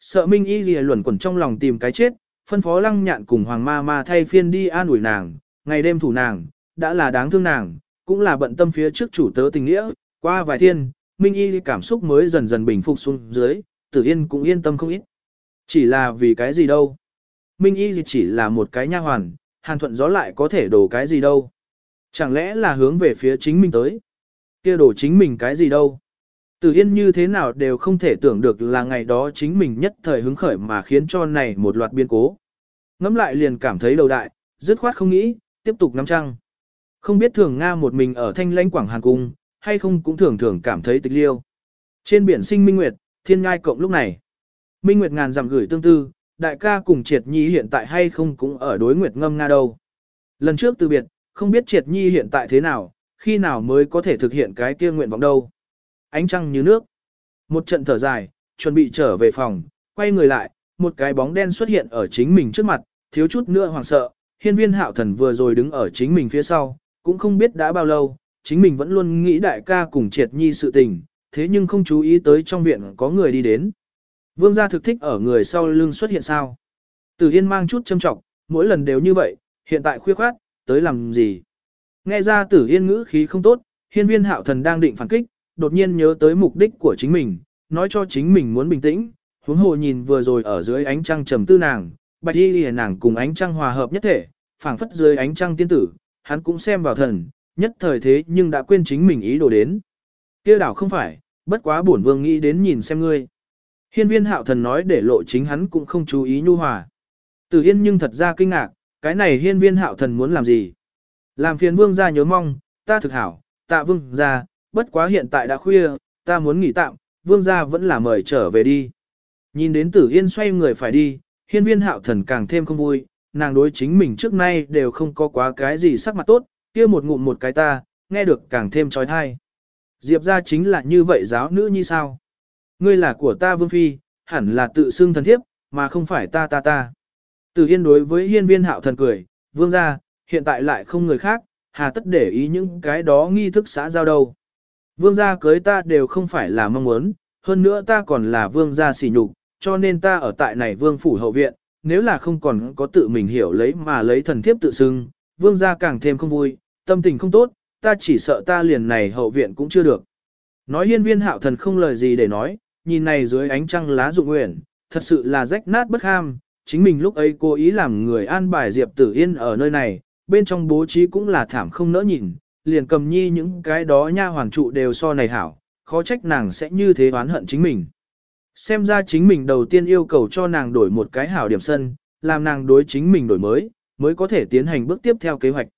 Sợ Minh Y Lìa luẩn quẩn trong lòng tìm cái chết, phân phó lăng nhạn cùng hoàng ma ma thay phiên đi an ủi nàng, ngày đêm thủ nàng, đã là đáng thương nàng, cũng là bận tâm phía trước chủ tớ tình nghĩa, qua vài thiên, Minh Y cảm xúc mới dần dần bình phục xuống dưới, Tử Yên cũng yên tâm không ít. Chỉ là vì cái gì đâu. Minh Y chỉ là một cái nha hoàn, Hàn Thuận gió lại có thể đổ cái gì đâu. Chẳng lẽ là hướng về phía chính mình tới. kia đổ chính mình cái gì đâu. Tử Yên như thế nào đều không thể tưởng được là ngày đó chính mình nhất thời hứng khởi mà khiến cho này một loạt biến cố. Ngắm lại liền cảm thấy đầu đại, dứt khoát không nghĩ, tiếp tục ngắm trăng. Không biết thường Nga một mình ở thanh lãnh quảng Hàn Cung, hay không cũng thường thường cảm thấy tịch liêu. Trên biển sinh Minh Nguyệt, thiên ngai cộng lúc này. Minh Nguyệt ngàn dặm gửi tương tư, đại ca cùng Triệt Nhi hiện tại hay không cũng ở đối Nguyệt ngâm Nga đâu. Lần trước từ biệt, không biết Triệt Nhi hiện tại thế nào, khi nào mới có thể thực hiện cái kia nguyện vọng đâu. Ánh trăng như nước. Một trận thở dài, chuẩn bị trở về phòng, quay người lại, một cái bóng đen xuất hiện ở chính mình trước mặt, thiếu chút nữa hoảng sợ, hiên viên hạo thần vừa rồi đứng ở chính mình phía sau, cũng không biết đã bao lâu, chính mình vẫn luôn nghĩ đại ca cùng triệt nhi sự tình, thế nhưng không chú ý tới trong viện có người đi đến. Vương gia thực thích ở người sau lưng xuất hiện sao. Tử Yên mang chút châm trọng, mỗi lần đều như vậy, hiện tại khuya khoát, tới làm gì. Nghe ra Tử Yên ngữ khí không tốt, hiên viên hạo thần đang định phản kích, đột nhiên nhớ tới mục đích của chính mình, nói cho chính mình muốn bình tĩnh, huống hồ nhìn vừa rồi ở dưới ánh trăng trầm tư nàng, bạch y lìa nàng cùng ánh trăng hòa hợp nhất thể, phảng phất dưới ánh trăng tiên tử, hắn cũng xem vào thần, nhất thời thế nhưng đã quên chính mình ý đồ đến. kia đảo không phải, bất quá bổn vương nghĩ đến nhìn xem ngươi. Hiên viên hạo thần nói để lộ chính hắn cũng không chú ý nhu hòa. Tử Yên nhưng thật ra kinh ngạc, cái này hiên viên hạo thần muốn làm gì? Làm phiền vương gia nhớ mong, ta thực hảo, tạ vương gia, bất quá hiện tại đã khuya, ta muốn nghỉ tạm, vương gia vẫn là mời trở về đi. Nhìn đến tử yên xoay người phải đi, hiên viên hạo thần càng thêm không vui, nàng đối chính mình trước nay đều không có quá cái gì sắc mặt tốt, kia một ngụm một cái ta, nghe được càng thêm trói thai. Diệp ra chính là như vậy giáo nữ như sao? Ngươi là của ta vương phi, hẳn là tự xưng thần thiếp, mà không phải ta ta ta. Tử Yên đối với hiên viên hạo thần cười, vương gia, hiện tại lại không người khác, hà tất để ý những cái đó nghi thức xã giao đâu. Vương gia cưới ta đều không phải là mong muốn, hơn nữa ta còn là vương gia sỉ nhục, cho nên ta ở tại này vương phủ hậu viện, nếu là không còn có tự mình hiểu lấy mà lấy thần thiếp tự xưng, vương gia càng thêm không vui, tâm tình không tốt, ta chỉ sợ ta liền này hậu viện cũng chưa được. Nói hiên viên hạo thần không lời gì để nói, nhìn này dưới ánh trăng lá rụng nguyện, thật sự là rách nát bất ham, chính mình lúc ấy cố ý làm người an bài Diệp Tử Yên ở nơi này, bên trong bố trí cũng là thảm không nỡ nhìn, liền cầm nhi những cái đó nha hoàng trụ đều so này hảo, khó trách nàng sẽ như thế oán hận chính mình. Xem ra chính mình đầu tiên yêu cầu cho nàng đổi một cái hảo điểm sân, làm nàng đối chính mình đổi mới, mới có thể tiến hành bước tiếp theo kế hoạch.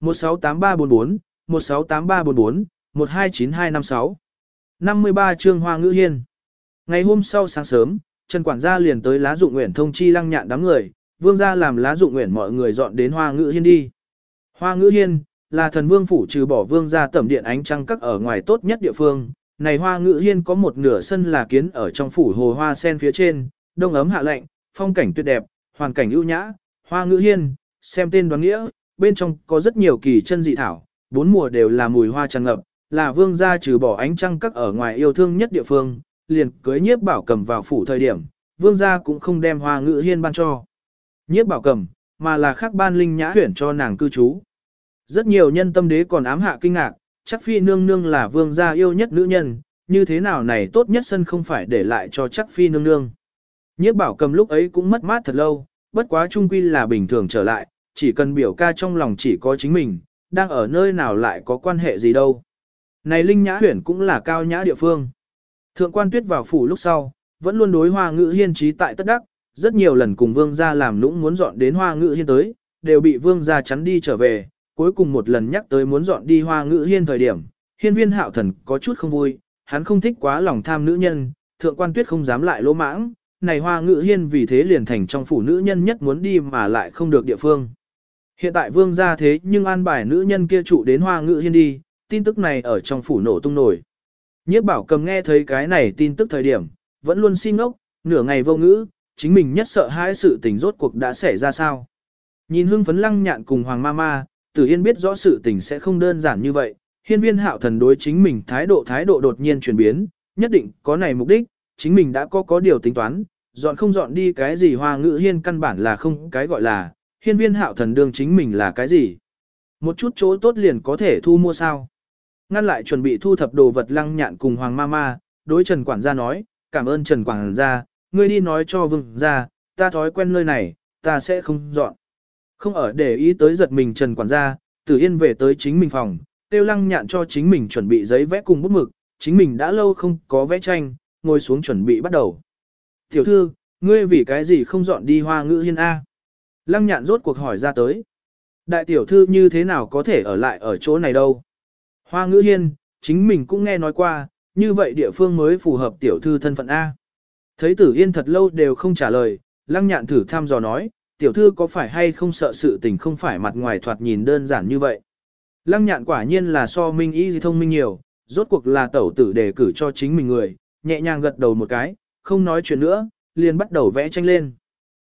168344, 168344, 129256. 53 chương Hoa Ngữ Hiên. Ngày hôm sau sáng sớm, Trần Quản gia liền tới lá dụng nguyện thông chi lăng nhạn đám người, vương gia làm lá dụng nguyện mọi người dọn đến Hoa Ngữ Hiên đi. Hoa Ngữ Hiên, là thần vương phủ trừ bỏ vương gia tẩm điện ánh trăng các ở ngoài tốt nhất địa phương. Này Hoa ngự Hiên có một nửa sân là kiến ở trong phủ hồ hoa sen phía trên, đông ấm hạ lạnh, phong cảnh tuyệt đẹp, hoàn cảnh ưu nhã, Hoa ngự Hiên, xem tên đoán nghĩa, bên trong có rất nhiều kỳ chân dị thảo, bốn mùa đều là mùi hoa tràn ngập, là vương gia trừ bỏ ánh trăng các ở ngoài yêu thương nhất địa phương, liền cưới nhiếp bảo cầm vào phủ thời điểm, vương gia cũng không đem hoa ngự hiên ban cho. Nhiếp bảo cầm, mà là khác ban linh nhã tuyển cho nàng cư trú. Rất nhiều nhân tâm đế còn ám hạ kinh ngạc, chắc phi nương nương là vương gia yêu nhất nữ nhân, như thế nào này tốt nhất sân không phải để lại cho chắc phi nương nương. Nhiếp bảo cầm lúc ấy cũng mất mát thật lâu, bất quá trung quy là bình thường trở lại, chỉ cần biểu ca trong lòng chỉ có chính mình, đang ở nơi nào lại có quan hệ gì đâu. Này Linh Nhã huyển cũng là cao nhã địa phương. Thượng quan tuyết vào phủ lúc sau, vẫn luôn đối hoa ngữ hiên trí tại tất đắc, rất nhiều lần cùng vương gia làm nũng muốn dọn đến hoa ngữ hiên tới, đều bị vương gia chắn đi trở về, cuối cùng một lần nhắc tới muốn dọn đi hoa ngữ hiên thời điểm, hiên viên hạo thần có chút không vui, hắn không thích quá lòng tham nữ nhân, thượng quan tuyết không dám lại lỗ mãng, này hoa ngữ hiên vì thế liền thành trong phủ nữ nhân nhất muốn đi mà lại không được địa phương. Hiện tại vương gia thế nhưng an bài nữ nhân kia trụ đến hoa ngữ hiên đi, tin tức này ở trong phủ nổ tung nổi. Nhiếp bảo cầm nghe thấy cái này tin tức thời điểm, vẫn luôn xin ngốc, nửa ngày vô ngữ, chính mình nhất sợ hãi sự tình rốt cuộc đã xảy ra sao. Nhìn hưng phấn lăng nhạn cùng hoàng ma ma, tử yên biết rõ sự tình sẽ không đơn giản như vậy, hiên viên hạo thần đối chính mình thái độ thái độ đột nhiên chuyển biến, nhất định có này mục đích, chính mình đã có có điều tính toán, Dọn không dọn đi cái gì hoa ngữ hiên căn bản là không cái gọi là, hiên viên hạo thần đương chính mình là cái gì. Một chút chỗ tốt liền có thể thu mua sao. Ngăn lại chuẩn bị thu thập đồ vật lăng nhạn cùng hoàng Mama, đối Trần Quản gia nói, cảm ơn Trần Quản gia, ngươi đi nói cho vương gia, ta thói quen nơi này, ta sẽ không dọn. Không ở để ý tới giật mình Trần Quản gia, Tử Yên về tới chính mình phòng, tiêu lăng nhạn cho chính mình chuẩn bị giấy vẽ cùng bút mực, chính mình đã lâu không có vẽ tranh, ngồi xuống chuẩn bị bắt đầu. Tiểu thư, ngươi vì cái gì không dọn đi hoa ngữ hiên A? Lăng nhạn rốt cuộc hỏi ra tới. Đại tiểu thư như thế nào có thể ở lại ở chỗ này đâu? Hoa ngữ hiên, chính mình cũng nghe nói qua, như vậy địa phương mới phù hợp tiểu thư thân phận A. Thấy tử yên thật lâu đều không trả lời, lăng nhạn thử thăm dò nói, tiểu thư có phải hay không sợ sự tình không phải mặt ngoài thoạt nhìn đơn giản như vậy. Lăng nhạn quả nhiên là so minh Ý gì thông minh nhiều, rốt cuộc là tẩu tử đề cử cho chính mình người, nhẹ nhàng gật đầu một cái, không nói chuyện nữa, liền bắt đầu vẽ tranh lên.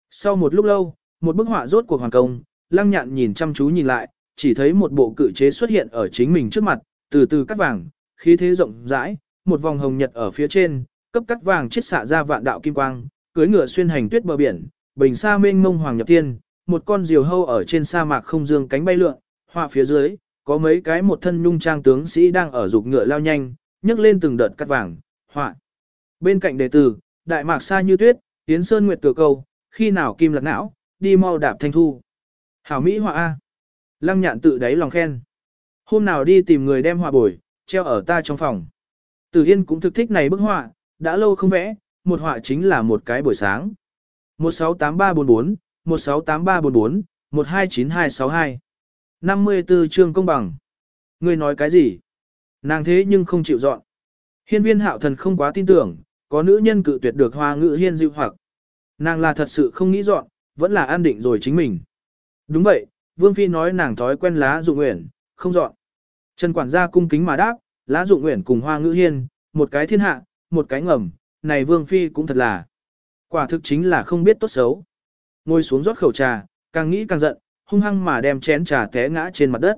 Sau một lúc lâu, một bức họa rốt cuộc hoàn công, lăng nhạn nhìn chăm chú nhìn lại, chỉ thấy một bộ cự chế xuất hiện ở chính mình trước mặt, từ từ cắt vàng, khí thế rộng rãi, một vòng hồng nhật ở phía trên, cấp cắt vàng chiết xạ ra vạn đạo kim quang, cưới ngựa xuyên hành tuyết bờ biển, bình sa mênh mông hoàng nhập tiên, một con diều hâu ở trên sa mạc không dương cánh bay lượn, họa phía dưới, có mấy cái một thân nhung trang tướng sĩ đang ở dục ngựa lao nhanh, nhấc lên từng đợt cắt vàng, họa. Bên cạnh đề tử, đại mạc xa như tuyết, tiến sơn nguyệt cửa câu, khi nào kim lạc não, đi mau đạp thanh thu. Hảo Mỹ họa A. Lăng nhạn tự đáy lòng khen. Hôm nào đi tìm người đem họa bồi, treo ở ta trong phòng. Tử Yên cũng thực thích này bức họa, đã lâu không vẽ, một họa chính là một cái buổi sáng. 168344, 168344, 129262. 54 chương công bằng. Ngươi nói cái gì? Nàng thế nhưng không chịu dọn. Hiên viên hạo thần không quá tin tưởng, có nữ nhân cự tuyệt được hoa ngữ hiên dịu hoặc. Nàng là thật sự không nghĩ dọn, vẫn là an định rồi chính mình. Đúng vậy, Vương Phi nói nàng thói quen lá dụng nguyện, không dọn. Trần quản gia cung kính mà đáp, lá dụng nguyện cùng hoa ngữ hiên, một cái thiên hạ, một cái ngầm, này Vương Phi cũng thật là. Quả thực chính là không biết tốt xấu. Ngồi xuống rót khẩu trà, càng nghĩ càng giận, hung hăng mà đem chén trà té ngã trên mặt đất.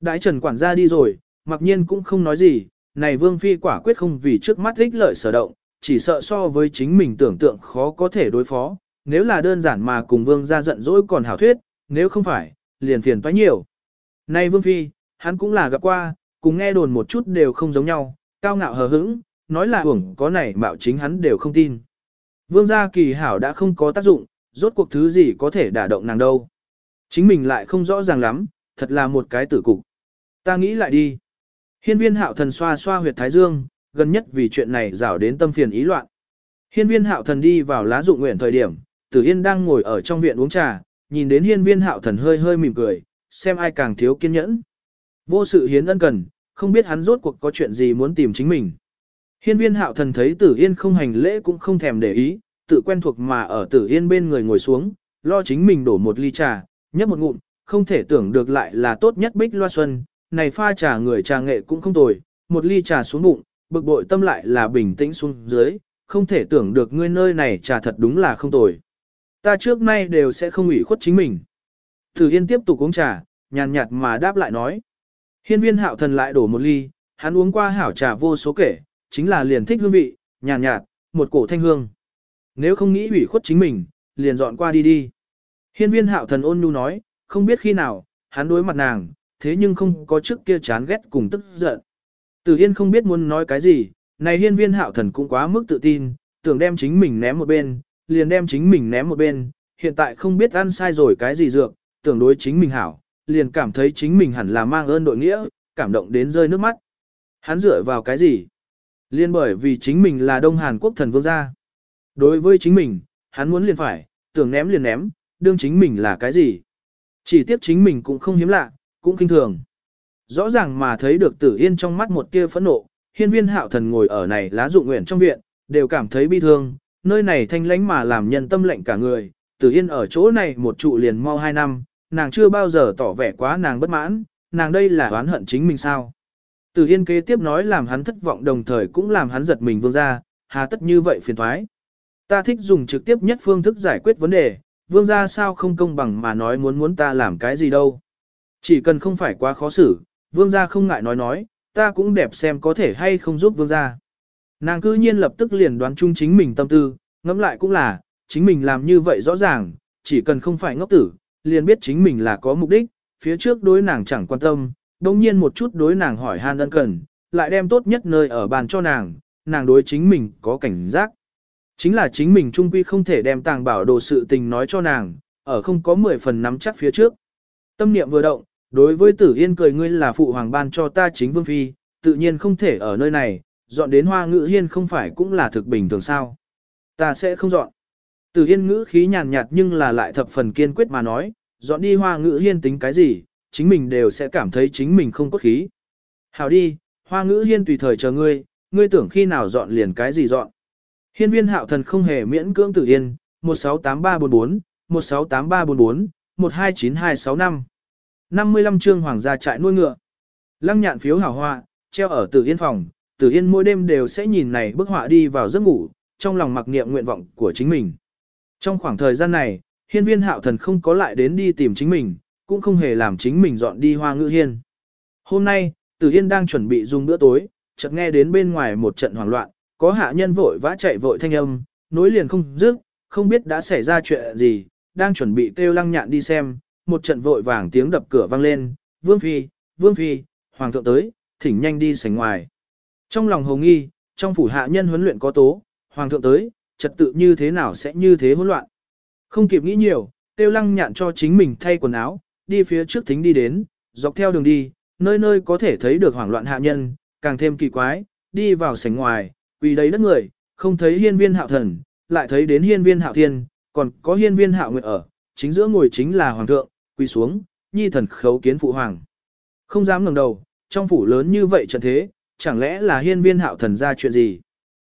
Đại Trần quản gia đi rồi, mặc nhiên cũng không nói gì, này Vương Phi quả quyết không vì trước mắt ích lợi sở động, chỉ sợ so với chính mình tưởng tượng khó có thể đối phó, nếu là đơn giản mà cùng Vương ra giận dỗi còn hảo thuyết, nếu không phải, liền phiền toái nhiều. Này Vương Phi, hắn cũng là gặp qua, cùng nghe đồn một chút đều không giống nhau, cao ngạo hờ hững, nói là hưởng có này mạo chính hắn đều không tin. Vương gia kỳ hảo đã không có tác dụng, rốt cuộc thứ gì có thể đả động nàng đâu. Chính mình lại không rõ ràng lắm, thật là một cái tử cục. Ta nghĩ lại đi. Hiên viên hạo thần xoa xoa huyệt thái dương, gần nhất vì chuyện này rảo đến tâm phiền ý loạn. Hiên viên hạo thần đi vào lá dụng nguyện thời điểm, tử yên đang ngồi ở trong viện uống trà, nhìn đến hiên viên hạo thần hơi hơi mỉm cười, xem ai càng thiếu kiên nhẫn. Vô sự hiến ân cần, không biết hắn rốt cuộc có chuyện gì muốn tìm chính mình. Hiên viên hạo thần thấy tử yên không hành lễ cũng không thèm để ý, tự quen thuộc mà ở tử yên bên người ngồi xuống, lo chính mình đổ một ly trà, nhấp một ngụm, không thể tưởng được lại là tốt nhất bích loa xuân, này pha trà người trà nghệ cũng không tồi, một ly trà xuống bụng, bực bội tâm lại là bình tĩnh xuống dưới, không thể tưởng được ngươi nơi này trà thật đúng là không tồi. Ta trước nay đều sẽ không ủy khuất chính mình. Tử Yên tiếp tục uống trà, nhàn nhạt mà đáp lại nói. Hiên viên hạo thần lại đổ một ly, hắn uống qua hảo trà vô số kể, chính là liền thích hương vị, nhàn nhạt, một cổ thanh hương. Nếu không nghĩ ủy khuất chính mình, liền dọn qua đi đi. Hiên viên hạo thần ôn nhu nói, không biết khi nào, hắn đối mặt nàng, thế nhưng không có trước kia chán ghét cùng tức giận. Tử Yên không biết muốn nói cái gì, này hiên viên hạo thần cũng quá mức tự tin, tưởng đem chính mình ném một bên, liền đem chính mình ném một bên, hiện tại không biết ăn sai rồi cái gì dược, tưởng đối chính mình hảo, liền cảm thấy chính mình hẳn là mang ơn đội nghĩa, cảm động đến rơi nước mắt. Hắn dựa vào cái gì? Liên bởi vì chính mình là Đông Hàn Quốc thần vương gia. Đối với chính mình, hắn muốn liền phải, tưởng ném liền ném, đương chính mình là cái gì? Chỉ tiếc chính mình cũng không hiếm lạ, cũng kinh thường. Rõ ràng mà thấy được tử yên trong mắt một kia phẫn nộ, hiên viên hạo thần ngồi ở này lá dụng nguyện trong viện, đều cảm thấy bi thương, nơi này thanh lánh mà làm nhân tâm lệnh cả người, tử yên ở chỗ này một trụ liền mau hai năm, nàng chưa bao giờ tỏ vẻ quá nàng bất mãn, nàng đây là oán hận chính mình sao. Từ yên kế tiếp nói làm hắn thất vọng đồng thời cũng làm hắn giật mình vương gia hà tất như vậy phiền thoái. Ta thích dùng trực tiếp nhất phương thức giải quyết vấn đề, vương gia sao không công bằng mà nói muốn muốn ta làm cái gì đâu. Chỉ cần không phải quá khó xử, vương gia không ngại nói nói, ta cũng đẹp xem có thể hay không giúp vương gia. Nàng cư nhiên lập tức liền đoán chung chính mình tâm tư, ngẫm lại cũng là, chính mình làm như vậy rõ ràng, chỉ cần không phải ngốc tử, liền biết chính mình là có mục đích, phía trước đối nàng chẳng quan tâm, đồng nhiên một chút đối nàng hỏi han ân cần, lại đem tốt nhất nơi ở bàn cho nàng, nàng đối chính mình có cảnh giác. Chính là chính mình trung quy không thể đem tàng bảo đồ sự tình nói cho nàng, ở không có 10 phần nắm chắc phía trước. Tâm niệm vừa động, đối với tử yên cười ngươi là phụ hoàng ban cho ta chính vương phi, tự nhiên không thể ở nơi này, dọn đến hoa ngữ hiên không phải cũng là thực bình thường sao. Ta sẽ không dọn. Tử yên ngữ khí nhàn nhạt nhưng là lại thập phần kiên quyết mà nói, dọn đi hoa ngữ hiên tính cái gì, chính mình đều sẽ cảm thấy chính mình không cốt khí. Hảo đi, hoa ngữ hiên tùy thời chờ ngươi, ngươi tưởng khi nào dọn liền cái gì dọn. Hiên viên hạo thần không hề miễn cưỡng tử yên, 168344, 168344, 129265. 55 chương hoàng gia trại nuôi ngựa. Lăng nhạn phiếu hảo hoa, treo ở tử yên phòng, tử yên mỗi đêm đều sẽ nhìn này bức họa đi vào giấc ngủ, trong lòng mặc niệm nguyện vọng của chính mình. Trong khoảng thời gian này, hiên viên hạo thần không có lại đến đi tìm chính mình, cũng không hề làm chính mình dọn đi hoa ngữ hiên. Hôm nay, tử yên đang chuẩn bị dùng bữa tối, chợt nghe đến bên ngoài một trận hoảng loạn, có hạ nhân vội vã chạy vội thanh âm, nối liền không dứt, không biết đã xảy ra chuyện gì, đang chuẩn bị kêu lăng nhạn đi xem, một trận vội vàng tiếng đập cửa vang lên, vương phi, vương phi, hoàng thượng tới, thỉnh nhanh đi sảnh ngoài. Trong lòng hồng nghi, trong phủ hạ nhân huấn luyện có tố, hoàng thượng tới, trật tự như thế nào sẽ như thế hỗn loạn. Không kịp nghĩ nhiều, tiêu lăng nhạn cho chính mình thay quần áo, đi phía trước thính đi đến, dọc theo đường đi, nơi nơi có thể thấy được hoảng loạn hạ nhân, càng thêm kỳ quái, đi vào sảnh ngoài, quỳ đấy đất người, không thấy hiên viên hạo thần, lại thấy đến hiên viên hạo thiên, còn có hiên viên hạo nguyệt ở, chính giữa ngồi chính là hoàng thượng, quỳ xuống, nhi thần khấu kiến phụ hoàng. Không dám ngẩng đầu, trong phủ lớn như vậy trận thế, chẳng lẽ là hiên viên hạo thần ra chuyện gì?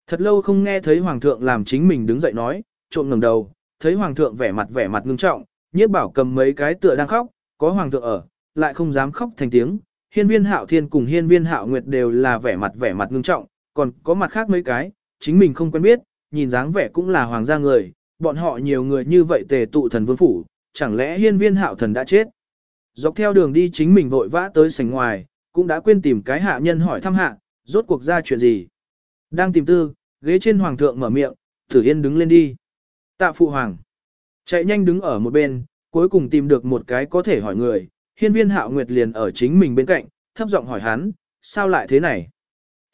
Thật lâu không nghe thấy hoàng thượng làm chính mình đứng dậy nói, trộm ngẩng đầu, thấy hoàng thượng vẻ mặt vẻ mặt ngưng trọng, nhiếp bảo cầm mấy cái tựa đang khóc, có hoàng thượng ở, lại không dám khóc thành tiếng. Hiên viên hạo thiên cùng hiên viên hạo nguyệt đều là vẻ mặt vẻ mặt ngưng trọng, còn có mặt khác mấy cái, chính mình không quen biết, nhìn dáng vẻ cũng là hoàng gia người, bọn họ nhiều người như vậy tề tụ thần vương phủ, chẳng lẽ hiên viên hạo thần đã chết. Dọc theo đường đi chính mình vội vã tới sảnh ngoài, cũng đã quên tìm cái hạ nhân hỏi thăm hạ, rốt cuộc ra chuyện gì. Đang tìm tư, ghế trên hoàng thượng mở miệng, tử yên đứng lên đi. Tạ phụ hoàng. Chạy nhanh đứng ở một bên, cuối cùng tìm được một cái có thể hỏi người, hiên viên hạo nguyệt liền ở chính mình bên cạnh, thấp giọng hỏi hắn, sao lại thế này?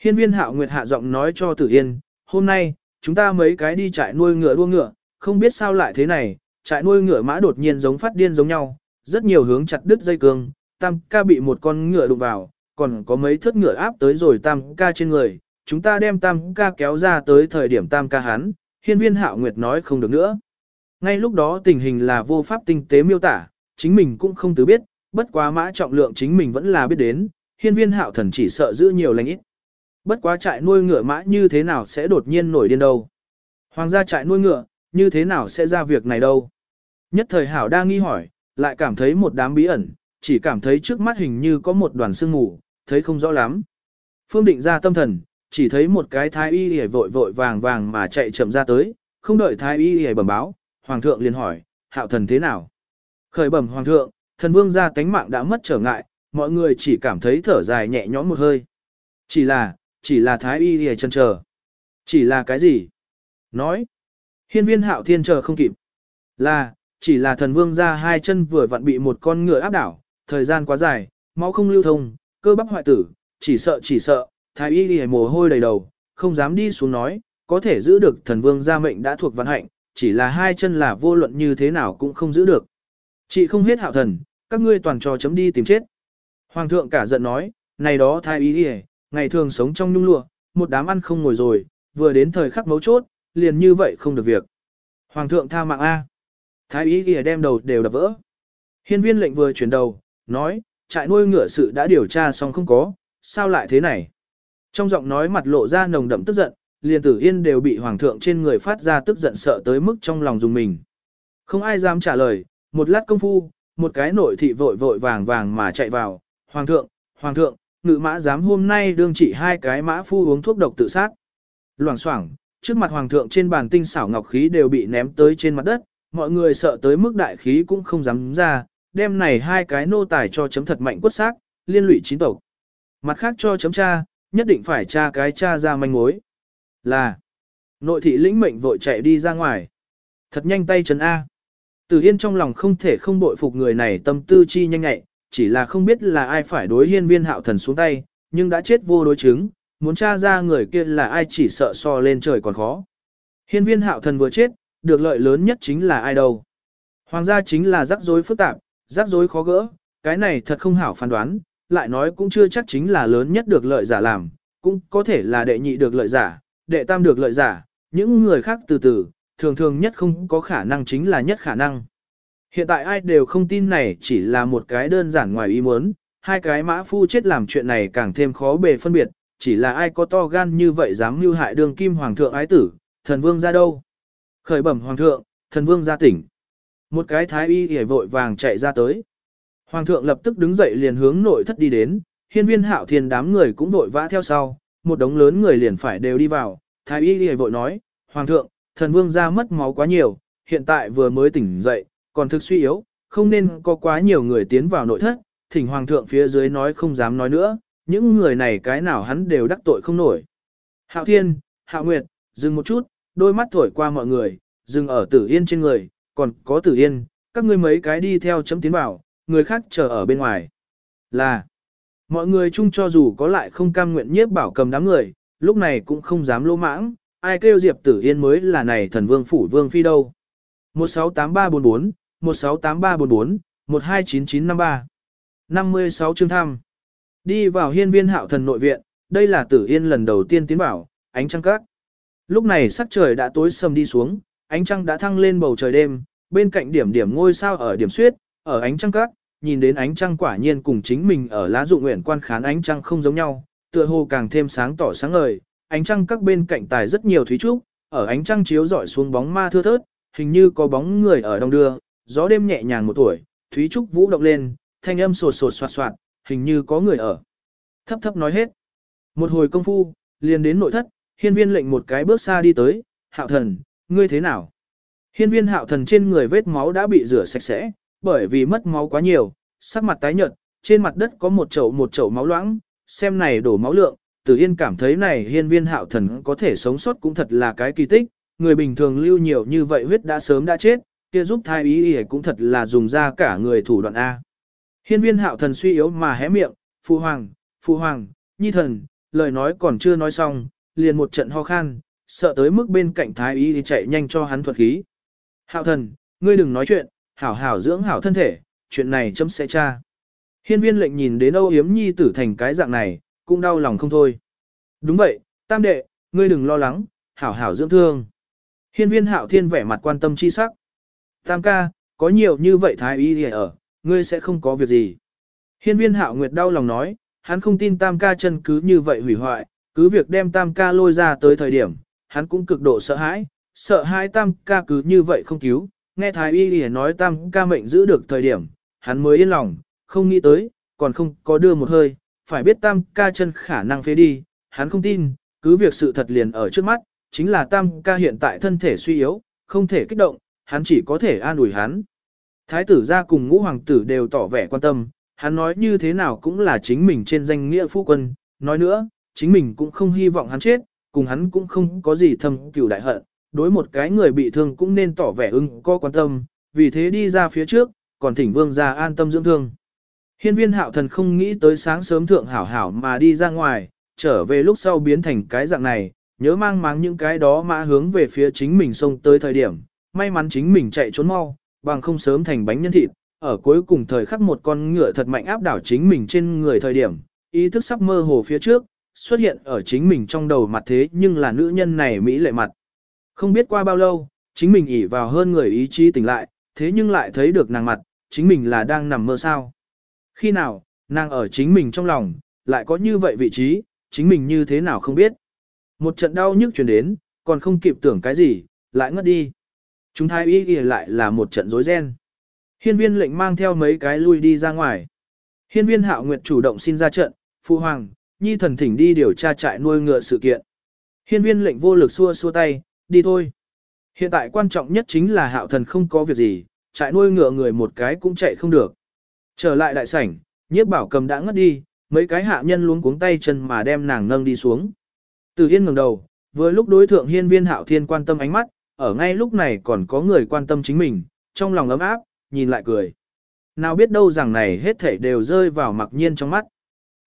Hiên viên hạo nguyệt hạ giọng nói cho tử yên, hôm nay, chúng ta mấy cái đi trại nuôi ngựa đua ngựa, không biết sao lại thế này, trại nuôi ngựa mã đột nhiên giống phát điên giống nhau, rất nhiều hướng chặt đứt dây cương, tam ca bị một con ngựa đụng vào, còn có mấy thất ngựa áp tới rồi tam ca trên người, chúng ta đem tam ca kéo ra tới thời điểm tam ca hắn, hiên viên hạo nguyệt nói không được nữa. Ngay lúc đó tình hình là vô pháp tinh tế miêu tả, chính mình cũng không tứ biết, bất quá mã trọng lượng chính mình vẫn là biết đến, hiên viên hạo thần chỉ sợ giữ nhiều lành ít. Bất quá trại nuôi ngựa mã như thế nào sẽ đột nhiên nổi điên đâu. Hoàng gia trại nuôi ngựa, như thế nào sẽ ra việc này đâu. Nhất thời hảo đang nghi hỏi, lại cảm thấy một đám bí ẩn, chỉ cảm thấy trước mắt hình như có một đoàn sương mù, thấy không rõ lắm. Phương định ra tâm thần, chỉ thấy một cái thái y hề vội vội vàng vàng mà chạy chậm ra tới, không đợi thái y hề bẩm báo, hoàng thượng liền hỏi, hạo thần thế nào? Khởi bẩm hoàng thượng, thần vương gia tánh mạng đã mất trở ngại, mọi người chỉ cảm thấy thở dài nhẹ nhõm một hơi. Chỉ là, chỉ là thái y hề chân chờ. Chỉ là cái gì? Nói. Hiên viên hạo thiên chờ không kịp. Là, chỉ là thần vương ra hai chân vừa vặn bị một con ngựa áp đảo, thời gian quá dài, máu không lưu thông, cơ bắp hoại tử, chỉ sợ chỉ sợ, thái y hề mồ hôi đầy đầu, không dám đi xuống nói, có thể giữ được thần vương gia mệnh đã thuộc vận hạnh, chỉ là hai chân là vô luận như thế nào cũng không giữ được. Chị không hết hạo thần, các ngươi toàn trò chấm đi tìm chết. Hoàng thượng cả giận nói, này đó thái y đi ngày thường sống trong nhung lụa, một đám ăn không ngồi rồi, vừa đến thời khắc mấu chốt, liền như vậy không được việc. Hoàng thượng tha mạng A. Thái y ghi đem đầu đều đập vỡ. Hiên viên lệnh vừa chuyển đầu, nói, trại nuôi ngựa sự đã điều tra xong không có, sao lại thế này? Trong giọng nói mặt lộ ra nồng đậm tức giận, liền tử yên đều bị hoàng thượng trên người phát ra tức giận sợ tới mức trong lòng dùng mình. Không ai dám trả lời, một lát công phu, một cái nội thị vội vội vàng vàng mà chạy vào, hoàng thượng, hoàng thượng, ngự mã dám hôm nay đương chỉ hai cái mã phu uống thuốc độc tự sát. Loảng xoảng, trước mặt hoàng thượng trên bàn tinh xảo ngọc khí đều bị ném tới trên mặt đất, mọi người sợ tới mức đại khí cũng không dám ra, đem này hai cái nô tài cho chấm thật mạnh quất xác, liên lụy chín tộc. Mặt khác cho chấm cha, nhất định phải tra cái cha ra manh mối. Là, Nội thị lĩnh mệnh vội chạy đi ra ngoài. Thật nhanh tay chân A. từ hiên trong lòng không thể không bội phục người này tâm tư chi nhanh nhạy, chỉ là không biết là ai phải đối hiên viên hạo thần xuống tay, nhưng đã chết vô đối chứng, muốn tra ra người kia là ai chỉ sợ so lên trời còn khó. Hiên viên hạo thần vừa chết, được lợi lớn nhất chính là ai đâu. Hoàng gia chính là rắc rối phức tạp, rắc rối khó gỡ, cái này thật không hảo phán đoán, lại nói cũng chưa chắc chính là lớn nhất được lợi giả làm, cũng có thể là đệ nhị được lợi giả, đệ tam được lợi giả, những người khác từ từ, thường thường nhất không có khả năng chính là nhất khả năng. Hiện tại ai đều không tin này chỉ là một cái đơn giản ngoài ý muốn, hai cái mã phu chết làm chuyện này càng thêm khó bề phân biệt, chỉ là ai có to gan như vậy dám mưu hại đường kim hoàng thượng ái tử, thần vương ra đâu. Khởi bẩm hoàng thượng, thần vương ra tỉnh. Một cái thái y hề vội vàng chạy ra tới. Hoàng thượng lập tức đứng dậy liền hướng nội thất đi đến, hiên viên hạo thiên đám người cũng vội vã theo sau, một đống lớn người liền phải đều đi vào. Thái y hề vội nói, Hoàng thượng, thần vương ra mất máu quá nhiều, hiện tại vừa mới tỉnh dậy, còn thực suy yếu, không nên có quá nhiều người tiến vào nội thất, thỉnh Hoàng thượng phía dưới nói không dám nói nữa, những người này cái nào hắn đều đắc tội không nổi. Hạo thiên, hạo nguyệt, dừng một chút, đôi mắt thổi qua mọi người, dừng ở tử yên trên người, còn có tử yên, các ngươi mấy cái đi theo chấm tiến vào, người khác chờ ở bên ngoài. Là, mọi người chung cho dù có lại không cam nguyện nhiếp bảo cầm đám người, lúc này cũng không dám lỗ mãng, ai kêu Diệp Tử Yên mới là này thần vương phủ vương phi đâu. 168344, 168344, 129953. 56 chương thăm. Đi vào hiên viên hạo thần nội viện, đây là Tử Yên lần đầu tiên tiến vào, ánh trăng các. Lúc này sắc trời đã tối sầm đi xuống, ánh trăng đã thăng lên bầu trời đêm, bên cạnh điểm điểm ngôi sao ở điểm suyết, ở ánh trăng các, nhìn đến ánh trăng quả nhiên cùng chính mình ở lá dụng nguyện quan khán ánh trăng không giống nhau, tựa hồ càng thêm sáng tỏ sáng ngời, ánh trăng các bên cạnh tài rất nhiều thúy trúc, ở ánh trăng chiếu rọi xuống bóng ma thưa thớt, hình như có bóng người ở đông đưa, gió đêm nhẹ nhàng một tuổi, thúy trúc vũ động lên, thanh âm sột sột soạt soạt, hình như có người ở. Thấp thấp nói hết. Một hồi công phu, liền đến nội thất, hiên viên lệnh một cái bước xa đi tới, hạo thần, ngươi thế nào? Hiên viên hạo thần trên người vết máu đã bị rửa sạch sẽ, bởi vì mất máu quá nhiều, sắc mặt tái nhợt, trên mặt đất có một chậu một chậu máu loãng, xem này đổ máu lượng, Tử Yên cảm thấy này hiên viên hạo thần có thể sống sót cũng thật là cái kỳ tích, người bình thường lưu nhiều như vậy huyết đã sớm đã chết, kia giúp thai ý ý cũng thật là dùng ra cả người thủ đoạn A. Hiên viên hạo thần suy yếu mà hé miệng, phụ hoàng, phụ hoàng, nhi thần, lời nói còn chưa nói xong, liền một trận ho khan, sợ tới mức bên cạnh thái y thì chạy nhanh cho hắn thuật khí. Hạo thần, ngươi đừng nói chuyện, hảo hảo dưỡng hảo thân thể, chuyện này chấm sẽ tra. Hiên viên lệnh nhìn đến âu yếm nhi tử thành cái dạng này, cũng đau lòng không thôi. Đúng vậy, tam đệ, ngươi đừng lo lắng, hảo hảo dưỡng thương. Hiên viên hạo thiên vẻ mặt quan tâm chi sắc. Tam ca, có nhiều như vậy thái y ở, ngươi sẽ không có việc gì. Hiên viên hạo nguyệt đau lòng nói, hắn không tin tam ca chân cứ như vậy hủy hoại, cứ việc đem tam ca lôi ra tới thời điểm, hắn cũng cực độ sợ hãi, sợ hãi tam ca cứ như vậy không cứu, nghe thái y nói tam ca mệnh giữ được thời điểm, hắn mới yên lòng, không nghĩ tới, còn không có đưa một hơi, phải biết tam ca chân khả năng phế đi, hắn không tin, cứ việc sự thật liền ở trước mắt, chính là tam ca hiện tại thân thể suy yếu, không thể kích động, hắn chỉ có thể an ủi hắn. Thái tử ra cùng ngũ hoàng tử đều tỏ vẻ quan tâm, hắn nói như thế nào cũng là chính mình trên danh nghĩa phu quân, nói nữa, chính mình cũng không hy vọng hắn chết, cùng hắn cũng không có gì thâm cửu đại hận, đối một cái người bị thương cũng nên tỏ vẻ ưng có quan tâm, vì thế đi ra phía trước, còn thỉnh vương ra an tâm dưỡng thương. Hiên viên hạo thần không nghĩ tới sáng sớm thượng hảo hảo mà đi ra ngoài, trở về lúc sau biến thành cái dạng này, nhớ mang máng những cái đó mã hướng về phía chính mình xông tới thời điểm, may mắn chính mình chạy trốn mau, bằng không sớm thành bánh nhân thịt, ở cuối cùng thời khắc một con ngựa thật mạnh áp đảo chính mình trên người thời điểm, ý thức sắp mơ hồ phía trước, xuất hiện ở chính mình trong đầu mặt thế nhưng là nữ nhân này Mỹ lệ mặt. Không biết qua bao lâu, chính mình ỉ vào hơn người ý chí tỉnh lại, thế nhưng lại thấy được nàng mặt, chính mình là đang nằm mơ sao. Khi nào, nàng ở chính mình trong lòng, lại có như vậy vị trí, chính mình như thế nào không biết. Một trận đau nhức chuyển đến, còn không kịp tưởng cái gì, lại ngất đi. Chúng thái y ghi lại là một trận rối ren. Hiên viên lệnh mang theo mấy cái lui đi ra ngoài. Hiên viên hạo nguyệt chủ động xin ra trận, phụ hoàng, nhi thần thỉnh đi điều tra trại nuôi ngựa sự kiện. Hiên viên lệnh vô lực xua xua tay, đi thôi. Hiện tại quan trọng nhất chính là hạo thần không có việc gì, trại nuôi ngựa người một cái cũng chạy không được. Trở lại đại sảnh, nhiếp bảo cầm đã ngất đi, mấy cái hạ nhân luống cuống tay chân mà đem nàng nâng đi xuống. Từ Yên ngẩng đầu, vừa lúc đối thượng hiên viên hạo thiên quan tâm ánh mắt, ở ngay lúc này còn có người quan tâm chính mình, trong lòng ấm áp, nhìn lại cười. Nào biết đâu rằng này hết thảy đều rơi vào mặc nhiên trong mắt.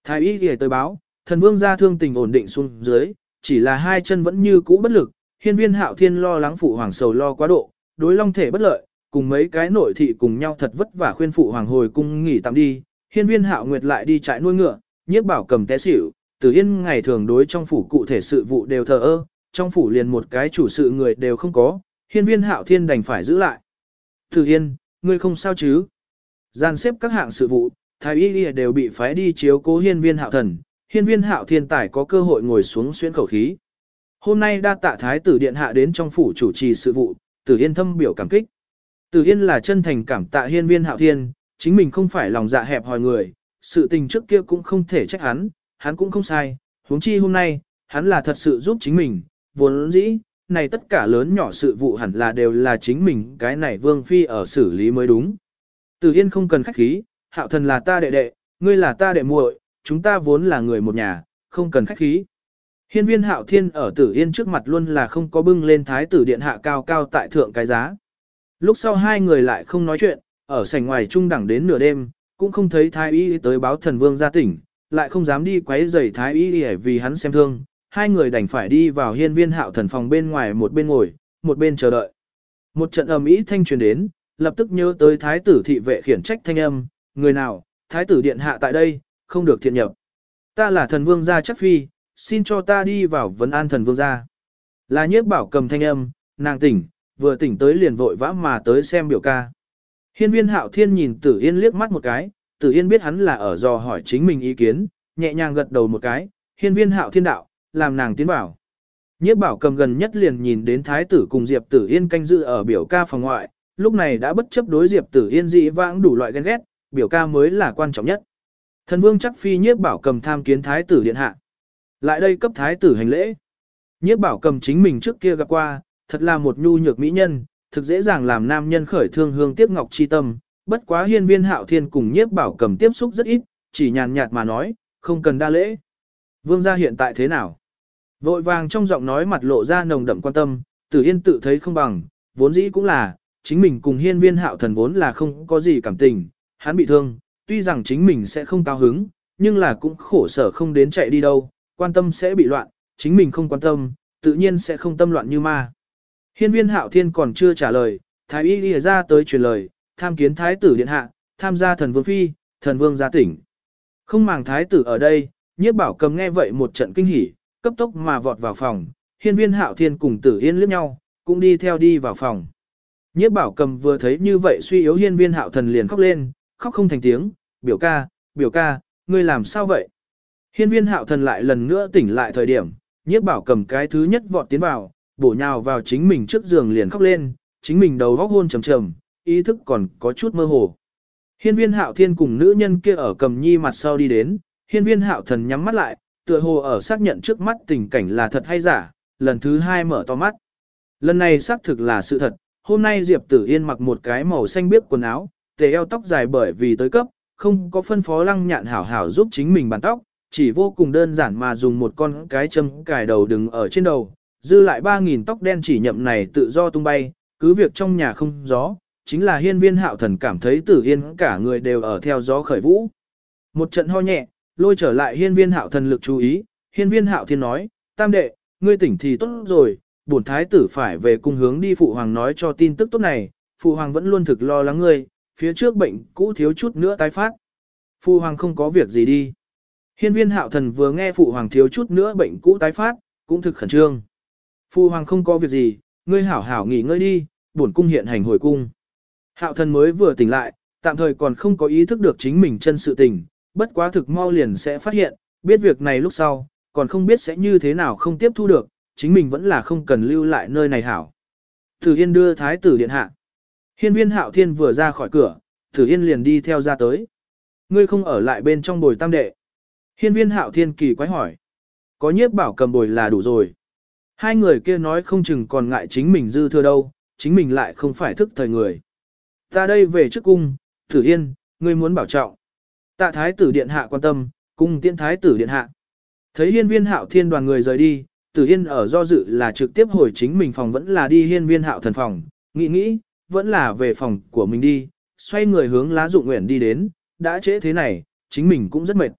Thái y ghi tới báo, thần vương gia thương tình ổn định xuống dưới, chỉ là hai chân vẫn như cũ bất lực, hiên viên hạo thiên lo lắng phụ hoàng sầu lo quá độ, đối long thể bất lợi, cùng mấy cái nội thị cùng nhau thật vất vả khuyên phụ hoàng hồi cung nghỉ tạm đi, hiên viên hạo nguyệt lại đi trại nuôi ngựa, nhiếp bảo cầm té xỉu, tử yên ngày thường đối trong phủ cụ thể sự vụ đều thờ ơ, trong phủ liền một cái chủ sự người đều không có, hiên viên hạo thiên đành phải giữ lại. Tử yên, ngươi không sao chứ? Gian xếp các hạng sự vụ, thái y đều bị phái đi chiếu cố hiên viên hạo thần, hiên viên hạo thiên tài có cơ hội ngồi xuống xuyên khẩu khí. Hôm nay đa tạ thái tử điện hạ đến trong phủ chủ trì sự vụ, tử yên thâm biểu cảm kích. Tử yên là chân thành cảm tạ hiên viên hạo thiên, chính mình không phải lòng dạ hẹp hòi người, sự tình trước kia cũng không thể trách hắn, hắn cũng không sai, huống chi hôm nay, hắn là thật sự giúp chính mình, vốn dĩ, này tất cả lớn nhỏ sự vụ hẳn là đều là chính mình, cái này vương phi ở xử lý mới đúng. Tử Yên không cần khách khí, hạo thần là ta đệ đệ, ngươi là ta đệ muội, chúng ta vốn là người một nhà, không cần khách khí. Hiên viên hạo thiên ở tử yên trước mặt luôn là không có bưng lên thái tử điện hạ cao cao tại thượng cái giá. Lúc sau hai người lại không nói chuyện, ở sảnh ngoài trung đẳng đến nửa đêm, cũng không thấy thái y tới báo thần vương ra tỉnh, lại không dám đi quấy rầy thái y vì hắn xem thương. Hai người đành phải đi vào hiên viên hạo thần phòng bên ngoài một bên ngồi, một bên chờ đợi. Một trận ầm ĩ thanh truyền đến, lập tức nhớ tới thái tử thị vệ khiển trách thanh âm, người nào, thái tử điện hạ tại đây, không được thiện nhập. Ta là thần vương gia chắc phi, xin cho ta đi vào vấn an thần vương gia. Là nhiếp bảo cầm thanh âm, nàng tỉnh, vừa tỉnh tới liền vội vã mà tới xem biểu ca. Hiên viên hạo thiên nhìn tử yên liếc mắt một cái, tử yên biết hắn là ở dò hỏi chính mình ý kiến, nhẹ nhàng gật đầu một cái, hiên viên hạo thiên đạo, làm nàng tiến bảo. Nhiếp bảo cầm gần nhất liền nhìn đến thái tử cùng Diệp tử yên canh dự ở biểu ca phòng ngoại, lúc này đã bất chấp đối Diệp tử yên dị vãng đủ loại ghen ghét, biểu ca mới là quan trọng nhất. Thần vương chắc phi nhiếp bảo cầm tham kiến thái tử điện hạ. Lại đây cấp thái tử hành lễ. Nhiếp bảo cầm chính mình trước kia gặp qua, thật là một nhu nhược mỹ nhân, thực dễ dàng làm nam nhân khởi thương hương tiếc ngọc chi tâm. Bất quá hiên viên hạo thiên cùng nhiếp bảo cầm tiếp xúc rất ít, chỉ nhàn nhạt mà nói, không cần đa lễ. Vương gia hiện tại thế nào? Vội vàng trong giọng nói mặt lộ ra nồng đậm quan tâm, tử yên tự thấy không bằng, vốn dĩ cũng là, chính mình cùng hiên viên hạo thần vốn là không có gì cảm tình, hắn bị thương, tuy rằng chính mình sẽ không cao hứng, nhưng là cũng khổ sở không đến chạy đi đâu, quan tâm sẽ bị loạn, chính mình không quan tâm, tự nhiên sẽ không tâm loạn như ma. Hiên viên hạo thiên còn chưa trả lời, thái y lìa ra tới truyền lời, tham kiến thái tử điện hạ, tham gia thần vương phi, thần vương gia tỉnh. Không màng thái tử ở đây, nhiếp bảo cầm nghe vậy một trận kinh hỉ, cấp tốc mà vọt vào phòng, hiên viên hạo thiên cùng tử yên liếc nhau, cũng đi theo đi vào phòng. Nhiếp bảo cầm vừa thấy như vậy suy yếu hiên viên hạo thần liền khóc lên, khóc không thành tiếng, biểu ca, biểu ca, ngươi làm sao vậy? Hiên viên hạo thần lại lần nữa tỉnh lại thời điểm, nhiếp bảo cầm cái thứ nhất vọt tiến vào, bổ nhào vào chính mình trước giường liền khóc lên, chính mình đầu góc hôn trầm trầm, ý thức còn có chút mơ hồ. Hiên viên hạo thiên cùng nữ nhân kia ở cầm nhi mặt sau đi đến, hiên viên hạo thần nhắm mắt lại, tựa hồ ở xác nhận trước mắt tình cảnh là thật hay giả, lần thứ hai mở to mắt. Lần này xác thực là sự thật, hôm nay Diệp Tử Yên mặc một cái màu xanh biếc quần áo, tề eo tóc dài bởi vì tới cấp, không có phân phó lăng nhạn hảo hảo giúp chính mình bàn tóc, chỉ vô cùng đơn giản mà dùng một con cái châm cài đầu đứng ở trên đầu, dư lại 3.000 tóc đen chỉ nhậm này tự do tung bay, cứ việc trong nhà không gió, chính là hiên viên hạo thần cảm thấy tử yên cả người đều ở theo gió khởi vũ. Một trận ho nhẹ, lôi trở lại hiên viên hạo thần lực chú ý, hiên viên hạo thiên nói, tam đệ, ngươi tỉnh thì tốt rồi, bổn thái tử phải về cung hướng đi phụ hoàng nói cho tin tức tốt này, phụ hoàng vẫn luôn thực lo lắng ngươi, phía trước bệnh cũ thiếu chút nữa tái phát. Phụ hoàng không có việc gì đi. Hiên viên hạo thần vừa nghe phụ hoàng thiếu chút nữa bệnh cũ tái phát, cũng thực khẩn trương. Phu hoàng không có việc gì, ngươi hảo hảo nghỉ ngơi đi, bổn cung hiện hành hồi cung. Hạo thần mới vừa tỉnh lại, tạm thời còn không có ý thức được chính mình chân sự tình, bất quá thực mau liền sẽ phát hiện, biết việc này lúc sau, còn không biết sẽ như thế nào không tiếp thu được, chính mình vẫn là không cần lưu lại nơi này hảo. Tử Yên đưa thái tử điện hạ. Hiên viên hạo thiên vừa ra khỏi cửa, Tử Yên liền đi theo ra tới. Ngươi không ở lại bên trong bồi tam đệ. Hiên viên hạo thiên kỳ quái hỏi. Có nhiếp bảo cầm bồi là đủ rồi. Hai người kia nói không chừng còn ngại chính mình dư thừa đâu, chính mình lại không phải thức thời người. Ta đây về trước cung, Tử Yên, ngươi muốn bảo trọng. Tạ thái tử điện hạ quan tâm, cung tiễn thái tử điện hạ. Thấy hiên viên hạo thiên đoàn người rời đi, Tử Yên ở do dự là trực tiếp hồi chính mình phòng vẫn là đi hiên viên hạo thần phòng, nghĩ nghĩ, vẫn là về phòng của mình đi, xoay người hướng lá dụng nguyện đi đến, đã trễ thế này, chính mình cũng rất mệt.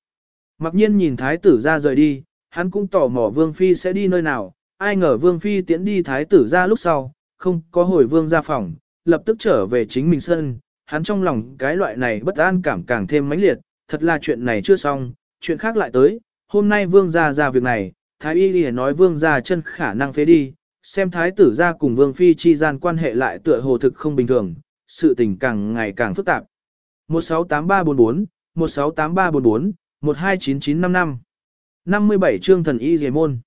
Mặc nhiên nhìn thái tử ra rời đi, hắn cũng tò mò vương phi sẽ đi nơi nào, ai ngờ vương phi tiễn đi thái tử ra lúc sau, không có hồi vương ra phòng, lập tức trở về chính mình sân, hắn trong lòng cái loại này bất an cảm càng thêm mãnh liệt, thật là chuyện này chưa xong, chuyện khác lại tới, hôm nay vương ra ra việc này, thái y đi nói vương ra chân khả năng phế đi, xem thái tử ra cùng vương phi chi gian quan hệ lại tựa hồ thực không bình thường, sự tình càng ngày càng phức tạp. 168344, 168344, 129955 57 chương thần y dề môn.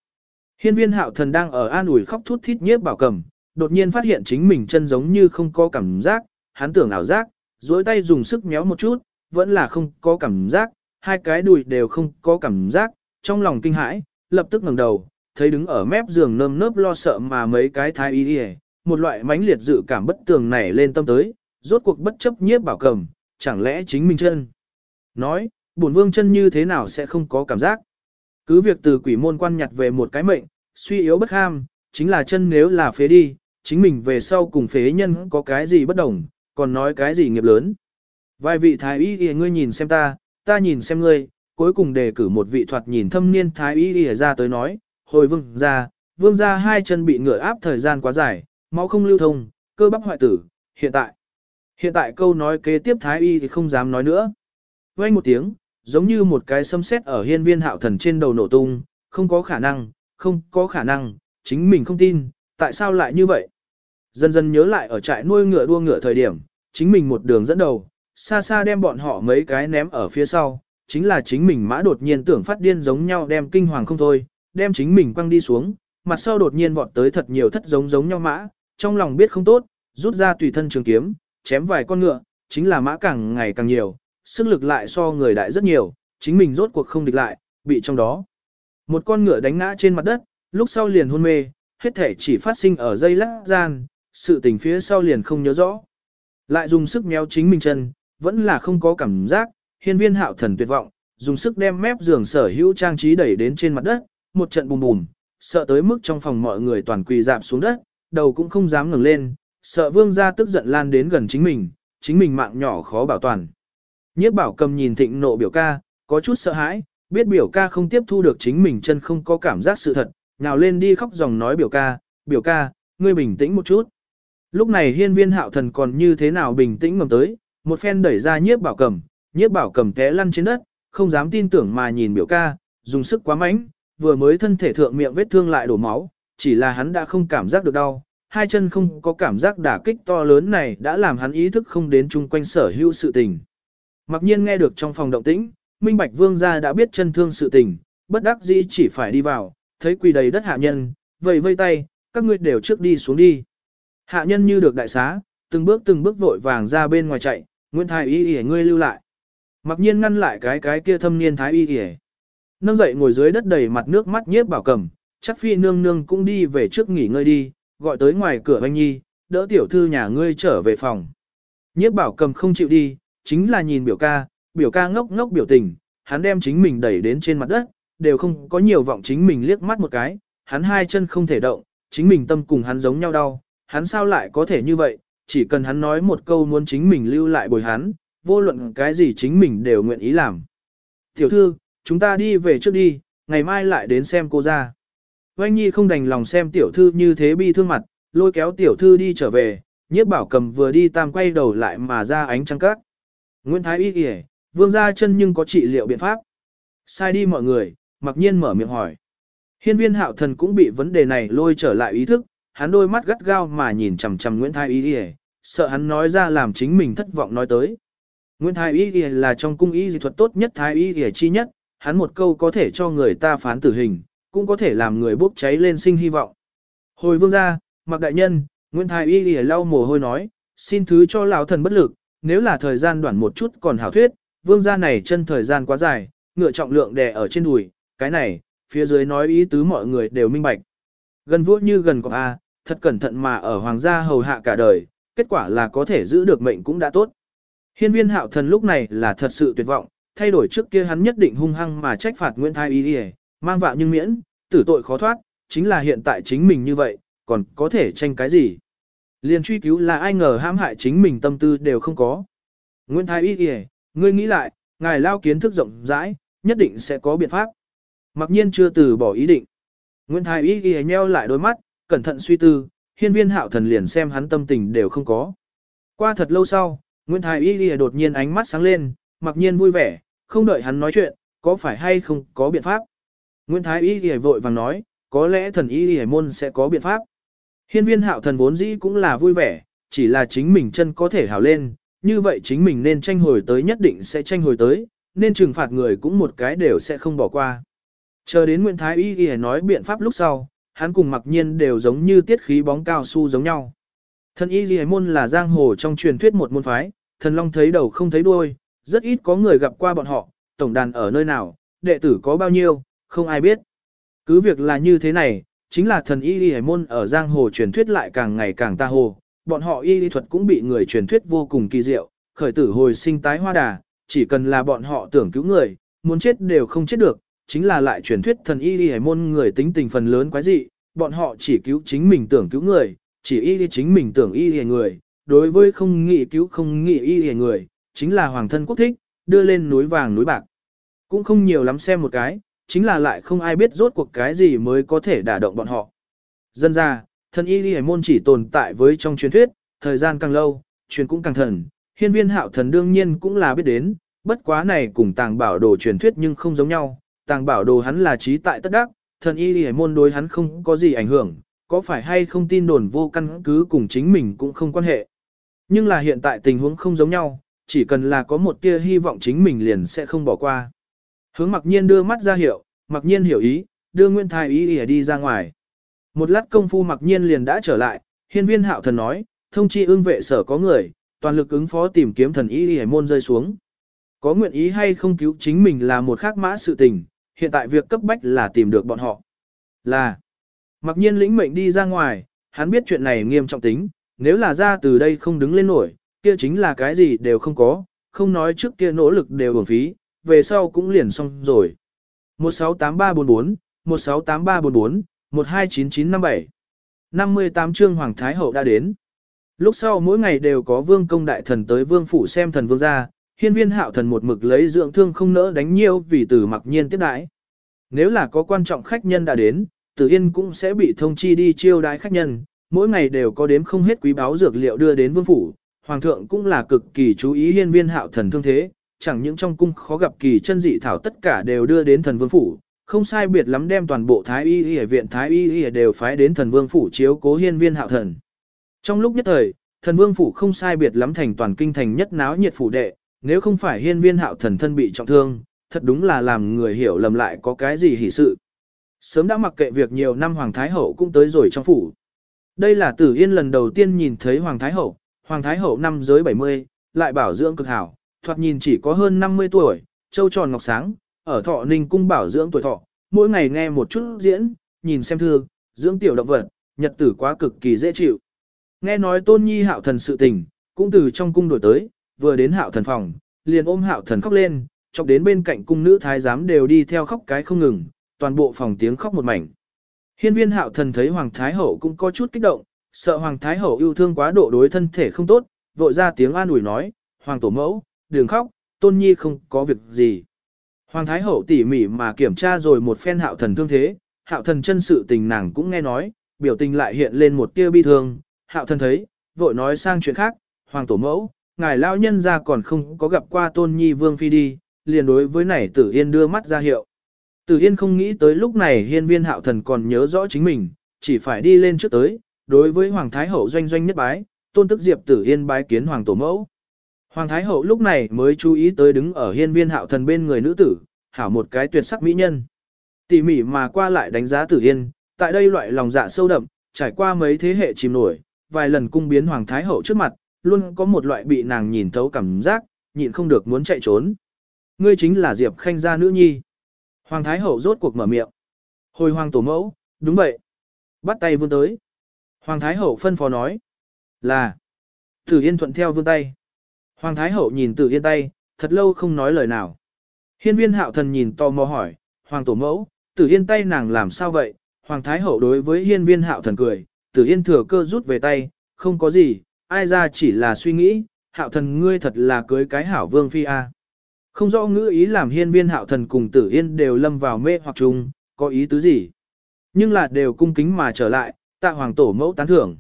Hiên viên hạo thần đang ở an ủi khóc thút thít nhiếp bảo cầm, đột nhiên phát hiện chính mình chân giống như không có cảm giác, hắn tưởng ảo giác, duỗi tay dùng sức méo một chút, vẫn là không có cảm giác, hai cái đùi đều không có cảm giác, trong lòng kinh hãi, lập tức ngẩng đầu, thấy đứng ở mép giường nơm nớp lo sợ mà mấy cái thái y đi một loại mãnh liệt dự cảm bất tường nảy lên tâm tới, rốt cuộc bất chấp nhiếp bảo cầm, chẳng lẽ chính mình chân. Nói, bổn vương chân như thế nào sẽ không có cảm giác. Cứ việc từ quỷ môn quan nhặt về một cái mệnh, suy yếu bất ham, chính là chân nếu là phế đi, chính mình về sau cùng phế nhân có cái gì bất đồng, còn nói cái gì nghiệp lớn. Vài vị thái y y ngươi nhìn xem ta, ta nhìn xem ngươi, cuối cùng đề cử một vị thoạt nhìn thâm niên thái y y ra tới nói, hồi vương ra, vương ra hai chân bị ngựa áp thời gian quá dài, máu không lưu thông, cơ bắp hoại tử, hiện tại. Hiện tại câu nói kế tiếp thái y thì không dám nói nữa. Quay một tiếng, giống như một cái sấm xét ở hiên viên hạo thần trên đầu nổ tung, không có khả năng, không có khả năng, chính mình không tin, tại sao lại như vậy? Dần dần nhớ lại ở trại nuôi ngựa đua ngựa thời điểm, chính mình một đường dẫn đầu, xa xa đem bọn họ mấy cái ném ở phía sau, chính là chính mình mã đột nhiên tưởng phát điên giống nhau đem kinh hoàng không thôi, đem chính mình quăng đi xuống, mặt sau đột nhiên vọt tới thật nhiều thất giống giống nhau mã, trong lòng biết không tốt, rút ra tùy thân trường kiếm, chém vài con ngựa, chính là mã càng ngày càng nhiều, sức lực lại so người đại rất nhiều, chính mình rốt cuộc không địch lại, bị trong đó. Một con ngựa đánh ngã trên mặt đất, lúc sau liền hôn mê, hết thể chỉ phát sinh ở dây lát gian, sự tình phía sau liền không nhớ rõ. Lại dùng sức méo chính mình chân, vẫn là không có cảm giác, hiên viên hạo thần tuyệt vọng, dùng sức đem mép giường sở hữu trang trí đẩy đến trên mặt đất, một trận bùm bùm, sợ tới mức trong phòng mọi người toàn quỳ dạp xuống đất, đầu cũng không dám ngẩng lên, sợ vương gia tức giận lan đến gần chính mình, chính mình mạng nhỏ khó bảo toàn. Nhiếp bảo cầm nhìn thịnh nộ biểu ca, có chút sợ hãi, biết biểu ca không tiếp thu được chính mình chân không có cảm giác sự thật, nào lên đi khóc dòng nói biểu ca, biểu ca, ngươi bình tĩnh một chút. Lúc này hiên viên hạo thần còn như thế nào bình tĩnh ngầm tới, một phen đẩy ra nhiếp bảo cầm, nhiếp bảo cầm té lăn trên đất, không dám tin tưởng mà nhìn biểu ca, dùng sức quá mạnh, vừa mới thân thể thượng miệng vết thương lại đổ máu, chỉ là hắn đã không cảm giác được đau, hai chân không có cảm giác đả kích to lớn này đã làm hắn ý thức không đến chung quanh sở hữu sự tình. Mặc nhiên nghe được trong phòng động tĩnh, Minh Bạch Vương gia đã biết chân thương sự tình, bất đắc dĩ chỉ phải đi vào, thấy quỳ đầy đất hạ nhân, vẫy vây tay, các ngươi đều trước đi xuống đi. Hạ nhân như được đại xá, từng bước từng bước vội vàng ra bên ngoài chạy, Nguyễn Thái Y Y ngươi lưu lại. Mặc nhiên ngăn lại cái cái kia thâm niên Thái Y Y. Nâng dậy ngồi dưới đất đầy mặt nước mắt nhiếp bảo cầm, chắc phi nương nương cũng đi về trước nghỉ ngơi đi, gọi tới ngoài cửa anh nhi, đỡ tiểu thư nhà ngươi trở về phòng. Nhiếp bảo cầm không chịu đi, chính là nhìn biểu ca, biểu ca ngốc ngốc biểu tình, hắn đem chính mình đẩy đến trên mặt đất, đều không có nhiều vọng chính mình liếc mắt một cái, hắn hai chân không thể động, chính mình tâm cùng hắn giống nhau đau, hắn sao lại có thể như vậy, chỉ cần hắn nói một câu muốn chính mình lưu lại bồi hắn, vô luận cái gì chính mình đều nguyện ý làm. Tiểu thư, chúng ta đi về trước đi, ngày mai lại đến xem cô ra. Oanh Nhi không đành lòng xem tiểu thư như thế bi thương mặt, lôi kéo tiểu thư đi trở về, nhiếp bảo cầm vừa đi tam quay đầu lại mà ra ánh trăng cát. Nguyễn Thái Y kìa, vương ra chân nhưng có trị liệu biện pháp. Sai đi mọi người, mặc nhiên mở miệng hỏi. Hiên viên hạo thần cũng bị vấn đề này lôi trở lại ý thức, hắn đôi mắt gắt gao mà nhìn chằm chằm Nguyễn Thái Y kìa, sợ hắn nói ra làm chính mình thất vọng nói tới. Nguyễn Thái Y kìa là trong cung y dị thuật tốt nhất Thái Y kìa chi nhất, hắn một câu có thể cho người ta phán tử hình, cũng có thể làm người bốc cháy lên sinh hy vọng. Hồi vương ra, mặc đại nhân, Nguyễn Thái Y lìa lau mồ hôi nói, xin thứ cho lão thần bất lực, nếu là thời gian đoạn một chút còn hảo thuyết, vương gia này chân thời gian quá dài, ngựa trọng lượng đè ở trên đùi, cái này, phía dưới nói ý tứ mọi người đều minh bạch. Gần vua như gần cọp A, thật cẩn thận mà ở hoàng gia hầu hạ cả đời, kết quả là có thể giữ được mệnh cũng đã tốt. Hiên viên hạo thần lúc này là thật sự tuyệt vọng, thay đổi trước kia hắn nhất định hung hăng mà trách phạt Nguyễn Thái Y mang vạo nhưng miễn, tử tội khó thoát, chính là hiện tại chính mình như vậy, còn có thể tranh cái gì. Liền truy cứu là ai ngờ hãm hại chính mình tâm tư đều không có. Nguyễn Thái Y kìa, ngươi nghĩ lại, ngài lao kiến thức rộng rãi, nhất định sẽ có biện pháp. Mặc nhiên chưa từ bỏ ý định. Nguyễn Thái Y kìa nheo lại đôi mắt, cẩn thận suy tư, hiên viên hạo thần liền xem hắn tâm tình đều không có. Qua thật lâu sau, Nguyễn Thái Y kìa đột nhiên ánh mắt sáng lên, mặc nhiên vui vẻ, không đợi hắn nói chuyện, có phải hay không có biện pháp. Nguyễn Thái Y kìa vội vàng nói, có lẽ thần Y kìa môn sẽ có biện pháp. Hiên viên hạo thần vốn dĩ cũng là vui vẻ, chỉ là chính mình chân có thể hào lên, như vậy chính mình nên tranh hồi tới nhất định sẽ tranh hồi tới, nên trừng phạt người cũng một cái đều sẽ không bỏ qua. Chờ đến Nguyễn Thái Y Y nói biện pháp lúc sau, hắn cùng mặc nhiên đều giống như tiết khí bóng cao su giống nhau. Thần Y Y môn là giang hồ trong truyền thuyết một môn phái, thần long thấy đầu không thấy đuôi, rất ít có người gặp qua bọn họ, tổng đàn ở nơi nào, đệ tử có bao nhiêu, không ai biết. Cứ việc là như thế này, chính là thần y y môn ở giang hồ truyền thuyết lại càng ngày càng ta hồ, bọn họ y lý thuật cũng bị người truyền thuyết vô cùng kỳ diệu, khởi tử hồi sinh tái hoa đà, chỉ cần là bọn họ tưởng cứu người, muốn chết đều không chết được, chính là lại truyền thuyết thần y y môn người tính tình phần lớn quái dị, bọn họ chỉ cứu chính mình tưởng cứu người, chỉ y chính mình tưởng y y người, đối với không nghĩ cứu không nghĩ y y người, chính là hoàng thân quốc thích, đưa lên núi vàng núi bạc. Cũng không nhiều lắm xem một cái, chính là lại không ai biết rốt cuộc cái gì mới có thể đả động bọn họ. Dân ra, thần y ghi môn chỉ tồn tại với trong truyền thuyết, thời gian càng lâu, truyền cũng càng thần, hiên viên hạo thần đương nhiên cũng là biết đến, bất quá này cùng tàng bảo đồ truyền thuyết nhưng không giống nhau, tàng bảo đồ hắn là trí tại tất đắc, thần y ghi môn đối hắn không có gì ảnh hưởng, có phải hay không tin đồn vô căn cứ cùng chính mình cũng không quan hệ. Nhưng là hiện tại tình huống không giống nhau, chỉ cần là có một tia hy vọng chính mình liền sẽ không bỏ qua. Hướng mặc nhiên đưa mắt ra hiệu, mặc nhiên hiểu ý, đưa Nguyên Thái ý đi ra ngoài. Một lát công phu mặc nhiên liền đã trở lại, hiên viên hạo thần nói, thông chi ương vệ sở có người, toàn lực ứng phó tìm kiếm thần ý y môn rơi xuống. Có nguyện ý hay không cứu chính mình là một khác mã sự tình, hiện tại việc cấp bách là tìm được bọn họ. Là, mặc nhiên lĩnh mệnh đi ra ngoài, hắn biết chuyện này nghiêm trọng tính, nếu là ra từ đây không đứng lên nổi, kia chính là cái gì đều không có, không nói trước kia nỗ lực đều uổng phí, về sau cũng liền xong rồi. 168344, 168344, 129957. 58 chương Hoàng Thái Hậu đã đến. Lúc sau mỗi ngày đều có vương công đại thần tới vương phủ xem thần vương gia, hiên viên hạo thần một mực lấy dưỡng thương không nỡ đánh nhiêu vì từ mặc nhiên tiếp đãi. Nếu là có quan trọng khách nhân đã đến, tử yên cũng sẽ bị thông chi đi chiêu đái khách nhân, mỗi ngày đều có đếm không hết quý báo dược liệu đưa đến vương phủ, hoàng thượng cũng là cực kỳ chú ý hiên viên hạo thần thương thế, chẳng những trong cung khó gặp kỳ chân dị thảo tất cả đều đưa đến thần vương phủ, không sai biệt lắm đem toàn bộ thái y y viện thái y y đều phái đến thần vương phủ chiếu cố hiên viên hạo thần. Trong lúc nhất thời, thần vương phủ không sai biệt lắm thành toàn kinh thành nhất náo nhiệt phủ đệ, nếu không phải hiên viên hạo thần thân bị trọng thương, thật đúng là làm người hiểu lầm lại có cái gì hỉ sự. Sớm đã mặc kệ việc nhiều năm Hoàng Thái Hậu cũng tới rồi trong phủ. Đây là tử yên lần đầu tiên nhìn thấy Hoàng Thái Hậu, Hoàng Thái Hậu năm giới 70, lại bảo dưỡng cực hảo, thoạt nhìn chỉ có hơn 50 tuổi, trâu tròn ngọc sáng, ở thọ ninh cung bảo dưỡng tuổi thọ, mỗi ngày nghe một chút diễn, nhìn xem thư, dưỡng tiểu động vật, nhật tử quá cực kỳ dễ chịu. Nghe nói tôn nhi hạo thần sự tình, cũng từ trong cung đổi tới, vừa đến hạo thần phòng, liền ôm hạo thần khóc lên, chọc đến bên cạnh cung nữ thái giám đều đi theo khóc cái không ngừng, toàn bộ phòng tiếng khóc một mảnh. Hiên viên hạo thần thấy Hoàng Thái Hậu cũng có chút kích động, sợ Hoàng Thái Hậu yêu thương quá độ đối thân thể không tốt, vội ra tiếng an ủi nói, Hoàng Tổ Mẫu, đừng khóc, tôn nhi không có việc gì. Hoàng Thái Hậu tỉ mỉ mà kiểm tra rồi một phen hạo thần thương thế, hạo thần chân sự tình nàng cũng nghe nói, biểu tình lại hiện lên một tia bi thương, hạo thần thấy, vội nói sang chuyện khác, Hoàng Tổ Mẫu, ngài lao nhân ra còn không có gặp qua tôn nhi vương phi đi, liền đối với này tử yên đưa mắt ra hiệu. Tử yên không nghĩ tới lúc này hiên viên hạo thần còn nhớ rõ chính mình, chỉ phải đi lên trước tới, đối với Hoàng Thái Hậu doanh doanh nhất bái, tôn tức diệp tử yên bái kiến Hoàng Tổ Mẫu. Hoàng Thái Hậu lúc này mới chú ý tới đứng ở hiên viên hạo thần bên người nữ tử, hảo một cái tuyệt sắc mỹ nhân. Tỉ mỉ mà qua lại đánh giá tử yên, tại đây loại lòng dạ sâu đậm, trải qua mấy thế hệ chìm nổi, vài lần cung biến Hoàng Thái Hậu trước mặt, luôn có một loại bị nàng nhìn thấu cảm giác, nhịn không được muốn chạy trốn. Ngươi chính là Diệp Khanh gia nữ nhi. Hoàng Thái Hậu rốt cuộc mở miệng. Hồi Hoàng Tổ Mẫu, đúng vậy. Bắt tay vươn tới. Hoàng Thái Hậu phân phó nói. Là. Tử Yên thuận theo vươn tay. Hoàng Thái Hậu nhìn Tử Yên tay, thật lâu không nói lời nào. Hiên viên hạo thần nhìn to mò hỏi, Hoàng Tổ Mẫu, Tử Yên tay nàng làm sao vậy? Hoàng Thái Hậu đối với hiên viên hạo thần cười, tử yên thừa cơ rút về tay, không có gì, ai ra chỉ là suy nghĩ, hạo thần ngươi thật là cưới cái hảo vương phi a. Không rõ ngữ ý làm hiên viên hạo thần cùng tử yên đều lâm vào mê hoặc chung, có ý tứ gì. Nhưng là đều cung kính mà trở lại, tạ hoàng tổ mẫu tán thưởng.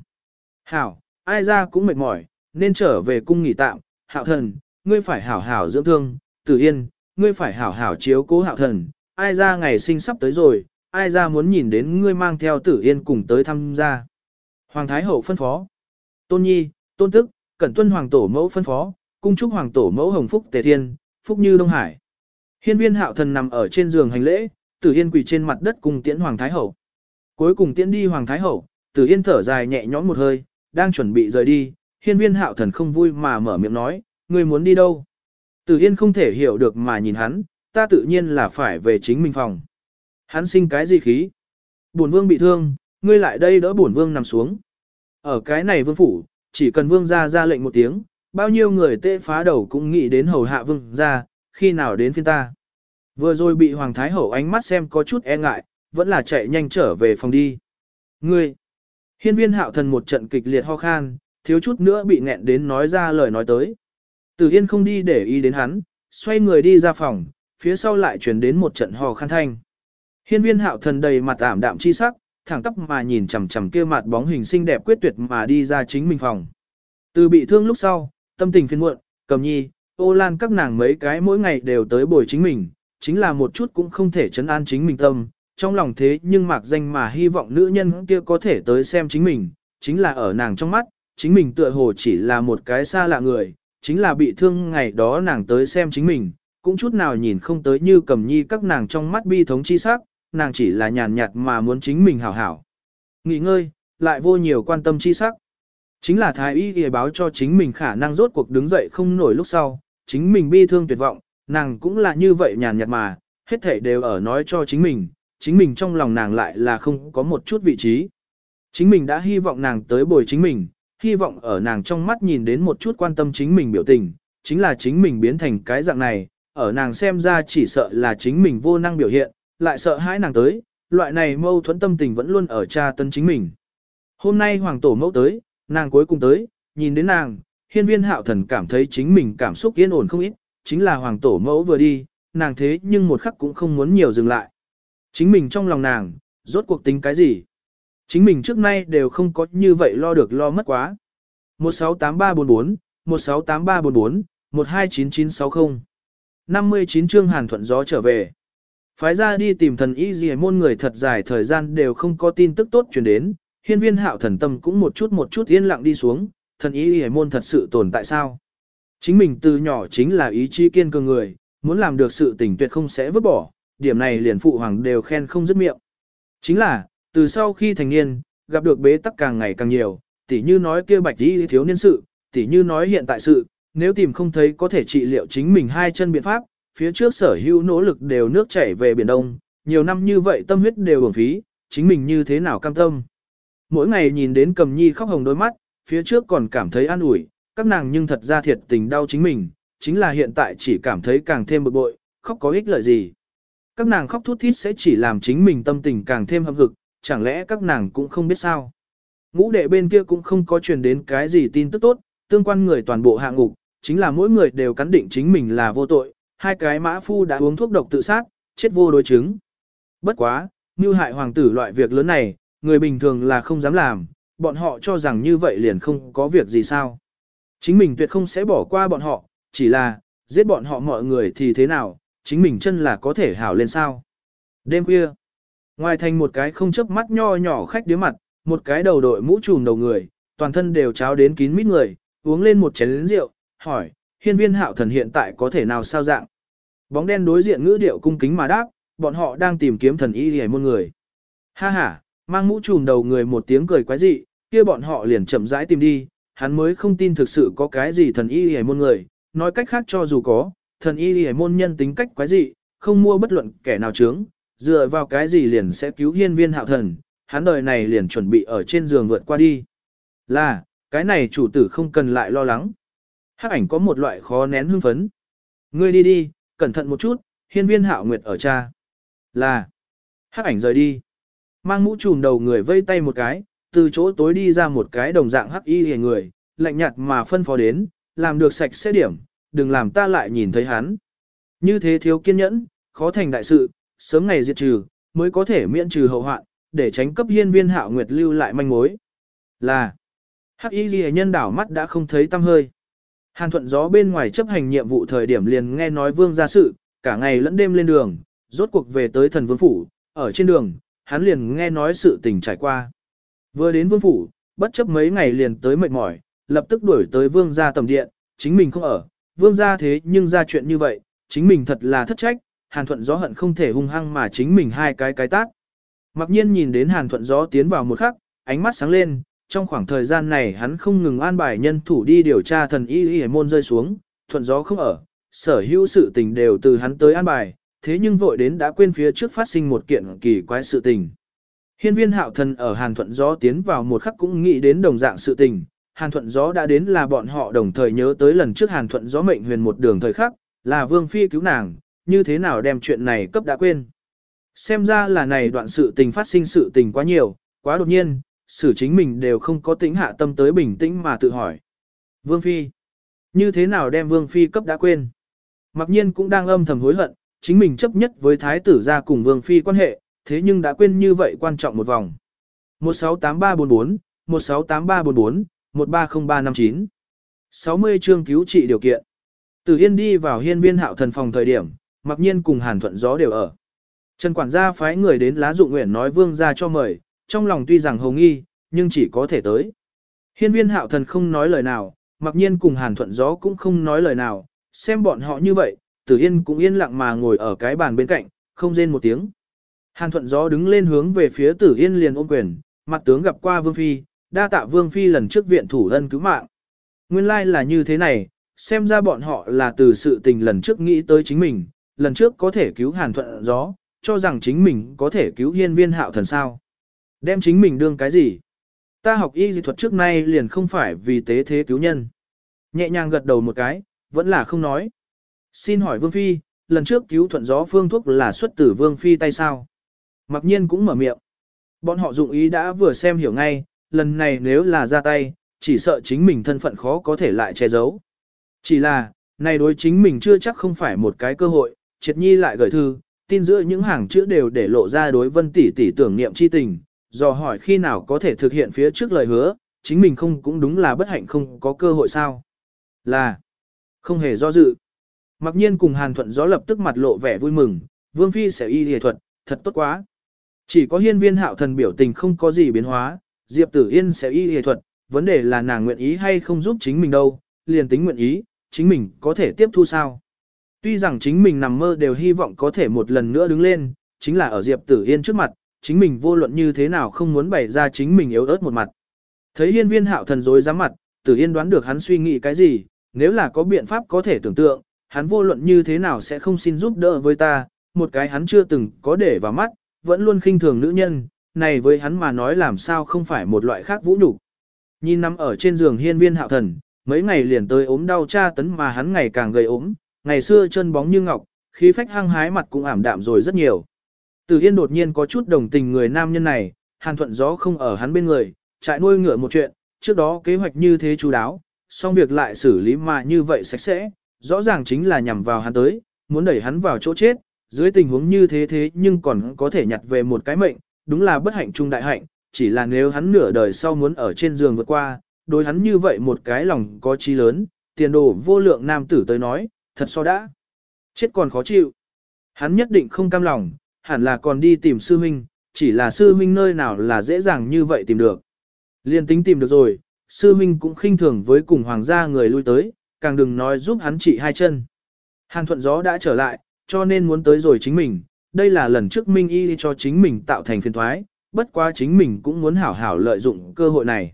Hảo, ai ra cũng mệt mỏi, nên trở về cung nghỉ tạm, hạo thần, ngươi phải hảo hảo dưỡng thương, tử yên, ngươi phải hảo hảo chiếu cố hạo thần, ai ra ngày sinh sắp tới rồi, ai ra muốn nhìn đến ngươi mang theo tử yên cùng tới thăm gia. Hoàng Thái Hậu phân phó. Tôn Nhi, Tôn Tức, Cẩn Tuân Hoàng Tổ mẫu phân phó, cung chúc Hoàng Tổ mẫu hồng phúc tề thiên, phúc như Đông Hải. Hiên viên hạo thần nằm ở trên giường hành lễ, tử yên quỳ trên mặt đất cùng tiễn Hoàng Thái Hậu. Cuối cùng tiễn đi Hoàng Thái Hậu, tử yên thở dài nhẹ nhõm một hơi, đang chuẩn bị rời đi, hiên viên hạo thần không vui mà mở miệng nói, ngươi muốn đi đâu? Tử yên không thể hiểu được mà nhìn hắn, ta tự nhiên là phải về chính mình phòng. Hắn sinh cái gì khí? Bổn vương bị thương, ngươi lại đây đỡ bổn vương nằm xuống. Ở cái này vương phủ, chỉ cần vương gia ra lệnh một tiếng, bao nhiêu người tê phá đầu cũng nghĩ đến hầu hạ vương gia, khi nào đến phiên ta. Vừa rồi bị Hoàng Thái Hậu ánh mắt xem có chút e ngại, vẫn là chạy nhanh trở về phòng đi. Ngươi! Hiên viên hạo thần một trận kịch liệt ho khan, thiếu chút nữa bị nghẹn đến nói ra lời nói tới. Tử Yên không đi để ý đến hắn, xoay người đi ra phòng, phía sau lại truyền đến một trận hò khăn thanh. Hiên viên hạo thần đầy mặt ảm đạm chi sắc, thẳng tóc mà nhìn chằm chằm kia mặt bóng hình xinh đẹp quyết tuyệt mà đi ra chính mình phòng. Từ bị thương lúc sau, tâm tình phiền muộn, cầm nhi, ô lan các nàng mấy cái mỗi ngày đều tới bồi chính mình, chính là một chút cũng không thể chấn an chính mình tâm, trong lòng thế nhưng mạc danh mà hy vọng nữ nhân kia có thể tới xem chính mình, chính là ở nàng trong mắt, chính mình tựa hồ chỉ là một cái xa lạ người, chính là bị thương ngày đó nàng tới xem chính mình, cũng chút nào nhìn không tới như cầm nhi các nàng trong mắt bi thống chi sắc, nàng chỉ là nhàn nhạt mà muốn chính mình hảo hảo. Nghỉ ngơi, lại vô nhiều quan tâm chi sắc. Chính là thái y ghi báo cho chính mình khả năng rốt cuộc đứng dậy không nổi lúc sau, chính mình bi thương tuyệt vọng, nàng cũng là như vậy nhàn nhạt mà, hết thảy đều ở nói cho chính mình, chính mình trong lòng nàng lại là không có một chút vị trí. Chính mình đã hy vọng nàng tới bồi chính mình, hy vọng ở nàng trong mắt nhìn đến một chút quan tâm chính mình biểu tình, chính là chính mình biến thành cái dạng này, ở nàng xem ra chỉ sợ là chính mình vô năng biểu hiện, lại sợ hãi nàng tới, loại này mâu thuẫn tâm tình vẫn luôn ở cha tân chính mình. Hôm nay hoàng tổ mẫu tới, nàng cuối cùng tới, nhìn đến nàng, hiên viên hạo thần cảm thấy chính mình cảm xúc yên ổn không ít, chính là hoàng tổ mẫu vừa đi, nàng thế nhưng một khắc cũng không muốn nhiều dừng lại. Chính mình trong lòng nàng, rốt cuộc tính cái gì? Chính mình trước nay đều không có như vậy lo được lo mất quá. 168344, 168344, 129960. 59 chương hàn thuận gió trở về. Phái ra đi tìm thần y gì môn người thật dài thời gian đều không có tin tức tốt truyền đến, hiên viên hạo thần tâm cũng một chút một chút yên lặng đi xuống, thần y gì môn thật sự tồn tại sao? Chính mình từ nhỏ chính là ý chí kiên cường người, muốn làm được sự tình tuyệt không sẽ vứt bỏ, điểm này liền phụ hoàng đều khen không dứt miệng. Chính là, từ sau khi thành niên, gặp được bế tắc càng ngày càng nhiều, tỉ như nói kia bạch đi thiếu niên sự, tỉ như nói hiện tại sự, nếu tìm không thấy có thể trị liệu chính mình hai chân biện pháp, phía trước sở hữu nỗ lực đều nước chảy về Biển Đông, nhiều năm như vậy tâm huyết đều uổng phí, chính mình như thế nào cam tâm. Mỗi ngày nhìn đến cầm nhi khóc hồng đôi mắt, phía trước còn cảm thấy an ủi, các nàng nhưng thật ra thiệt tình đau chính mình, chính là hiện tại chỉ cảm thấy càng thêm bực bội, khóc có ích lợi gì. Các nàng khóc thút thít sẽ chỉ làm chính mình tâm tình càng thêm hâm hực, chẳng lẽ các nàng cũng không biết sao. Ngũ đệ bên kia cũng không có truyền đến cái gì tin tức tốt, tương quan người toàn bộ hạ ngục, chính là mỗi người đều cắn định chính mình là vô tội, hai cái mã phu đã uống thuốc độc tự sát, chết vô đối chứng. Bất quá, như hại hoàng tử loại việc lớn này, người bình thường là không dám làm, bọn họ cho rằng như vậy liền không có việc gì sao. Chính mình tuyệt không sẽ bỏ qua bọn họ, chỉ là, giết bọn họ mọi người thì thế nào, chính mình chân là có thể hảo lên sao. Đêm khuya, ngoài thành một cái không chớp mắt nho nhỏ khách đĩa mặt, một cái đầu đội mũ trùm đầu người, toàn thân đều cháo đến kín mít người, uống lên một chén rượu, hỏi, hiên viên hạo thần hiện tại có thể nào sao dạng. Bóng đen đối diện ngữ điệu cung kính mà đáp, bọn họ đang tìm kiếm thần y hề môn người. Ha ha, mang mũ trùm đầu người một tiếng cười quái dị, kia bọn họ liền chậm rãi tìm đi, hắn mới không tin thực sự có cái gì thần y hề môn người, nói cách khác cho dù có, thần y hề môn nhân tính cách quái dị, không mua bất luận kẻ nào chướng, dựa vào cái gì liền sẽ cứu hiên viên hạo thần, hắn đời này liền chuẩn bị ở trên giường vượt qua đi. Là, cái này chủ tử không cần lại lo lắng. Hắc ảnh có một loại khó nén hưng phấn. Ngươi đi đi, cẩn thận một chút, hiên viên hạo nguyệt ở cha. Là. Hắc ảnh rời đi. mang mũ trùm đầu người vây tay một cái, từ chỗ tối đi ra một cái đồng dạng hắc y hề người, lạnh nhạt mà phân phó đến, làm được sạch sẽ điểm, đừng làm ta lại nhìn thấy hắn. Như thế thiếu kiên nhẫn, khó thành đại sự, sớm ngày diệt trừ, mới có thể miễn trừ hậu hoạn, để tránh cấp hiên viên hạo nguyệt lưu lại manh mối. Là, hắc y ghi nhân đảo mắt đã không thấy tâm hơi. Hàn thuận gió bên ngoài chấp hành nhiệm vụ thời điểm liền nghe nói vương ra sự, cả ngày lẫn đêm lên đường, rốt cuộc về tới thần vương phủ, ở trên đường, hắn liền nghe nói sự tình trải qua. Vừa đến vương phủ, bất chấp mấy ngày liền tới mệt mỏi, lập tức đuổi tới vương gia tầm điện, chính mình không ở, vương gia thế nhưng ra chuyện như vậy, chính mình thật là thất trách, hàn thuận gió hận không thể hung hăng mà chính mình hai cái cái tát. Mặc nhiên nhìn đến hàn thuận gió tiến vào một khắc, ánh mắt sáng lên, trong khoảng thời gian này hắn không ngừng an bài nhân thủ đi điều tra thần y y môn rơi xuống, thuận gió không ở, sở hữu sự tình đều từ hắn tới an bài, thế nhưng vội đến đã quên phía trước phát sinh một kiện kỳ quái sự tình. Hiên viên hạo thần ở Hàn Thuận Gió tiến vào một khắc cũng nghĩ đến đồng dạng sự tình, Hàn Thuận Gió đã đến là bọn họ đồng thời nhớ tới lần trước Hàn Thuận Gió mệnh huyền một đường thời khắc, là Vương Phi cứu nàng, như thế nào đem chuyện này cấp đã quên. Xem ra là này đoạn sự tình phát sinh sự tình quá nhiều, quá đột nhiên, xử chính mình đều không có tính hạ tâm tới bình tĩnh mà tự hỏi. Vương Phi, như thế nào đem Vương Phi cấp đã quên? Mặc nhiên cũng đang âm thầm hối hận, chính mình chấp nhất với Thái tử ra cùng Vương Phi quan hệ, thế nhưng đã quên như vậy quan trọng một vòng. 168344, 168344, 130359. 60 chương cứu trị điều kiện. Từ Yên đi vào hiên viên hạo thần phòng thời điểm, mặc nhiên cùng Hàn Thuận Gió đều ở. Trần quản gia phái người đến lá dụng nguyện nói vương ra cho mời, trong lòng tuy rằng hồng nghi, nhưng chỉ có thể tới. Hiên viên hạo thần không nói lời nào, mặc nhiên cùng Hàn Thuận Gió cũng không nói lời nào, xem bọn họ như vậy, Tử Yên cũng yên lặng mà ngồi ở cái bàn bên cạnh, không rên một tiếng. Hàn thuận gió đứng lên hướng về phía tử yên liền ôm quyền, mặt tướng gặp qua Vương Phi, đa tạ Vương Phi lần trước viện thủ ân cứu mạng. Nguyên lai like là như thế này, xem ra bọn họ là từ sự tình lần trước nghĩ tới chính mình, lần trước có thể cứu hàn thuận gió, cho rằng chính mình có thể cứu hiên viên hạo thần sao. Đem chính mình đương cái gì? Ta học y dị thuật trước nay liền không phải vì tế thế cứu nhân. Nhẹ nhàng gật đầu một cái, vẫn là không nói. Xin hỏi Vương Phi, lần trước cứu thuận gió phương thuốc là xuất tử Vương Phi tay sao? Mặc nhiên cũng mở miệng. Bọn họ dụng ý đã vừa xem hiểu ngay, lần này nếu là ra tay, chỉ sợ chính mình thân phận khó có thể lại che giấu. Chỉ là, này đối chính mình chưa chắc không phải một cái cơ hội, triệt nhi lại gửi thư, tin giữa những hàng chữ đều để lộ ra đối vân tỷ tỷ tưởng niệm chi tình, dò hỏi khi nào có thể thực hiện phía trước lời hứa, chính mình không cũng đúng là bất hạnh không có cơ hội sao. Là, không hề do dự. Mặc nhiên cùng Hàn Thuận gió lập tức mặt lộ vẻ vui mừng, Vương Phi sẽ y y thuật, thật tốt quá. Chỉ có hiên viên hạo thần biểu tình không có gì biến hóa, Diệp Tử Yên sẽ y y thuật, vấn đề là nàng nguyện ý hay không giúp chính mình đâu, liền tính nguyện ý, chính mình có thể tiếp thu sao. Tuy rằng chính mình nằm mơ đều hy vọng có thể một lần nữa đứng lên, chính là ở Diệp Tử Yên trước mặt, chính mình vô luận như thế nào không muốn bày ra chính mình yếu ớt một mặt. Thấy hiên viên hạo thần dối rắm mặt, Tử Yên đoán được hắn suy nghĩ cái gì, nếu là có biện pháp có thể tưởng tượng, hắn vô luận như thế nào sẽ không xin giúp đỡ với ta, một cái hắn chưa từng có để vào mắt, vẫn luôn khinh thường nữ nhân, này với hắn mà nói làm sao không phải một loại khác vũ nhục. Nhìn nằm ở trên giường hiên viên hạo thần, mấy ngày liền tới ốm đau tra tấn mà hắn ngày càng gầy ốm, ngày xưa chân bóng như ngọc, khí phách hăng hái mặt cũng ảm đạm rồi rất nhiều. Từ Yên đột nhiên có chút đồng tình người nam nhân này, Hàn Thuận Gió không ở hắn bên người, trại nuôi ngựa một chuyện, trước đó kế hoạch như thế chú đáo, xong việc lại xử lý mà như vậy sạch sẽ, rõ ràng chính là nhằm vào hắn tới, muốn đẩy hắn vào chỗ chết, dưới tình huống như thế thế nhưng còn có thể nhặt về một cái mệnh, đúng là bất hạnh trung đại hạnh, chỉ là nếu hắn nửa đời sau muốn ở trên giường vượt qua, đối hắn như vậy một cái lòng có chí lớn, tiền đồ vô lượng nam tử tới nói, thật so đã. Chết còn khó chịu. Hắn nhất định không cam lòng, hẳn là còn đi tìm sư huynh, chỉ là sư huynh nơi nào là dễ dàng như vậy tìm được. Liên tính tìm được rồi, sư huynh cũng khinh thường với cùng hoàng gia người lui tới, càng đừng nói giúp hắn trị hai chân. Hàn thuận gió đã trở lại, cho nên muốn tới rồi chính mình, đây là lần trước Minh Y cho chính mình tạo thành phiền thoái, bất quá chính mình cũng muốn hảo hảo lợi dụng cơ hội này.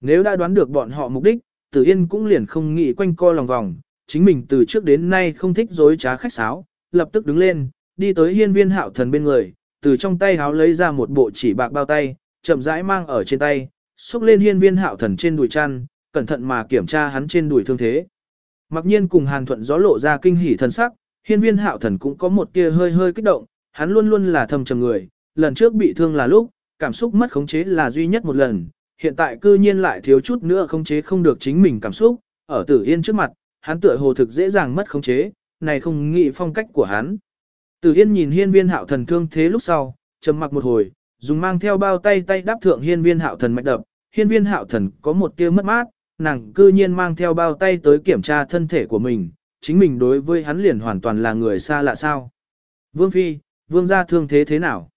Nếu đã đoán được bọn họ mục đích, Tử Yên cũng liền không nghĩ quanh co lòng vòng, chính mình từ trước đến nay không thích dối trá khách sáo, lập tức đứng lên, đi tới hiên viên hạo thần bên người, từ trong tay háo lấy ra một bộ chỉ bạc bao tay, chậm rãi mang ở trên tay, xúc lên hiên viên hạo thần trên đùi chăn, cẩn thận mà kiểm tra hắn trên đùi thương thế. Mặc nhiên cùng Hàn Thuận gió lộ ra kinh hỉ thần sắc, hiên viên hạo thần cũng có một tia hơi hơi kích động, hắn luôn luôn là thầm trầm người, lần trước bị thương là lúc, cảm xúc mất khống chế là duy nhất một lần, hiện tại cư nhiên lại thiếu chút nữa khống chế không được chính mình cảm xúc, ở tử yên trước mặt, hắn tựa hồ thực dễ dàng mất khống chế, này không nghĩ phong cách của hắn. Tử yên nhìn hiên viên hạo thần thương thế lúc sau, trầm mặc một hồi, dùng mang theo bao tay tay đáp thượng hiên viên hạo thần mạch đập, hiên viên hạo thần có một tia mất mát, nàng cư nhiên mang theo bao tay tới kiểm tra thân thể của mình, chính mình đối với hắn liền hoàn toàn là người xa lạ sao. Vương Phi, vương gia thương thế thế nào?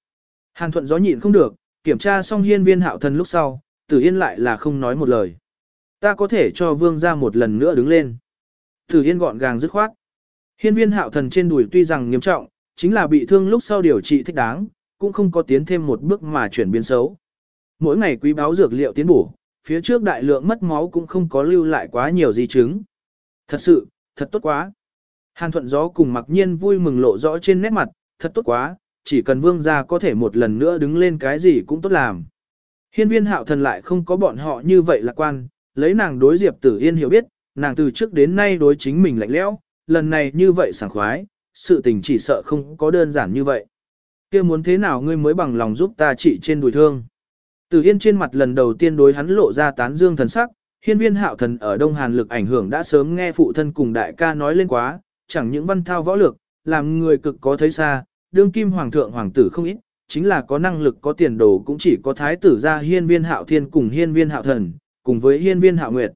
Hàn thuận gió nhịn không được, kiểm tra xong hiên viên hạo thần lúc sau, tử yên lại là không nói một lời. Ta có thể cho vương gia một lần nữa đứng lên. Tử Hiên gọn gàng dứt khoát. Hiên viên hạo thần trên đùi tuy rằng nghiêm trọng, chính là bị thương lúc sau điều trị thích đáng, cũng không có tiến thêm một bước mà chuyển biến xấu. Mỗi ngày quý báo dược liệu tiến bổ, phía trước đại lượng mất máu cũng không có lưu lại quá nhiều di chứng. Thật sự, thật tốt quá. Hàn thuận gió cùng mặc nhiên vui mừng lộ rõ trên nét mặt, thật tốt quá, chỉ cần vương gia có thể một lần nữa đứng lên cái gì cũng tốt làm. Hiên viên hạo thần lại không có bọn họ như vậy lạc quan, lấy nàng đối diệp tử yên hiểu biết, nàng từ trước đến nay đối chính mình lạnh lẽo, lần này như vậy sảng khoái, sự tình chỉ sợ không có đơn giản như vậy. kia muốn thế nào ngươi mới bằng lòng giúp ta trị trên đùi thương. Từ Yên trên mặt lần đầu tiên đối hắn lộ ra tán dương thần sắc, hiên viên hạo thần ở Đông Hàn lực ảnh hưởng đã sớm nghe phụ thân cùng đại ca nói lên quá, chẳng những văn thao võ lược, làm người cực có thấy xa, đương kim hoàng thượng hoàng tử không ít, chính là có năng lực có tiền đồ cũng chỉ có thái tử gia hiên viên hạo thiên cùng hiên viên hạo thần, cùng với hiên viên hạo nguyệt.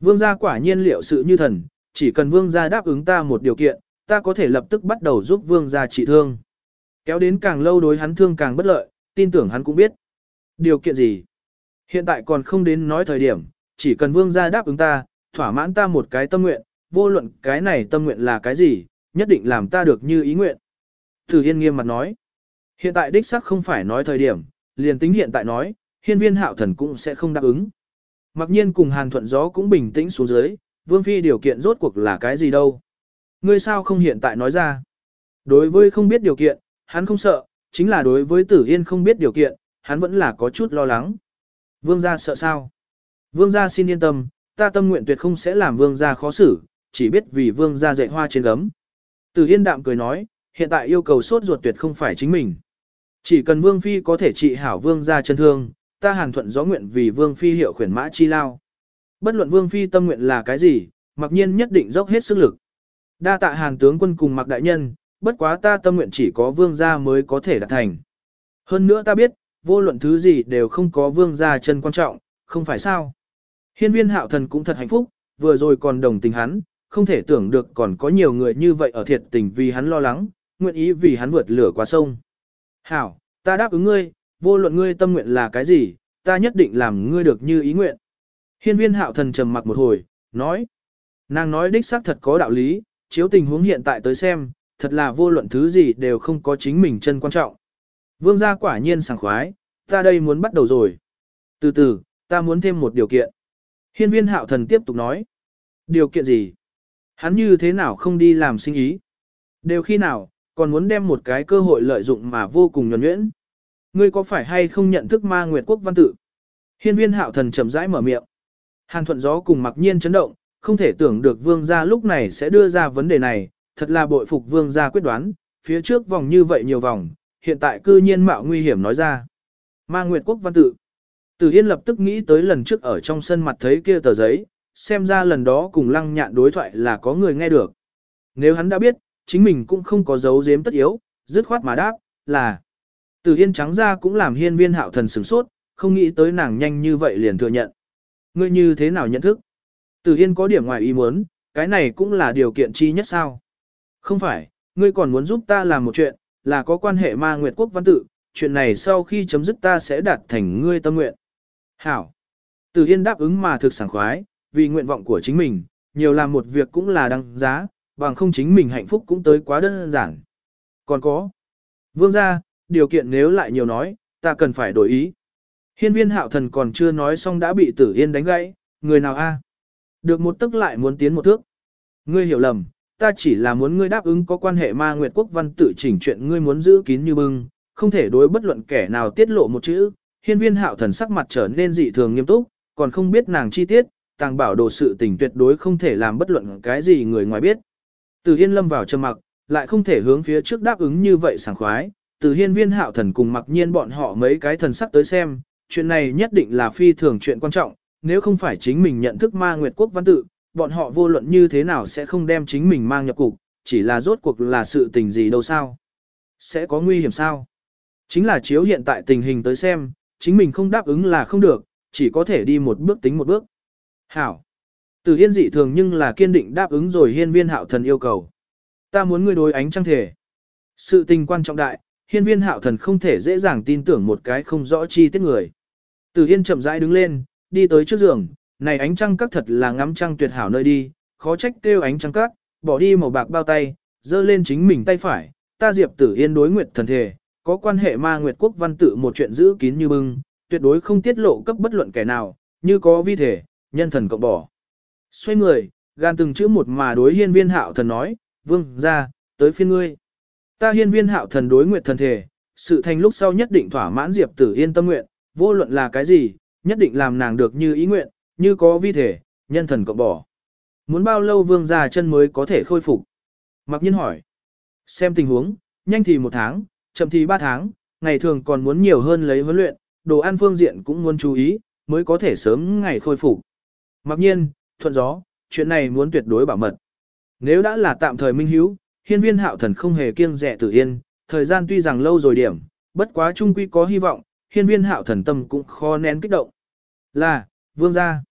Vương gia quả nhiên liệu sự như thần, chỉ cần vương gia đáp ứng ta một điều kiện, ta có thể lập tức bắt đầu giúp vương gia trị thương. Kéo đến càng lâu đối hắn thương càng bất lợi, tin tưởng hắn cũng biết. Điều kiện gì? Hiện tại còn không đến nói thời điểm, chỉ cần vương gia đáp ứng ta, thỏa mãn ta một cái tâm nguyện, vô luận cái này tâm nguyện là cái gì, nhất định làm ta được như ý nguyện. Thử Yên nghiêm mặt nói, hiện tại đích sắc không phải nói thời điểm, liền tính hiện tại nói, hiên viên hạo thần cũng sẽ không đáp ứng. Mặc nhiên cùng hàn thuận gió cũng bình tĩnh xuống dưới, vương phi điều kiện rốt cuộc là cái gì đâu. Ngươi sao không hiện tại nói ra? Đối với không biết điều kiện, hắn không sợ, chính là đối với tử yên không biết điều kiện, hắn vẫn là có chút lo lắng. Vương gia sợ sao? Vương gia xin yên tâm, ta tâm nguyện tuyệt không sẽ làm vương gia khó xử, chỉ biết vì vương gia dạy hoa trên gấm. Tử yên đạm cười nói, hiện tại yêu cầu sốt ruột tuyệt không phải chính mình. Chỉ cần vương phi có thể trị hảo vương gia chân thương, ta hàn thuận gió nguyện vì vương phi hiệu khuyển mã chi lao. Bất luận vương phi tâm nguyện là cái gì, mặc nhiên nhất định dốc hết sức lực. Đa tạ hàn tướng quân cùng mặc đại nhân, bất quá ta tâm nguyện chỉ có vương gia mới có thể đạt thành. Hơn nữa ta biết, vô luận thứ gì đều không có vương gia chân quan trọng, không phải sao. Hiên viên hạo thần cũng thật hạnh phúc, vừa rồi còn đồng tình hắn, không thể tưởng được còn có nhiều người như vậy ở thiệt tình vì hắn lo lắng, nguyện ý vì hắn vượt lửa qua sông. Hảo, ta đáp ứng ngươi, vô luận ngươi tâm nguyện là cái gì, ta nhất định làm ngươi được như ý nguyện. Hiên viên hạo thần trầm mặc một hồi, nói. Nàng nói đích xác thật có đạo lý, chiếu tình huống hiện tại tới xem, thật là vô luận thứ gì đều không có chính mình chân quan trọng. Vương gia quả nhiên sảng khoái, ta đây muốn bắt đầu rồi. Từ từ, ta muốn thêm một điều kiện. Hiên viên hạo thần tiếp tục nói. Điều kiện gì? Hắn như thế nào không đi làm sinh ý? Đều khi nào, còn muốn đem một cái cơ hội lợi dụng mà vô cùng nhuẩn nhuyễn. Ngươi có phải hay không nhận thức ma nguyệt quốc văn tự? Hiên viên hạo thần chậm rãi mở miệng. Hàn thuận gió cùng mặc nhiên chấn động, không thể tưởng được vương gia lúc này sẽ đưa ra vấn đề này, thật là bội phục vương gia quyết đoán, phía trước vòng như vậy nhiều vòng, hiện tại cư nhiên mạo nguy hiểm nói ra. Ma Nguyệt Quốc văn tự. Tử Yên lập tức nghĩ tới lần trước ở trong sân mặt thấy kia tờ giấy, xem ra lần đó cùng lăng nhạn đối thoại là có người nghe được. Nếu hắn đã biết, chính mình cũng không có dấu giếm tất yếu, dứt khoát mà đáp, là. Từ Yên trắng ra cũng làm hiên viên hạo thần sửng sốt, không nghĩ tới nàng nhanh như vậy liền thừa nhận. Ngươi như thế nào nhận thức? Từ Yên có điểm ngoài ý muốn, cái này cũng là điều kiện chi nhất sao? Không phải, ngươi còn muốn giúp ta làm một chuyện, là có quan hệ ma nguyệt quốc văn tự, chuyện này sau khi chấm dứt ta sẽ đạt thành ngươi tâm nguyện. Hảo. Từ Yên đáp ứng mà thực sảng khoái, vì nguyện vọng của chính mình, nhiều làm một việc cũng là đăng giá, bằng không chính mình hạnh phúc cũng tới quá đơn giản. Còn có. Vương gia, điều kiện nếu lại nhiều nói, ta cần phải đổi ý. Hiên viên hạo thần còn chưa nói xong đã bị tử yên đánh gãy, người nào a? Được một tức lại muốn tiến một thước. Ngươi hiểu lầm, ta chỉ là muốn ngươi đáp ứng có quan hệ ma nguyệt quốc văn tự chỉnh chuyện ngươi muốn giữ kín như bưng, không thể đối bất luận kẻ nào tiết lộ một chữ. Hiên viên hạo thần sắc mặt trở nên dị thường nghiêm túc, còn không biết nàng chi tiết, tàng bảo đồ sự tình tuyệt đối không thể làm bất luận cái gì người ngoài biết. Từ Yên lâm vào trầm mặc, lại không thể hướng phía trước đáp ứng như vậy sảng khoái, từ hiên viên hạo thần cùng mặc nhiên bọn họ mấy cái thần sắc tới xem, chuyện này nhất định là phi thường chuyện quan trọng, nếu không phải chính mình nhận thức ma nguyệt quốc văn tự, bọn họ vô luận như thế nào sẽ không đem chính mình mang nhập cục, chỉ là rốt cuộc là sự tình gì đâu sao. Sẽ có nguy hiểm sao? Chính là chiếu hiện tại tình hình tới xem, chính mình không đáp ứng là không được, chỉ có thể đi một bước tính một bước. Hảo. Từ hiên dị thường nhưng là kiên định đáp ứng rồi hiên viên hạo thần yêu cầu. Ta muốn ngươi đối ánh trăng thể. Sự tình quan trọng đại, hiên viên hạo thần không thể dễ dàng tin tưởng một cái không rõ chi tiết người. Từ hiên chậm rãi đứng lên, đi tới trước giường, này ánh trăng các thật là ngắm trăng tuyệt hảo nơi đi, khó trách kêu ánh trăng các, bỏ đi màu bạc bao tay, dơ lên chính mình tay phải, ta diệp tử yên đối nguyệt thần thể, có quan hệ ma nguyệt quốc văn tự một chuyện giữ kín như bưng, tuyệt đối không tiết lộ cấp bất luận kẻ nào, như có vi thể, nhân thần cộng bỏ. Xoay người, gan từng chữ một mà đối hiên viên hạo thần nói, vương, ra, tới phiên ngươi. Ta hiên viên hạo thần đối nguyệt thần thể, sự thành lúc sau nhất định thỏa mãn diệp tử yên tâm nguyện, vô luận là cái gì, nhất định làm nàng được như ý nguyện, như có vi thể, nhân thần cộng bỏ. Muốn bao lâu vương già chân mới có thể khôi phục? Mặc nhiên hỏi. Xem tình huống, nhanh thì một tháng, chậm thì ba tháng, ngày thường còn muốn nhiều hơn lấy huấn luyện, đồ ăn phương diện cũng muốn chú ý, mới có thể sớm ngày khôi phục. Mặc nhiên, thuận gió, chuyện này muốn tuyệt đối bảo mật. Nếu đã là tạm thời minh hiếu, hiên viên hạo thần không hề kiêng rẻ tử yên, thời gian tuy rằng lâu rồi điểm, bất quá trung quy có hy vọng, hiên viên hạo thần tâm cũng khó nén kích động. Là, vương gia.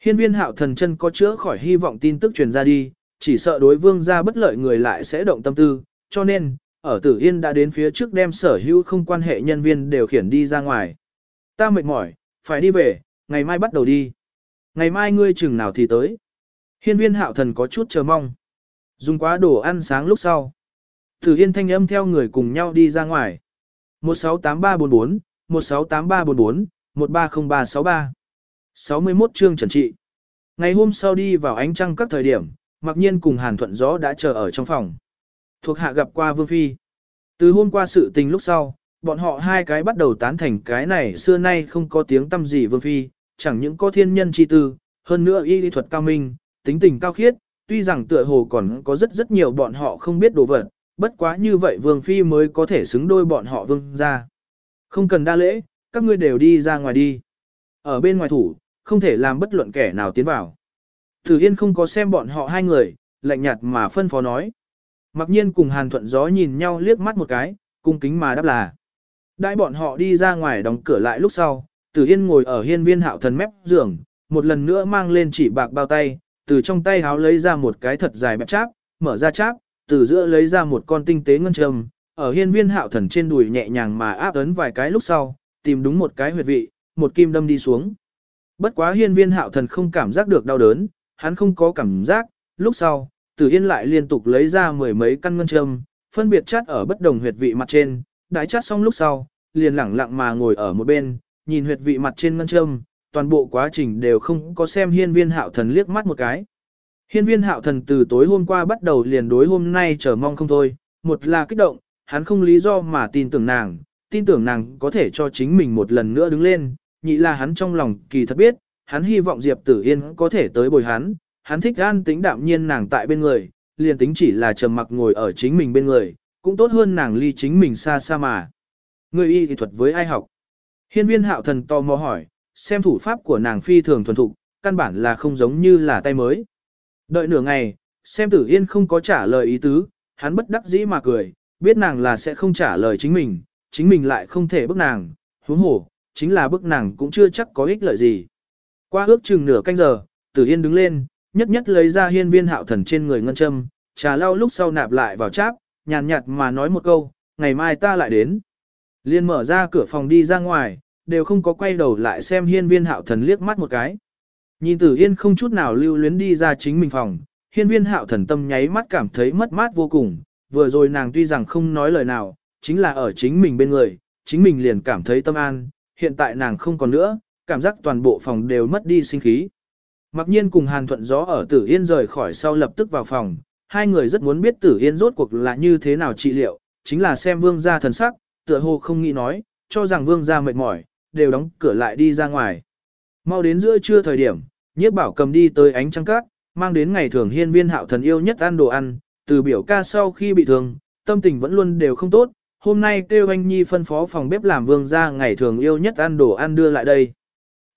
Hiên viên hạo thần chân có chữa khỏi hy vọng tin tức truyền ra đi, chỉ sợ đối vương gia bất lợi người lại sẽ động tâm tư, cho nên, ở tử yên đã đến phía trước đem sở hữu không quan hệ nhân viên đều khiển đi ra ngoài. Ta mệt mỏi, phải đi về, ngày mai bắt đầu đi. Ngày mai ngươi chừng nào thì tới. Hiên viên hạo thần có chút chờ mong. Dùng quá đồ ăn sáng lúc sau. thử yên thanh âm theo người cùng nhau đi ra ngoài. 168344, 168344, 130363. 61 chương trần trị. Ngày hôm sau đi vào ánh trăng các thời điểm, mặc nhiên cùng Hàn Thuận Gió đã chờ ở trong phòng. Thuộc hạ gặp qua Vương Phi. Từ hôm qua sự tình lúc sau, bọn họ hai cái bắt đầu tán thành cái này xưa nay không có tiếng tâm gì Vương Phi, chẳng những có thiên nhân chi tư, hơn nữa y lý thuật cao minh, tính tình cao khiết, tuy rằng tựa hồ còn có rất rất nhiều bọn họ không biết đồ vật, bất quá như vậy Vương Phi mới có thể xứng đôi bọn họ vương ra. Không cần đa lễ, các ngươi đều đi ra ngoài đi. Ở bên ngoài thủ, không thể làm bất luận kẻ nào tiến vào. Thử Yên không có xem bọn họ hai người, lạnh nhạt mà phân phó nói. Mặc nhiên cùng Hàn Thuận Gió nhìn nhau liếc mắt một cái, cung kính mà đáp là. Đại bọn họ đi ra ngoài đóng cửa lại lúc sau, Tử Yên ngồi ở hiên viên hạo thần mép giường, một lần nữa mang lên chỉ bạc bao tay, từ trong tay háo lấy ra một cái thật dài bẹp cháp, mở ra cháp, từ giữa lấy ra một con tinh tế ngân châm, ở hiên viên hạo thần trên đùi nhẹ nhàng mà áp ấn vài cái lúc sau, tìm đúng một cái huyệt vị, một kim đâm đi xuống. Bất quá hiên viên hạo thần không cảm giác được đau đớn, hắn không có cảm giác, lúc sau, tử yên lại liên tục lấy ra mười mấy căn ngân châm, phân biệt chát ở bất đồng huyệt vị mặt trên, đãi chát xong lúc sau, liền lẳng lặng mà ngồi ở một bên, nhìn huyệt vị mặt trên ngân châm, toàn bộ quá trình đều không có xem hiên viên hạo thần liếc mắt một cái. Hiên viên hạo thần từ tối hôm qua bắt đầu liền đối hôm nay chờ mong không thôi, một là kích động, hắn không lý do mà tin tưởng nàng, tin tưởng nàng có thể cho chính mình một lần nữa đứng lên, nhị là hắn trong lòng kỳ thật biết, hắn hy vọng Diệp Tử Yên có thể tới bồi hắn, hắn thích an tính đạm nhiên nàng tại bên người, liền tính chỉ là trầm mặc ngồi ở chính mình bên người, cũng tốt hơn nàng ly chính mình xa xa mà. Người y thì thuật với ai học? Hiên viên hạo thần tò mò hỏi, xem thủ pháp của nàng phi thường thuần thục, căn bản là không giống như là tay mới. Đợi nửa ngày, xem tử yên không có trả lời ý tứ, hắn bất đắc dĩ mà cười, biết nàng là sẽ không trả lời chính mình, chính mình lại không thể bức nàng, huống hổ, chính là bức nàng cũng chưa chắc có ích lợi gì. Qua ước chừng nửa canh giờ, tử yên đứng lên, nhất nhất lấy ra hiên viên hạo thần trên người ngân châm, trà lau lúc sau nạp lại vào cháp, nhàn nhạt mà nói một câu, ngày mai ta lại đến. Liên mở ra cửa phòng đi ra ngoài, đều không có quay đầu lại xem hiên viên hạo thần liếc mắt một cái. Nhìn tử yên không chút nào lưu luyến đi ra chính mình phòng, hiên viên hạo thần tâm nháy mắt cảm thấy mất mát vô cùng, vừa rồi nàng tuy rằng không nói lời nào, chính là ở chính mình bên người, chính mình liền cảm thấy tâm an, hiện tại nàng không còn nữa, cảm giác toàn bộ phòng đều mất đi sinh khí. Mặc nhiên cùng Hàn Thuận Gió ở Tử Yên rời khỏi sau lập tức vào phòng, hai người rất muốn biết Tử Yên rốt cuộc là như thế nào trị liệu, chính là xem vương gia thần sắc, tựa hồ không nghĩ nói, cho rằng vương gia mệt mỏi, đều đóng cửa lại đi ra ngoài. Mau đến giữa trưa thời điểm, nhiếp bảo cầm đi tới ánh trăng cát, mang đến ngày thường hiên viên hạo thần yêu nhất ăn đồ ăn, từ biểu ca sau khi bị thương, tâm tình vẫn luôn đều không tốt, hôm nay kêu anh Nhi phân phó phòng bếp làm vương ra ngày thường yêu nhất ăn đồ ăn đưa lại đây.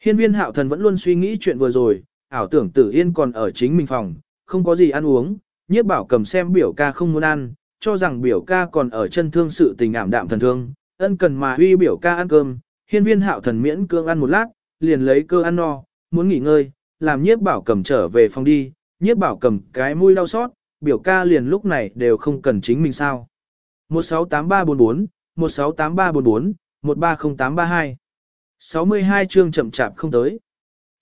Hiên viên hạo thần vẫn luôn suy nghĩ chuyện vừa rồi, ảo tưởng tử yên còn ở chính mình phòng, không có gì ăn uống, nhiếp bảo cầm xem biểu ca không muốn ăn, cho rằng biểu ca còn ở chân thương sự tình ảm đạm thần thương, ân cần mà huy biểu ca ăn cơm, hiên viên hạo thần miễn cương ăn một lát, liền lấy cơ ăn no, muốn nghỉ ngơi, làm nhiếp bảo cầm trở về phòng đi, nhiếp bảo cầm cái mũi đau xót, biểu ca liền lúc này đều không cần chính mình sao. 168344, 168344, 130832 62 chương chậm chạp không tới.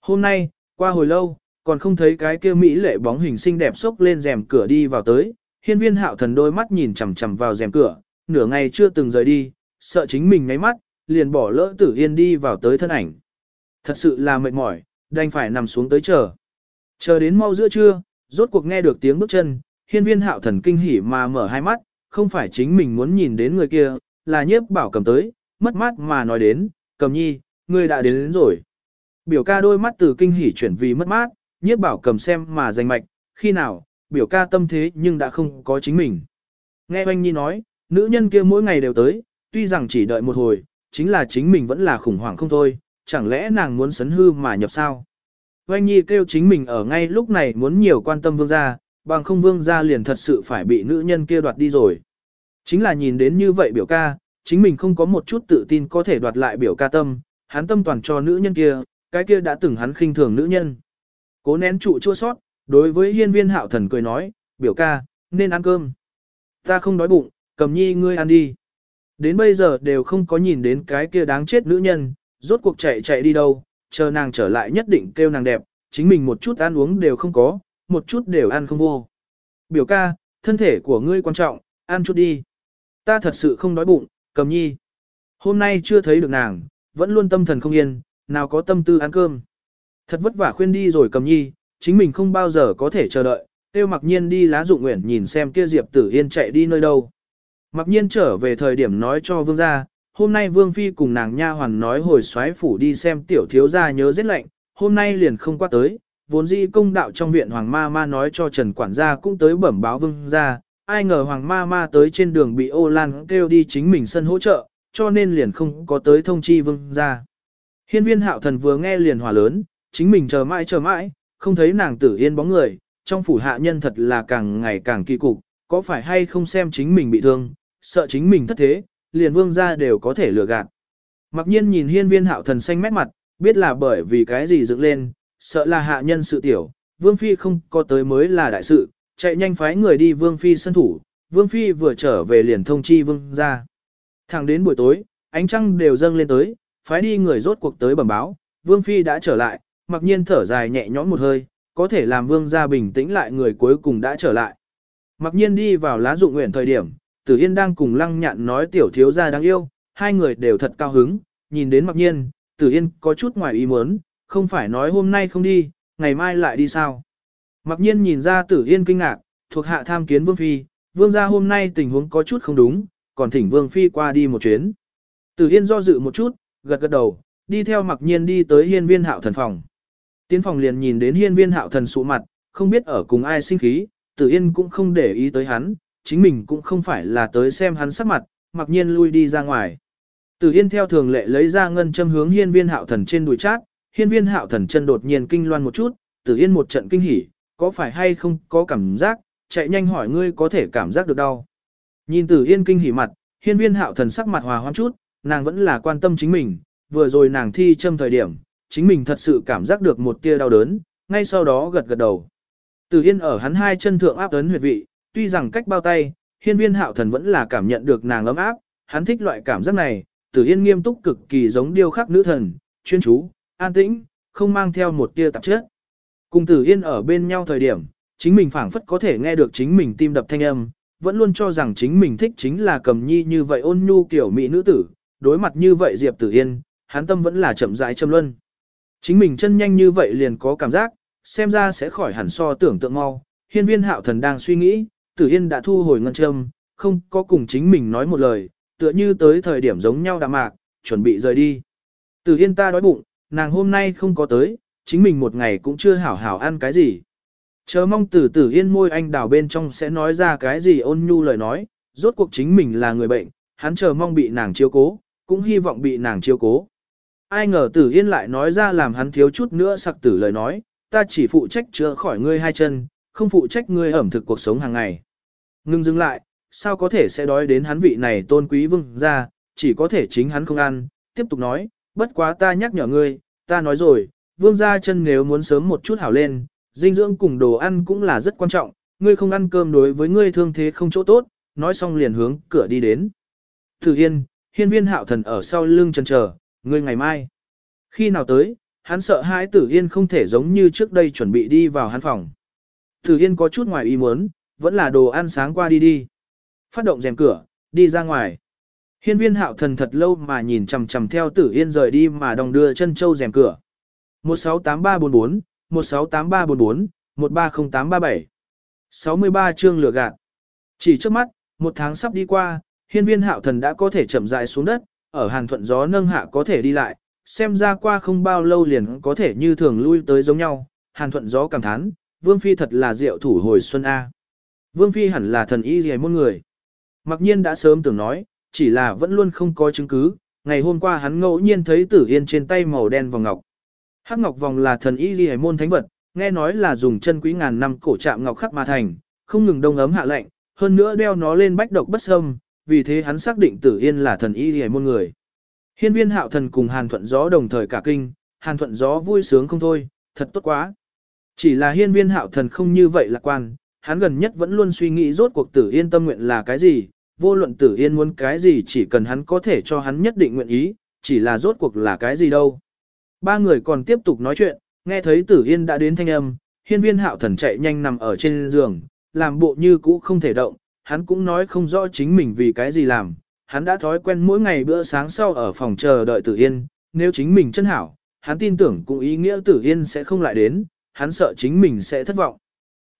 Hôm nay, qua hồi lâu, còn không thấy cái kia Mỹ lệ bóng hình xinh đẹp xốc lên rèm cửa đi vào tới, hiên viên hạo thần đôi mắt nhìn chằm chằm vào rèm cửa, nửa ngày chưa từng rời đi, sợ chính mình ngáy mắt, liền bỏ lỡ tử yên đi vào tới thân ảnh. Thật sự là mệt mỏi, đành phải nằm xuống tới chờ. Chờ đến mau giữa trưa, rốt cuộc nghe được tiếng bước chân, hiên viên hạo thần kinh hỉ mà mở hai mắt, không phải chính mình muốn nhìn đến người kia, là nhiếp bảo cầm tới, mất mát mà nói đến, cầm nhi, người đã đến, đến rồi. Biểu ca đôi mắt từ kinh hỉ chuyển vì mất mát, nhiếp bảo cầm xem mà danh mạch, khi nào, biểu ca tâm thế nhưng đã không có chính mình. Nghe oanh nhi nói, nữ nhân kia mỗi ngày đều tới, tuy rằng chỉ đợi một hồi, chính là chính mình vẫn là khủng hoảng không thôi, chẳng lẽ nàng muốn sấn hư mà nhập sao? Oanh nhi kêu chính mình ở ngay lúc này muốn nhiều quan tâm vương gia, bằng không vương gia liền thật sự phải bị nữ nhân kia đoạt đi rồi. Chính là nhìn đến như vậy biểu ca, chính mình không có một chút tự tin có thể đoạt lại biểu ca tâm, hắn tâm toàn cho nữ nhân kia, cái kia đã từng hắn khinh thường nữ nhân. Cố nén trụ chua sót, đối với hiên viên hạo thần cười nói, biểu ca, nên ăn cơm. Ta không đói bụng, cầm nhi ngươi ăn đi. Đến bây giờ đều không có nhìn đến cái kia đáng chết nữ nhân, rốt cuộc chạy chạy đi đâu, chờ nàng trở lại nhất định kêu nàng đẹp, chính mình một chút ăn uống đều không có, một chút đều ăn không vô. Biểu ca, thân thể của ngươi quan trọng, ăn chút đi. Ta thật sự không đói bụng, cầm nhi. Hôm nay chưa thấy được nàng, vẫn luôn tâm thần không yên, nào có tâm tư ăn cơm. Thật vất vả khuyên đi rồi cầm nhi, chính mình không bao giờ có thể chờ đợi, tiêu mặc nhiên đi lá dụng nguyện nhìn xem kia Diệp Tử Yên chạy đi nơi đâu. Mặc nhiên trở về thời điểm nói cho vương gia, hôm nay vương phi cùng nàng nha hoàn nói hồi xoáy phủ đi xem tiểu thiếu gia nhớ rất lạnh, hôm nay liền không qua tới, vốn dĩ công đạo trong viện hoàng ma ma nói cho trần quản gia cũng tới bẩm báo vương gia, ai ngờ hoàng ma ma tới trên đường bị ô lan kêu đi chính mình sân hỗ trợ, cho nên liền không có tới thông chi vương gia. Hiên viên hạo thần vừa nghe liền hòa lớn, chính mình chờ mãi chờ mãi, không thấy nàng tử yên bóng người, trong phủ hạ nhân thật là càng ngày càng kỳ cục, có phải hay không xem chính mình bị thương, sợ chính mình thất thế, liền vương gia đều có thể lừa gạt. Mặc nhiên nhìn hiên viên hạo thần xanh mét mặt, biết là bởi vì cái gì dựng lên, sợ là hạ nhân sự tiểu, vương phi không có tới mới là đại sự, chạy nhanh phái người đi vương phi sân thủ, vương phi vừa trở về liền thông chi vương gia. Thẳng đến buổi tối, ánh trăng đều dâng lên tới, phái đi người rốt cuộc tới bẩm báo, vương phi đã trở lại, mặc nhiên thở dài nhẹ nhõm một hơi, có thể làm vương gia bình tĩnh lại người cuối cùng đã trở lại. Mặc nhiên đi vào lá dụng nguyện thời điểm, Tử Yên đang cùng Lăng Nhạn nói tiểu thiếu gia đáng yêu, hai người đều thật cao hứng, nhìn đến mặc nhiên, Tử Yên có chút ngoài ý muốn, không phải nói hôm nay không đi, ngày mai lại đi sao. Mặc nhiên nhìn ra Tử Yên kinh ngạc, thuộc hạ tham kiến Vương Phi, Vương gia hôm nay tình huống có chút không đúng, còn thỉnh Vương Phi qua đi một chuyến. Tử Yên do dự một chút, gật gật đầu, đi theo mặc nhiên đi tới hiên viên hạo thần phòng. Tiến phòng liền nhìn đến hiên viên hạo thần sụ mặt, không biết ở cùng ai sinh khí, Tử Yên cũng không để ý tới hắn, chính mình cũng không phải là tới xem hắn sắc mặt, mặc nhiên lui đi ra ngoài. Tử Yên theo thường lệ lấy ra ngân châm hướng hiên viên hạo thần trên đùi chát, hiên viên hạo thần chân đột nhiên kinh loan một chút, Tử Yên một trận kinh hỉ, có phải hay không có cảm giác, chạy nhanh hỏi ngươi có thể cảm giác được đau. Nhìn Tử Yên kinh hỉ mặt, hiên viên hạo thần sắc mặt hòa hoãn chút, nàng vẫn là quan tâm chính mình, vừa rồi nàng thi châm thời điểm, chính mình thật sự cảm giác được một tia đau đớn, ngay sau đó gật gật đầu. Tử Yên ở hắn hai chân thượng áp ấn huyệt vị, tuy rằng cách bao tay, hiên viên hạo thần vẫn là cảm nhận được nàng ấm áp, hắn thích loại cảm giác này, Tử Yên nghiêm túc cực kỳ giống điêu khắc nữ thần, chuyên chú, an tĩnh, không mang theo một tia tạp chất. Cùng Tử Yên ở bên nhau thời điểm, chính mình phảng phất có thể nghe được chính mình tim đập thanh âm, vẫn luôn cho rằng chính mình thích chính là cầm nhi như vậy ôn nhu kiểu mỹ nữ tử, đối mặt như vậy Diệp Tử Yên, hắn tâm vẫn là chậm rãi châm luân. Chính mình chân nhanh như vậy liền có cảm giác, xem ra sẽ khỏi hẳn so tưởng tượng mau. Hiên viên hạo thần đang suy nghĩ, Tử Yên đã thu hồi ngân châm, không có cùng chính mình nói một lời, tựa như tới thời điểm giống nhau đạm mạc, chuẩn bị rời đi. Tử Yên ta đói bụng, nàng hôm nay không có tới, chính mình một ngày cũng chưa hảo hảo ăn cái gì. Chờ mong tử tử yên môi anh đào bên trong sẽ nói ra cái gì ôn nhu lời nói, rốt cuộc chính mình là người bệnh, hắn chờ mong bị nàng chiếu cố, cũng hy vọng bị nàng chiếu cố. Ai ngờ tử yên lại nói ra làm hắn thiếu chút nữa sặc tử lời nói, ta chỉ phụ trách chữa khỏi ngươi hai chân, không phụ trách ngươi ẩm thực cuộc sống hàng ngày. Ngưng dừng lại, sao có thể sẽ đói đến hắn vị này tôn quý vương ra, chỉ có thể chính hắn không ăn, tiếp tục nói, bất quá ta nhắc nhở ngươi, ta nói rồi, vương gia chân nếu muốn sớm một chút hảo lên, dinh dưỡng cùng đồ ăn cũng là rất quan trọng, ngươi không ăn cơm đối với ngươi thương thế không chỗ tốt, nói xong liền hướng cửa đi đến. Tử Yên, hiên viên hạo thần ở sau lưng chân chờ, ngươi ngày mai. Khi nào tới, hắn sợ hai Tử Yên không thể giống như trước đây chuẩn bị đi vào hắn phòng. Tử Yên có chút ngoài ý muốn, vẫn là đồ ăn sáng qua đi đi. Phát động rèm cửa, đi ra ngoài. Hiên viên hạo thần thật lâu mà nhìn chằm chằm theo Tử Yên rời đi mà đồng đưa chân châu rèm cửa. 168344, 168344, 130837. 63 chương lửa gạt. Chỉ trước mắt, một tháng sắp đi qua, hiên viên hạo thần đã có thể chậm rãi xuống đất, ở hàn thuận gió nâng hạ có thể đi lại, xem ra qua không bao lâu liền có thể như thường lui tới giống nhau, hàn thuận gió cảm thán, vương phi thật là diệu thủ hồi xuân A. Vương phi hẳn là thần y gì môn người. Mặc nhiên đã sớm tưởng nói, chỉ là vẫn luôn không có chứng cứ, ngày hôm qua hắn ngẫu nhiên thấy tử yên trên tay màu đen vòng ngọc. Hắc ngọc vòng là thần y gì môn thánh vật, nghe nói là dùng chân quý ngàn năm cổ trạm ngọc khắc mà thành, không ngừng đông ấm hạ lạnh, hơn nữa đeo nó lên bách độc bất xâm, vì thế hắn xác định Tử Yên là thần y hề môn người. Hiên viên hạo thần cùng Hàn Thuận Gió đồng thời cả kinh, Hàn Thuận Gió vui sướng không thôi, thật tốt quá. Chỉ là hiên viên hạo thần không như vậy lạc quan, hắn gần nhất vẫn luôn suy nghĩ rốt cuộc Tử Yên tâm nguyện là cái gì, vô luận Tử Yên muốn cái gì chỉ cần hắn có thể cho hắn nhất định nguyện ý, chỉ là rốt cuộc là cái gì đâu. Ba người còn tiếp tục nói chuyện, nghe thấy Tử Yên đã đến thanh âm, hiên viên hạo thần chạy nhanh nằm ở trên giường, làm bộ như cũ không thể động, hắn cũng nói không rõ chính mình vì cái gì làm, hắn đã thói quen mỗi ngày bữa sáng sau ở phòng chờ đợi Tử Yên, nếu chính mình chân hảo, hắn tin tưởng cũng ý nghĩa Tử Yên sẽ không lại đến, hắn sợ chính mình sẽ thất vọng.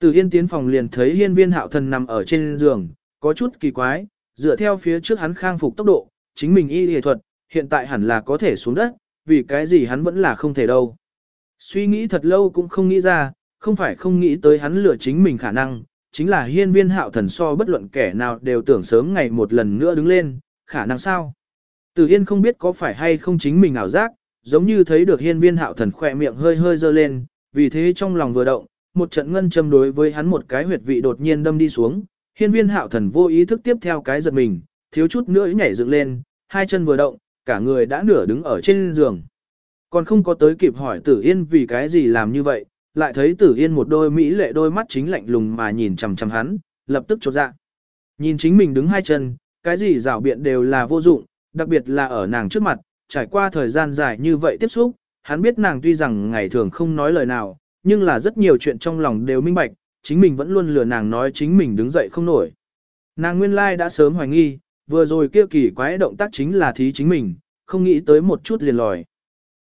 từ Yên tiến phòng liền thấy hiên viên hạo thần nằm ở trên giường, có chút kỳ quái, dựa theo phía trước hắn khang phục tốc độ, chính mình y y thuật, hiện tại hẳn là có thể xuống đất, vì cái gì hắn vẫn là không thể đâu. Suy nghĩ thật lâu cũng không nghĩ ra, không phải không nghĩ tới hắn lừa chính mình khả năng, chính là hiên viên hạo thần so bất luận kẻ nào đều tưởng sớm ngày một lần nữa đứng lên, khả năng sao? Từ Yên không biết có phải hay không chính mình ảo giác, giống như thấy được hiên viên hạo thần khỏe miệng hơi hơi dơ lên, vì thế trong lòng vừa động, một trận ngân châm đối với hắn một cái huyệt vị đột nhiên đâm đi xuống, hiên viên hạo thần vô ý thức tiếp theo cái giật mình, thiếu chút nữa nhảy dựng lên, hai chân vừa động, cả người đã nửa đứng ở trên giường. Còn không có tới kịp hỏi tử yên vì cái gì làm như vậy, lại thấy tử yên một đôi mỹ lệ đôi mắt chính lạnh lùng mà nhìn chằm chằm hắn, lập tức chột dạ. Nhìn chính mình đứng hai chân, cái gì rảo biện đều là vô dụng, đặc biệt là ở nàng trước mặt, trải qua thời gian dài như vậy tiếp xúc, hắn biết nàng tuy rằng ngày thường không nói lời nào, nhưng là rất nhiều chuyện trong lòng đều minh bạch, chính mình vẫn luôn lừa nàng nói chính mình đứng dậy không nổi. Nàng nguyên lai đã sớm hoài nghi, vừa rồi kia kỳ quái động tác chính là thí chính mình, không nghĩ tới một chút liền lòi.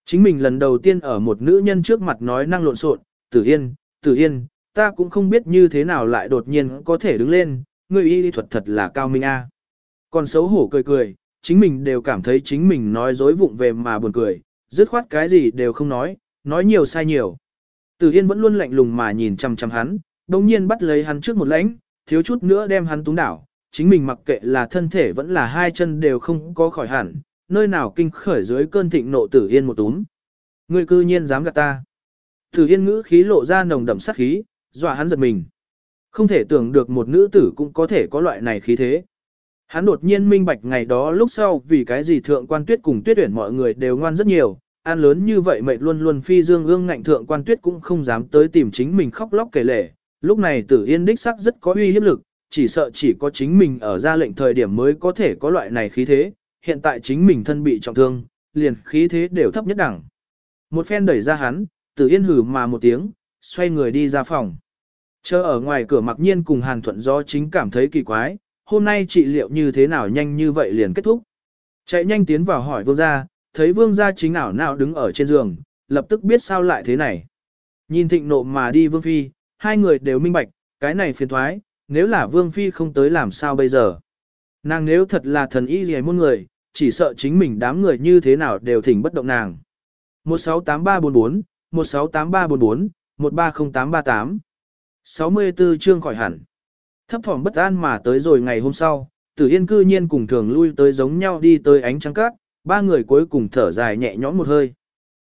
Chính mình lần đầu tiên ở một nữ nhân trước mặt nói năng lộn xộn, tử yên, tử yên, ta cũng không biết như thế nào lại đột nhiên có thể đứng lên, người y thuật thật là cao minh a. Còn xấu hổ cười cười, chính mình đều cảm thấy chính mình nói dối vụng về mà buồn cười, dứt khoát cái gì đều không nói, nói nhiều sai nhiều. Tử Yên vẫn luôn lạnh lùng mà nhìn chăm chăm hắn, đồng nhiên bắt lấy hắn trước một lãnh, thiếu chút nữa đem hắn túng đảo, chính mình mặc kệ là thân thể vẫn là hai chân đều không có khỏi hẳn, nơi nào kinh khởi dưới cơn thịnh nộ Tử Yên một túm. Ngươi cư nhiên dám gạt ta. Tử Yên ngữ khí lộ ra nồng đậm sát khí, dọa hắn giật mình. Không thể tưởng được một nữ tử cũng có thể có loại này khí thế. Hắn đột nhiên minh bạch ngày đó lúc sau vì cái gì thượng quan tuyết cùng tuyết tuyển mọi người đều ngoan rất nhiều, an lớn như vậy mệt luôn luôn phi dương ương ngạnh thượng quan tuyết cũng không dám tới tìm chính mình khóc lóc kể lể. Lúc này tử yên đích sắc rất có uy hiếp lực, chỉ sợ chỉ có chính mình ở ra lệnh thời điểm mới có thể có loại này khí thế, hiện tại chính mình thân bị trọng thương, liền khí thế đều thấp nhất đẳng. Một phen đẩy ra hắn, tử yên hử mà một tiếng, xoay người đi ra phòng. Chờ ở ngoài cửa mặc nhiên cùng hàn thuận do chính cảm thấy kỳ quái, hôm nay trị liệu như thế nào nhanh như vậy liền kết thúc. Chạy nhanh tiến vào hỏi vương gia, thấy vương gia chính ảo nào đứng ở trên giường, lập tức biết sao lại thế này. Nhìn thịnh nộ mà đi vương phi, hai người đều minh bạch, cái này phiền thoái, nếu là vương phi không tới làm sao bây giờ. Nàng nếu thật là thần y gì môn người, chỉ sợ chính mình đám người như thế nào đều thỉnh bất động nàng. 168344, 168344, 130838. 64 chương khỏi hẳn. Thấp thỏm bất an mà tới rồi ngày hôm sau, Tử Yên cư nhiên cùng thường lui tới giống nhau đi tới ánh trăng cát, ba người cuối cùng thở dài nhẹ nhõm một hơi.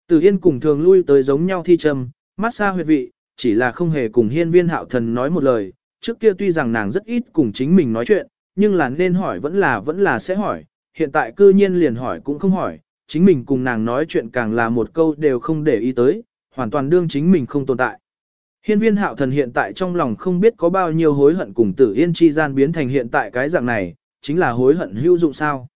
Tử Yên cùng thường lui tới giống nhau thi trầm, mát xa huyệt vị, chỉ là không hề cùng hiên viên hạo thần nói một lời, trước kia tuy rằng nàng rất ít cùng chính mình nói chuyện, nhưng là nên hỏi vẫn là vẫn là sẽ hỏi, hiện tại cư nhiên liền hỏi cũng không hỏi, chính mình cùng nàng nói chuyện càng là một câu đều không để ý tới, hoàn toàn đương chính mình không tồn tại. Hiên viên hạo thần hiện tại trong lòng không biết có bao nhiêu hối hận cùng tử yên chi gian biến thành hiện tại cái dạng này, chính là hối hận hữu dụng sao.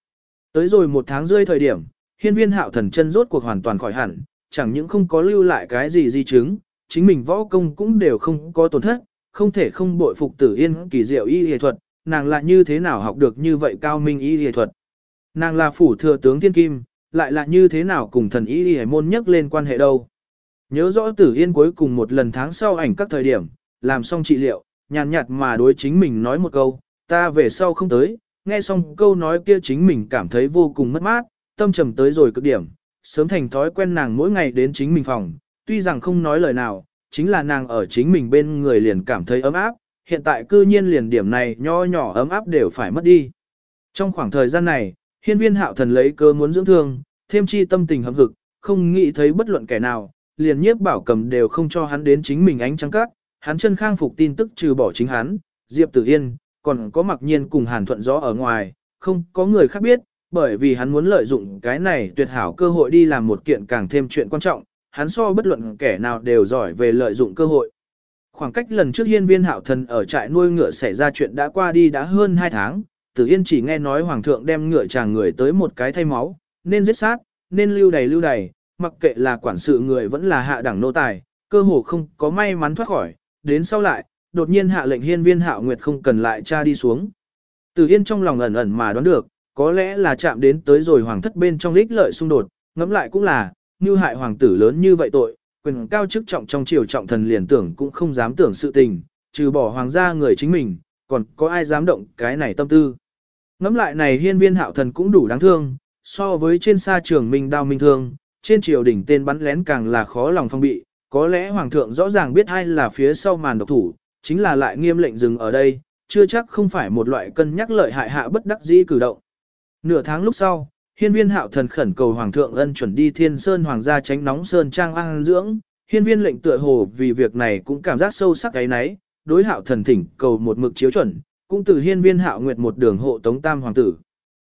Tới rồi một tháng rơi thời điểm, hiên viên hạo thần chân rốt cuộc hoàn toàn khỏi hẳn, chẳng những không có lưu lại cái gì di chứng, chính mình võ công cũng đều không có tổn thất, không thể không bội phục tử yên kỳ diệu y y thuật, nàng lại như thế nào học được như vậy cao minh y y thuật. Nàng là phủ thừa tướng thiên kim, lại là như thế nào cùng thần y y môn nhắc lên quan hệ đâu. Nhớ rõ tử yên cuối cùng một lần tháng sau ảnh các thời điểm, làm xong trị liệu, nhàn nhạt mà đối chính mình nói một câu, ta về sau không tới, nghe xong câu nói kia chính mình cảm thấy vô cùng mất mát, tâm trầm tới rồi cực điểm, sớm thành thói quen nàng mỗi ngày đến chính mình phòng, tuy rằng không nói lời nào, chính là nàng ở chính mình bên người liền cảm thấy ấm áp, hiện tại cư nhiên liền điểm này nho nhỏ ấm áp đều phải mất đi. Trong khoảng thời gian này, hiên viên hạo thần lấy cơ muốn dưỡng thương, thêm chi tâm tình hâm hực, không nghĩ thấy bất luận kẻ nào, liền nhiếp bảo cầm đều không cho hắn đến chính mình ánh trăng cát, hắn chân khang phục tin tức trừ bỏ chính hắn, Diệp Tử Yên, còn có mặc nhiên cùng hàn thuận gió ở ngoài, không có người khác biết, bởi vì hắn muốn lợi dụng cái này tuyệt hảo cơ hội đi làm một kiện càng thêm chuyện quan trọng, hắn so bất luận kẻ nào đều giỏi về lợi dụng cơ hội. Khoảng cách lần trước hiên viên hạo thần ở trại nuôi ngựa xảy ra chuyện đã qua đi đã hơn 2 tháng, Tử Yên chỉ nghe nói hoàng thượng đem ngựa chàng người tới một cái thay máu, nên giết sát, nên lưu đầy lưu đầy, mặc kệ là quản sự người vẫn là hạ đẳng nô tài, cơ hồ không có may mắn thoát khỏi, đến sau lại, đột nhiên hạ lệnh hiên viên hạo nguyệt không cần lại tra đi xuống. Tử Yên trong lòng ẩn ẩn mà đoán được, có lẽ là chạm đến tới rồi hoàng thất bên trong lích lợi xung đột, ngẫm lại cũng là, như hại hoàng tử lớn như vậy tội, quyền cao chức trọng trong triều trọng thần liền tưởng cũng không dám tưởng sự tình, trừ bỏ hoàng gia người chính mình, còn có ai dám động cái này tâm tư. Ngẫm lại này hiên viên hạo thần cũng đủ đáng thương, so với trên xa trường mình đao minh thương, trên triều đỉnh tên bắn lén càng là khó lòng phong bị, có lẽ hoàng thượng rõ ràng biết ai là phía sau màn độc thủ, chính là lại nghiêm lệnh dừng ở đây, chưa chắc không phải một loại cân nhắc lợi hại hạ bất đắc dĩ cử động. Nửa tháng lúc sau, hiên viên hạo thần khẩn cầu hoàng thượng ân chuẩn đi thiên sơn hoàng gia tránh nóng sơn trang an dưỡng, hiên viên lệnh tựa hồ vì việc này cũng cảm giác sâu sắc cái nấy, đối hạo thần thỉnh cầu một mực chiếu chuẩn, cũng từ hiên viên hạo nguyệt một đường hộ tống tam hoàng tử.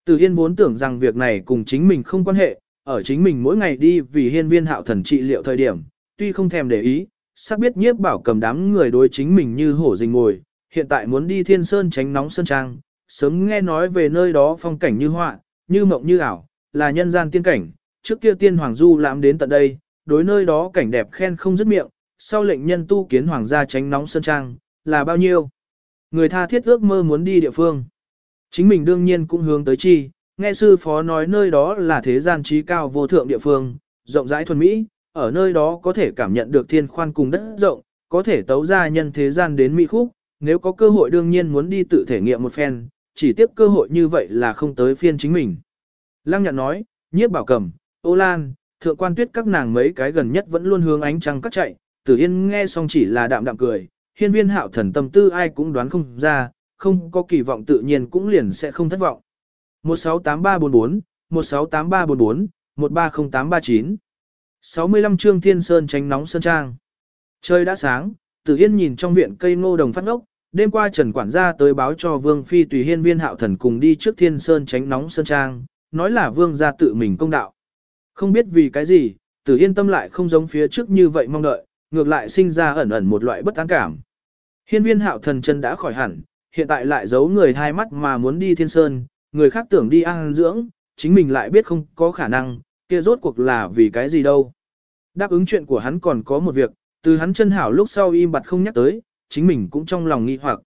Từ hiên vốn tưởng rằng việc này cùng chính mình không quan hệ, ở chính mình mỗi ngày đi vì hiên viên hạo thần trị liệu thời điểm, tuy không thèm để ý, sắc biết nhiếp bảo cầm đám người đối chính mình như hổ rình ngồi, hiện tại muốn đi thiên sơn tránh nóng sơn trang, sớm nghe nói về nơi đó phong cảnh như họa, như mộng như ảo, là nhân gian tiên cảnh, trước kia tiên hoàng du lãm đến tận đây, đối nơi đó cảnh đẹp khen không dứt miệng, sau lệnh nhân tu kiến hoàng gia tránh nóng sơn trang, là bao nhiêu. Người tha thiết ước mơ muốn đi địa phương. Chính mình đương nhiên cũng hướng tới chi, nghe sư phó nói nơi đó là thế gian trí cao vô thượng địa phương, rộng rãi thuần mỹ, ở nơi đó có thể cảm nhận được thiên khoan cùng đất rộng, có thể tấu ra nhân thế gian đến mỹ khúc, nếu có cơ hội đương nhiên muốn đi tự thể nghiệm một phen, chỉ tiếp cơ hội như vậy là không tới phiên chính mình. Lăng nhạn nói, nhiếp bảo cầm, ô lan, thượng quan tuyết các nàng mấy cái gần nhất vẫn luôn hướng ánh trăng cắt chạy, tử yên nghe xong chỉ là đạm đạm cười, hiên viên hạo thần tâm tư ai cũng đoán không ra, không có kỳ vọng tự nhiên cũng liền sẽ không thất vọng. 168344, 168344, 130839 65 chương thiên sơn tránh nóng sơn trang. Trời đã sáng, tử yên nhìn trong viện cây ngô đồng phát ngốc, đêm qua Trần Quản gia tới báo cho Vương Phi tùy hiên viên hạo thần cùng đi trước thiên sơn tránh nóng sơn trang, nói là Vương gia tự mình công đạo. Không biết vì cái gì, tử yên tâm lại không giống phía trước như vậy mong đợi, ngược lại sinh ra ẩn ẩn một loại bất an cảm. Hiên viên hạo thần chân đã khỏi hẳn, hiện tại lại giấu người hai mắt mà muốn đi thiên sơn, người khác tưởng đi ăn dưỡng, chính mình lại biết không có khả năng, kia rốt cuộc là vì cái gì đâu. Đáp ứng chuyện của hắn còn có một việc, từ hắn chân hảo lúc sau im bặt không nhắc tới, chính mình cũng trong lòng nghi hoặc.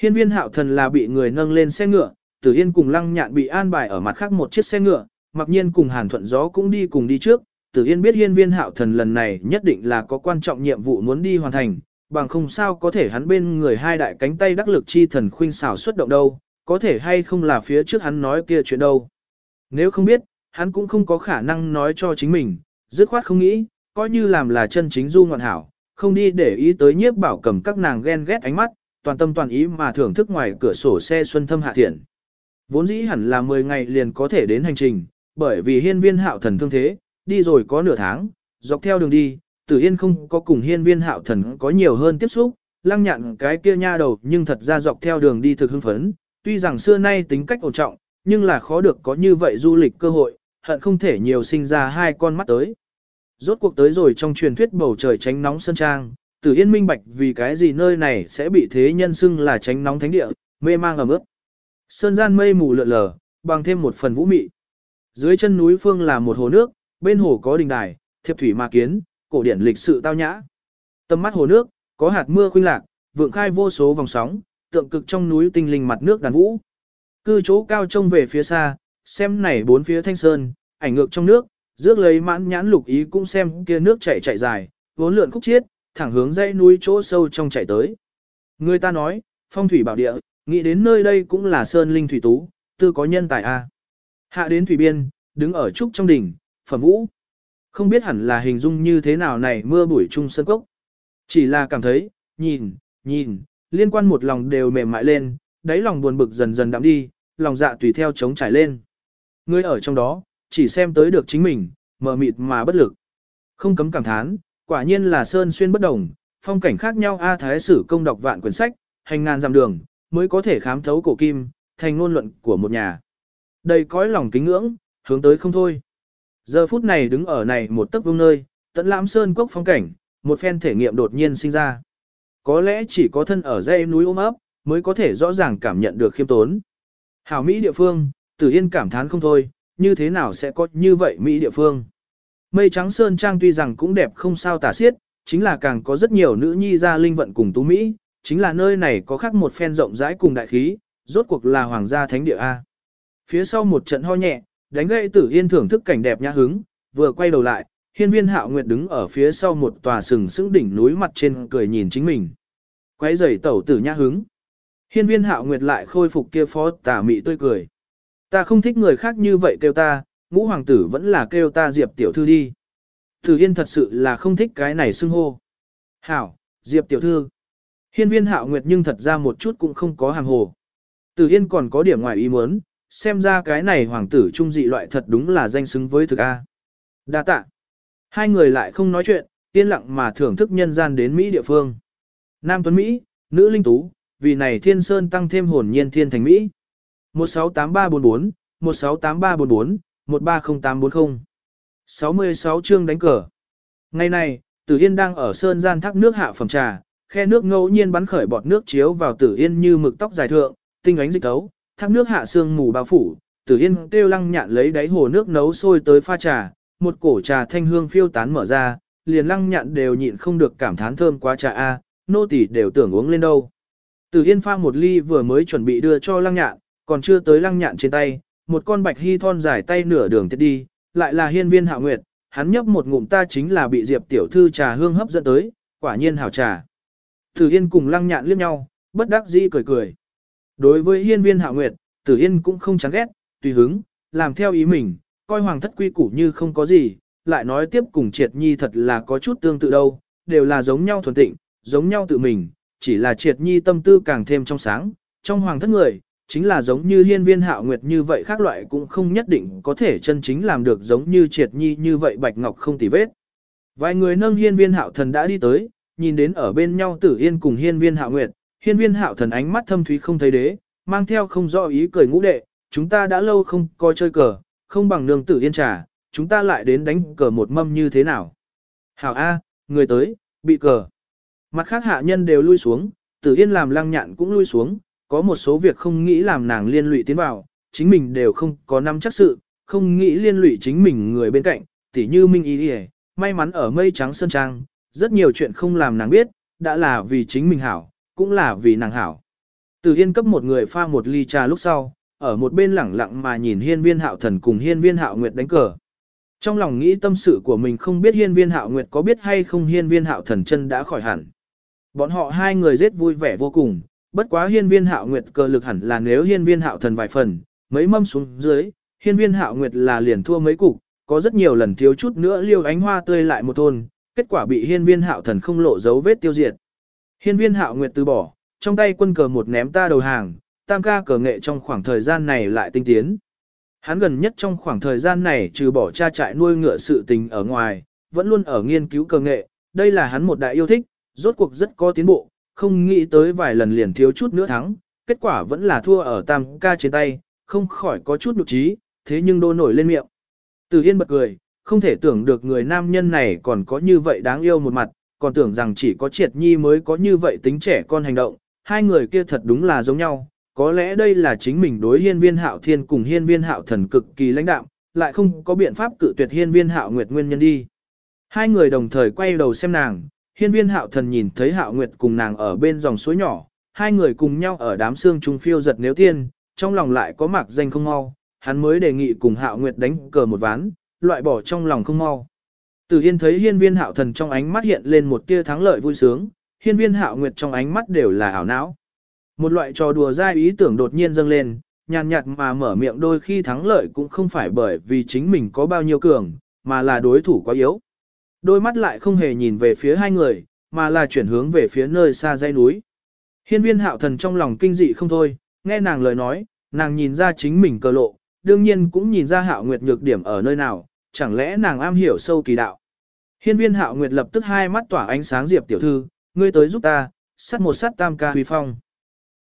Hiên viên hạo thần là bị người nâng lên xe ngựa, tử yên cùng lăng nhạn bị an bài ở mặt khác một chiếc xe ngựa, mặc nhiên cùng hàn thuận gió cũng đi cùng đi trước, tử yên biết hiên viên hạo thần lần này nhất định là có quan trọng nhiệm vụ muốn đi hoàn thành, bằng không sao có thể hắn bên người hai đại cánh tay đắc lực chi thần khuynh xảo xuất động đâu, có thể hay không là phía trước hắn nói kia chuyện đâu. Nếu không biết, hắn cũng không có khả năng nói cho chính mình, dứt khoát không nghĩ, coi như làm là chân chính du ngoạn hảo, không đi để ý tới nhiếp bảo cầm các nàng ghen ghét ánh mắt, toàn tâm toàn ý mà thưởng thức ngoài cửa sổ xe xuân thâm hạ thiện. Vốn dĩ hẳn là 10 ngày liền có thể đến hành trình, bởi vì hiên viên hạo thần thương thế, đi rồi có nửa tháng, dọc theo đường đi, tử yên không có cùng hiên viên hạo thần có nhiều hơn tiếp xúc, lăng nhạn cái kia nha đầu nhưng thật ra dọc theo đường đi thực hưng phấn, tuy rằng xưa nay tính cách ổn trọng, nhưng là khó được có như vậy du lịch cơ hội, hận không thể nhiều sinh ra hai con mắt tới. Rốt cuộc tới rồi trong truyền thuyết bầu trời tránh nóng sân trang, tử yên minh bạch vì cái gì nơi này sẽ bị thế nhân xưng là tránh nóng thánh địa, mê mang ở mức. Sơn gian mây mù lượn lờ, bằng thêm một phần vũ mị. Dưới chân núi phương là một hồ nước, bên hồ có đình đài, thiệp thủy ma kiến, cổ điển lịch sự tao nhã. Tầm mắt hồ nước, có hạt mưa khuynh lạc, vượng khai vô số vòng sóng, tượng cực trong núi tinh linh mặt nước đàn vũ. Cư chỗ cao trông về phía xa, xem này bốn phía thanh sơn, ảnh ngược trong nước, rước lấy mãn nhãn lục ý cũng xem kia nước chảy chảy dài, vốn lượn khúc chiết, thẳng hướng dãy núi chỗ sâu trong chảy tới. Người ta nói, phong thủy bảo địa, nghĩ đến nơi đây cũng là sơn linh thủy tú, tư có nhân tài a. Hạ đến thủy biên, đứng ở trúc trong đỉnh, phẩm vũ. Không biết hẳn là hình dung như thế nào này mưa bụi trung sơn cốc. Chỉ là cảm thấy, nhìn, nhìn, liên quan một lòng đều mềm mại lên, đáy lòng buồn bực dần dần đạm đi, lòng dạ tùy theo chống trải lên. Người ở trong đó, chỉ xem tới được chính mình, mờ mịt mà bất lực. Không cấm cảm thán, quả nhiên là sơn xuyên bất đồng, phong cảnh khác nhau A Thái Sử công đọc vạn quyển sách, hành ngàn dặm đường, mới có thể khám thấu cổ kim, thành ngôn luận của một nhà. Đầy cõi lòng kính ngưỡng, hướng tới không thôi. Giờ phút này đứng ở này một tấc vương nơi, tận lãm sơn quốc phong cảnh, một phen thể nghiệm đột nhiên sinh ra. Có lẽ chỉ có thân ở dãy núi ôm ấp, mới có thể rõ ràng cảm nhận được khiêm tốn. Hảo Mỹ địa phương, Tử Yên cảm thán không thôi, như thế nào sẽ có như vậy Mỹ địa phương. Mây trắng sơn trang tuy rằng cũng đẹp không sao tả xiết, chính là càng có rất nhiều nữ nhi ra linh vận cùng tú Mỹ, chính là nơi này có khác một phen rộng rãi cùng đại khí, rốt cuộc là hoàng gia thánh địa A. Phía sau một trận ho nhẹ, đánh gậy tử yên thưởng thức cảnh đẹp nhã hứng, vừa quay đầu lại, hiên viên hạo nguyệt đứng ở phía sau một tòa sừng sững đỉnh núi mặt trên cười nhìn chính mình. Quay giày tẩu tử nhã hứng. Hiên viên hạo nguyệt lại khôi phục kia phó tà mị tươi cười. Ta không thích người khác như vậy kêu ta, ngũ hoàng tử vẫn là kêu ta diệp tiểu thư đi. Tử yên thật sự là không thích cái này xưng hô. Hảo, diệp tiểu thư. Hiên viên hạo nguyệt nhưng thật ra một chút cũng không có hàng hồ. Tử yên còn có điểm ngoài ý muốn, xem ra cái này hoàng tử trung dị loại thật đúng là danh xứng với thực A. Đa tạ. Hai người lại không nói chuyện, yên lặng mà thưởng thức nhân gian đến Mỹ địa phương. Nam Tuấn Mỹ, nữ linh tú, vì này thiên sơn tăng thêm hồn nhiên thiên thành Mỹ. 168344, 168344, 130840. 66 chương đánh cờ. Ngày này, Tử Yên đang ở sơn gian thác nước hạ phẩm trà, khe nước ngẫu nhiên bắn khởi bọt nước chiếu vào Tử Yên như mực tóc dài thượng, tinh ánh dịch tấu, thác nước hạ sương mù bao phủ, Tử Yên kêu lăng nhạn lấy đáy hồ nước nấu sôi tới pha trà, một cổ trà thanh hương phiêu tán mở ra, liền lăng nhạn đều nhịn không được cảm thán thơm quá trà a, nô tỳ đều tưởng uống lên đâu. Tử Yên pha một ly vừa mới chuẩn bị đưa cho lăng nhạn, còn chưa tới lăng nhạn trên tay, một con bạch hy thon dài tay nửa đường tiết đi, lại là hiên viên hạ nguyệt, hắn nhấp một ngụm ta chính là bị diệp tiểu thư trà hương hấp dẫn tới, quả nhiên hảo trà. Tử Yên cùng lăng nhạn liếc nhau, bất đắc dĩ cười cười. Đối với hiên viên hạ nguyệt, Tử Yên cũng không chán ghét, tùy hứng, làm theo ý mình, coi hoàng thất quy củ như không có gì, lại nói tiếp cùng triệt nhi thật là có chút tương tự đâu, đều là giống nhau thuần tịnh, giống nhau tự mình, chỉ là triệt nhi tâm tư càng thêm trong sáng, trong hoàng thất người, chính là giống như hiên viên hạo nguyệt như vậy khác loại cũng không nhất định có thể chân chính làm được giống như triệt nhi như vậy bạch ngọc không tì vết. Vài người nâng hiên viên hạo thần đã đi tới, nhìn đến ở bên nhau tử yên cùng hiên viên hạo nguyệt, hiên viên hạo thần ánh mắt thâm thúy không thấy đế, mang theo không rõ ý cười ngũ đệ, chúng ta đã lâu không coi chơi cờ, không bằng nương tử yên trà, chúng ta lại đến đánh cờ một mâm như thế nào. Hảo A, người tới, bị cờ. Mặt khác hạ nhân đều lui xuống, tử yên làm lăng nhạn cũng lui xuống, có một số việc không nghĩ làm nàng liên lụy tiến vào, chính mình đều không có năm chắc sự, không nghĩ liên lụy chính mình người bên cạnh, tỉ như Minh Ý đi may mắn ở mây trắng sơn trang, rất nhiều chuyện không làm nàng biết, đã là vì chính mình hảo, cũng là vì nàng hảo. Tử Yên cấp một người pha một ly trà lúc sau, ở một bên lẳng lặng mà nhìn hiên viên hạo thần cùng hiên viên hạo nguyệt đánh cờ. Trong lòng nghĩ tâm sự của mình không biết hiên viên hạo nguyệt có biết hay không hiên viên hạo thần chân đã khỏi hẳn. Bọn họ hai người rất vui vẻ vô cùng, bất quá hiên viên hạo nguyệt cờ lực hẳn là nếu hiên viên hạo thần vài phần, mấy mâm xuống dưới, hiên viên hạo nguyệt là liền thua mấy cục, có rất nhiều lần thiếu chút nữa liêu ánh hoa tươi lại một thôn, kết quả bị hiên viên hạo thần không lộ dấu vết tiêu diệt. Hiên viên hạo nguyệt từ bỏ, trong tay quân cờ một ném ta đầu hàng, tam ca cờ nghệ trong khoảng thời gian này lại tinh tiến. Hắn gần nhất trong khoảng thời gian này trừ bỏ cha trại nuôi ngựa sự tình ở ngoài, vẫn luôn ở nghiên cứu cờ nghệ, đây là hắn một đại yêu thích, rốt cuộc rất có tiến bộ, không nghĩ tới vài lần liền thiếu chút nữa thắng, kết quả vẫn là thua ở tam ca trên tay, không khỏi có chút nhục trí, thế nhưng đô nổi lên miệng. Từ Yên bật cười, không thể tưởng được người nam nhân này còn có như vậy đáng yêu một mặt, còn tưởng rằng chỉ có triệt nhi mới có như vậy tính trẻ con hành động, hai người kia thật đúng là giống nhau, có lẽ đây là chính mình đối hiên viên hạo thiên cùng hiên viên hạo thần cực kỳ lãnh đạm, lại không có biện pháp cự tuyệt hiên viên hạo nguyệt nguyên nhân đi. Hai người đồng thời quay đầu xem nàng, hiên viên hạo thần nhìn thấy hạo nguyệt cùng nàng ở bên dòng suối nhỏ, hai người cùng nhau ở đám xương trung phiêu giật nếu tiên, trong lòng lại có mạc danh không mau, hắn mới đề nghị cùng hạo nguyệt đánh cờ một ván, loại bỏ trong lòng không mau. Từ Hiên thấy hiên viên hạo thần trong ánh mắt hiện lên một tia thắng lợi vui sướng, hiên viên hạo nguyệt trong ánh mắt đều là ảo não. Một loại trò đùa dai ý tưởng đột nhiên dâng lên, nhàn nhạt mà mở miệng đôi khi thắng lợi cũng không phải bởi vì chính mình có bao nhiêu cường, mà là đối thủ quá yếu. Đôi mắt lại không hề nhìn về phía hai người, mà là chuyển hướng về phía nơi xa dãy núi. Hiên viên hạo thần trong lòng kinh dị không thôi, nghe nàng lời nói, nàng nhìn ra chính mình cơ lộ, đương nhiên cũng nhìn ra hạo nguyệt nhược điểm ở nơi nào, chẳng lẽ nàng am hiểu sâu kỳ đạo. Hiên viên hạo nguyệt lập tức hai mắt tỏa ánh sáng diệp tiểu thư, ngươi tới giúp ta, sắt một sắt tam ca huy phong.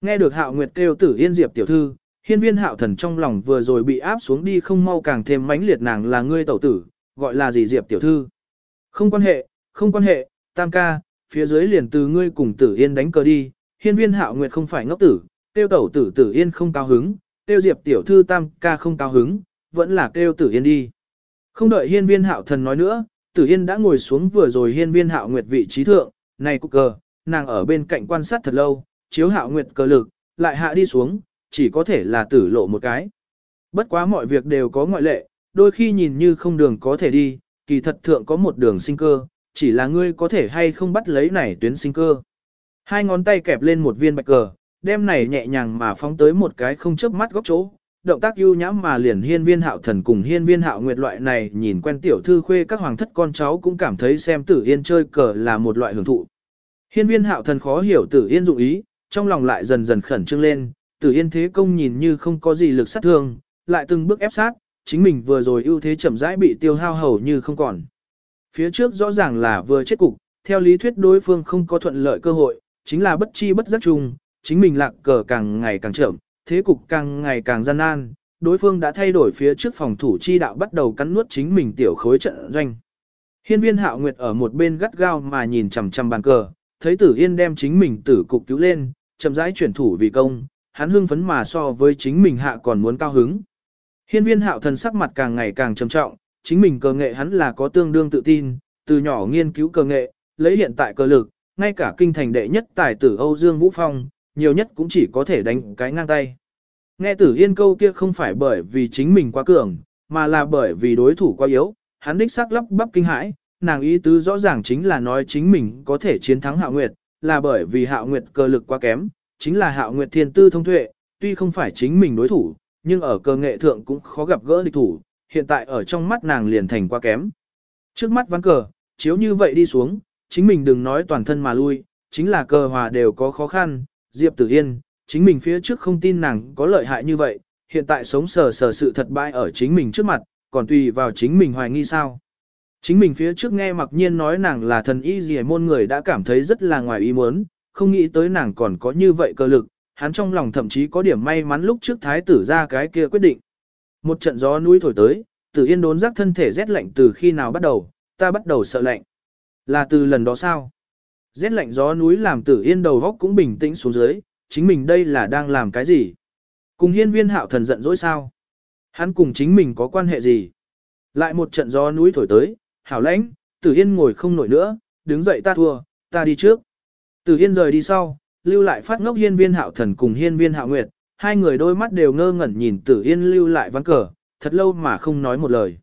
Nghe được hạo nguyệt kêu tử yên diệp tiểu thư, hiên viên hạo thần trong lòng vừa rồi bị áp xuống đi không mau càng thêm mãnh liệt nàng là ngươi tẩu tử, gọi là gì diệp tiểu thư. Không quan hệ, không quan hệ, tam ca, phía dưới liền từ ngươi cùng tử yên đánh cờ đi, hiên viên hạo nguyệt không phải ngốc tử, tiêu tẩu tử tử yên không cao hứng, tiêu diệp tiểu thư tam ca không cao hứng, vẫn là tiêu tử yên đi. Không đợi hiên viên hạo thần nói nữa, tử yên đã ngồi xuống vừa rồi hiên viên hạo nguyệt vị trí thượng, này cục cờ, nàng ở bên cạnh quan sát thật lâu, chiếu hạo nguyệt cờ lực, lại hạ đi xuống, chỉ có thể là tử lộ một cái. Bất quá mọi việc đều có ngoại lệ, đôi khi nhìn như không đường có thể đi, kỳ thật thượng có một đường sinh cơ, chỉ là ngươi có thể hay không bắt lấy này tuyến sinh cơ. Hai ngón tay kẹp lên một viên bạch cờ, đem này nhẹ nhàng mà phóng tới một cái không chớp mắt góc chỗ. Động tác ưu nhãm mà liền hiên viên hạo thần cùng hiên viên hạo nguyệt loại này nhìn quen tiểu thư khuê các hoàng thất con cháu cũng cảm thấy xem tử yên chơi cờ là một loại hưởng thụ. Hiên viên hạo thần khó hiểu tử yên dụng ý, trong lòng lại dần dần khẩn trương lên, tử yên thế công nhìn như không có gì lực sát thương, lại từng bước ép sát, chính mình vừa rồi ưu thế chậm rãi bị tiêu hao hầu như không còn. Phía trước rõ ràng là vừa chết cục, theo lý thuyết đối phương không có thuận lợi cơ hội, chính là bất chi bất giác chung, chính mình lạc cờ càng ngày càng chậm, thế cục càng ngày càng gian nan, đối phương đã thay đổi phía trước phòng thủ chi đạo bắt đầu cắn nuốt chính mình tiểu khối trận doanh. Hiên viên hạo nguyệt ở một bên gắt gao mà nhìn chằm chằm bàn cờ, thấy tử yên đem chính mình tử cục cứu lên, chậm rãi chuyển thủ vì công, hắn hưng phấn mà so với chính mình hạ còn muốn cao hứng. Hiên viên hạo thần sắc mặt càng ngày càng trầm trọng, chính mình cờ nghệ hắn là có tương đương tự tin, từ nhỏ nghiên cứu cờ nghệ, lấy hiện tại cờ lực, ngay cả kinh thành đệ nhất tài tử Âu Dương Vũ Phong, nhiều nhất cũng chỉ có thể đánh cái ngang tay. Nghe tử yên câu kia không phải bởi vì chính mình quá cường, mà là bởi vì đối thủ quá yếu, hắn đích xác lắp bắp kinh hãi, nàng ý tứ rõ ràng chính là nói chính mình có thể chiến thắng Hạo Nguyệt, là bởi vì Hạo Nguyệt cơ lực quá kém, chính là Hạo Nguyệt thiên tư thông tuệ, tuy không phải chính mình đối thủ, nhưng ở cơ nghệ thượng cũng khó gặp gỡ địch thủ, hiện tại ở trong mắt nàng liền thành quá kém. Trước mắt ván cờ, chiếu như vậy đi xuống, chính mình đừng nói toàn thân mà lui, chính là cờ hòa đều có khó khăn, Diệp Tử Yên, chính mình phía trước không tin nàng có lợi hại như vậy, hiện tại sống sờ sờ sự thật bại ở chính mình trước mặt, còn tùy vào chính mình hoài nghi sao. Chính mình phía trước nghe mặc nhiên nói nàng là thần y gì môn người đã cảm thấy rất là ngoài ý muốn, không nghĩ tới nàng còn có như vậy cơ lực, hắn trong lòng thậm chí có điểm may mắn lúc trước thái tử ra cái kia quyết định. Một trận gió núi thổi tới, tử yên đốn giác thân thể rét lạnh từ khi nào bắt đầu, ta bắt đầu sợ lạnh. Là từ lần đó sao? Rét lạnh gió núi làm tử yên đầu góc cũng bình tĩnh xuống dưới, chính mình đây là đang làm cái gì? Cùng hiên viên hạo thần giận dỗi sao? Hắn cùng chính mình có quan hệ gì? Lại một trận gió núi thổi tới, hảo lãnh, tử yên ngồi không nổi nữa, đứng dậy ta thua, ta đi trước. Tử yên rời đi sau, lưu lại phát ngốc hiên viên hạo thần cùng hiên viên hạo nguyệt, hai người đôi mắt đều ngơ ngẩn nhìn tử yên lưu lại ván cờ, thật lâu mà không nói một lời.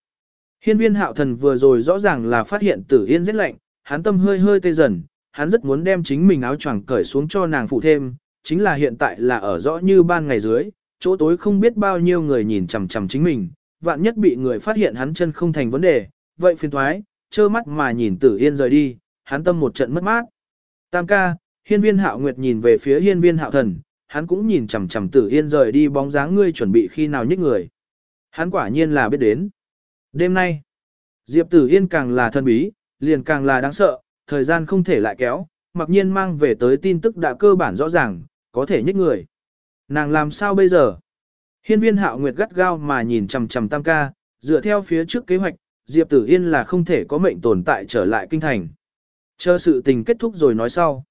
Hiên viên hạo thần vừa rồi rõ ràng là phát hiện tử yên rất lạnh, hắn tâm hơi hơi tê dần, hắn rất muốn đem chính mình áo choàng cởi xuống cho nàng phụ thêm, chính là hiện tại là ở rõ như ban ngày dưới, chỗ tối không biết bao nhiêu người nhìn chằm chằm chính mình, vạn nhất bị người phát hiện hắn chân không thành vấn đề, vậy phiền thoái, trơ mắt mà nhìn tử yên rời đi, hắn tâm một trận mất mát. Tam ca, hiên viên hạo nguyệt nhìn về phía hiên viên hạo thần, hắn cũng nhìn chằm chằm Tử Yên rời đi bóng dáng ngươi chuẩn bị khi nào nhích người. Hắn quả nhiên là biết đến. Đêm nay, Diệp Tử Yên càng là thân bí, liền càng là đáng sợ, thời gian không thể lại kéo, mặc nhiên mang về tới tin tức đã cơ bản rõ ràng, có thể nhích người. Nàng làm sao bây giờ? Hiên viên hạo nguyệt gắt gao mà nhìn chằm chằm tam ca, dựa theo phía trước kế hoạch, Diệp Tử Yên là không thể có mệnh tồn tại trở lại kinh thành. Chờ sự tình kết thúc rồi nói sau.